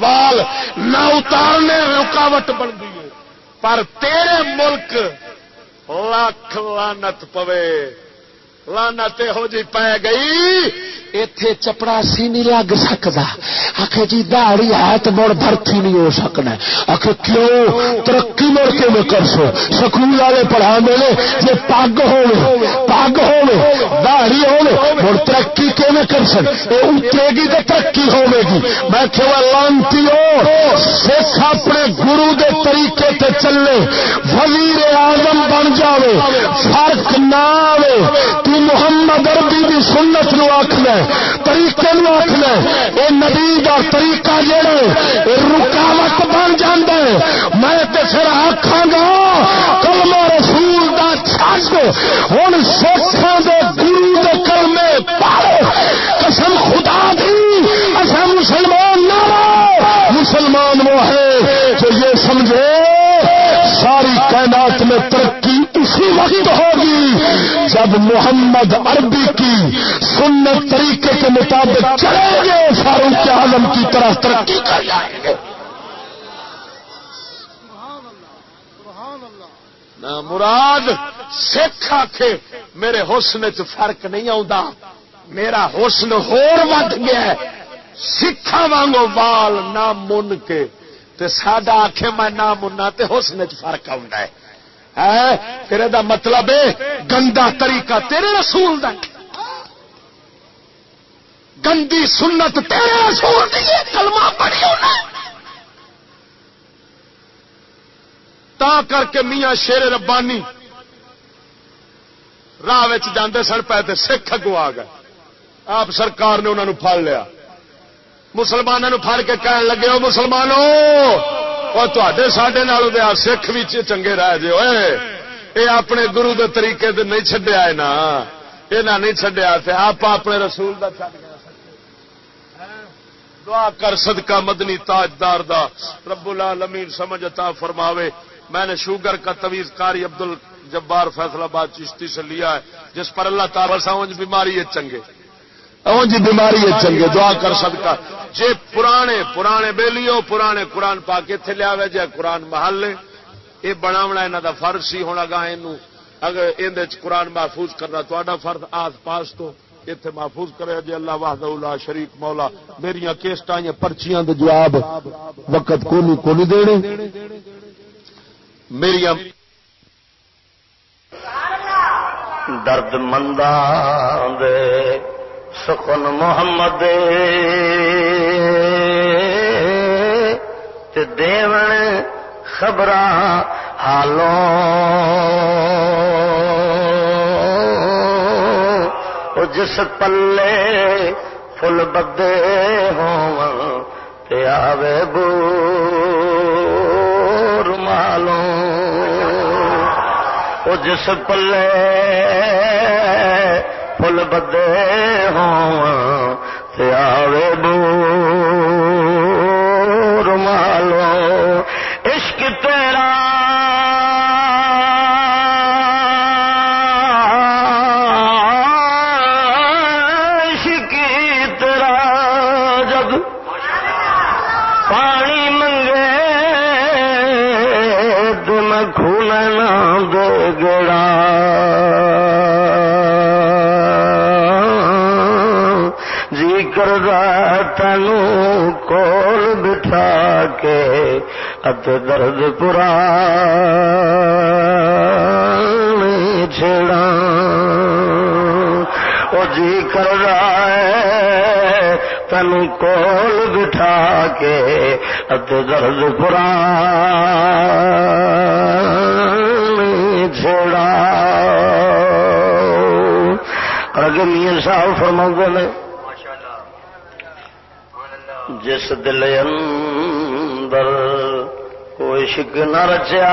وال، نہ اتارنے رکاوٹ بنتی ہے۔ پر تیرے ملک لاکھ لانت پوے۔ لانت ہو جی پی گئی۔ اتے چپڑا سی نہیں لگ سکتا آخ جی دہڑی ہے تو مڑ برتی نہیں ہو سکنا۔ آخ کیوں؟ ترقی مڑ کے میں کر سو سکول والے پڑھا دے جی پگ ہو پگ ہو دہڑی ہو مڑ ترقی کی کر سک اترے گی تو ترقی ہوے گی۔ میں کہ لانتی ہو سکھ اپنے گرو دے طریقے تے چلے۔ وزیر اعظم بن جاوے، فرق نہ آئے تو محمد اربی کی سنت نو آخنا طریقے نو آخنا یہ نبی کا طریقہ جہاں رکاوٹ بن جانا میں تو پھر آخا گا، کلمہ رسول کا چھج۔ ہوں سکھان دے گرو دے کلمے پڑھ قسم خدا دی اصا مسلمان نہ مسلمان وہ ہے جو یہ سمجھے ترقی اسی وقت ہوگی جب محمد عربی کی سنت طریقے کے مطابق چلیں گے، فاروق عالم کی طرح ترقی کر جائیں گے۔ مراد سکھ آخ میرے حسن چ فرق نہیں آتا میرا حسن ہور ود گیا سکھا وانگو وال نہ من کے۔ سڈا آخ میں نہ منا تو حسن چ فرق آ ہے? پھر دا مطلب ہے گندا طریقہ تیرے رسول دا گندی سنت تیرے رسول دی کلمہ پڑھی ہونا تا کر کے میاں شیر ربانی راہ جاندے سن پے سکھ اگو آ گئے آپ سرکار نے انہوں پھڑ لیا مسلمانوں پھڑ کے کہن لگے ہو مسلمانوں اور تے سڈے سکھ بھی چنگے رہ جے اے اپنے گرو دے طریقے دے نہیں چڈیا نا یہ نہیں چڈیا آپ اپنے رسول دا گیا دعا کر صدقہ مدنی تاجدار دا رب العالمین سمجھ عطا فرماوے میں نے شوگر کا طویز کاری عبد الجبار فیصلہ آباد چشتی سے لیا ہے جس پر اللہ تعالی سمجھ بیماری ہے چنگے اون جی بیماری ہے چنگے، دعا کر سکتا جی پرانے پرانے بےلیو پرانے قرآن پا کے اتنے لیا جی قرآن محل یہ بناونا یہاں کا فرض سی، ہونا گا یہ اگر اندر قرآن محفوظ کرنا تا فرد آس پاس تو اتے محفوظ کرے۔ جی اللہ واہد اللہ شریف مولا میری کیسٹ پرچیاں دے جواب وقت کو نہیں دینے۔ میری درد مندہ دے سخن محمد دیون خبر حالوں جس پلے فل بدے آوے بو مالوں جس پلے فل بدے آوے بو ات درد پورا چھڑا وہ جی کر رہا ہے تن کول بٹھا کے ات درد پورا چھڑا اگر میاں صاحب فرما نے، جس دل اندر کوئی شک نہ رچیا۔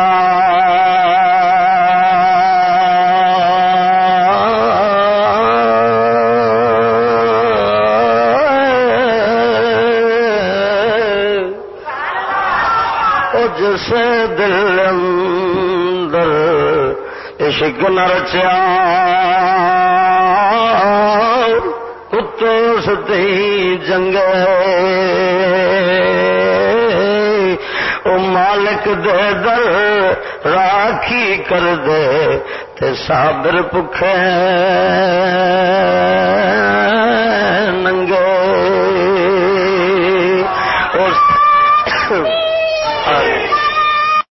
جس دل اندر عشق نہ رچیا۔ کتے ستی جنگ مالک دے در راکھی کر دے تے صابر بھکھے ننگے۔ اور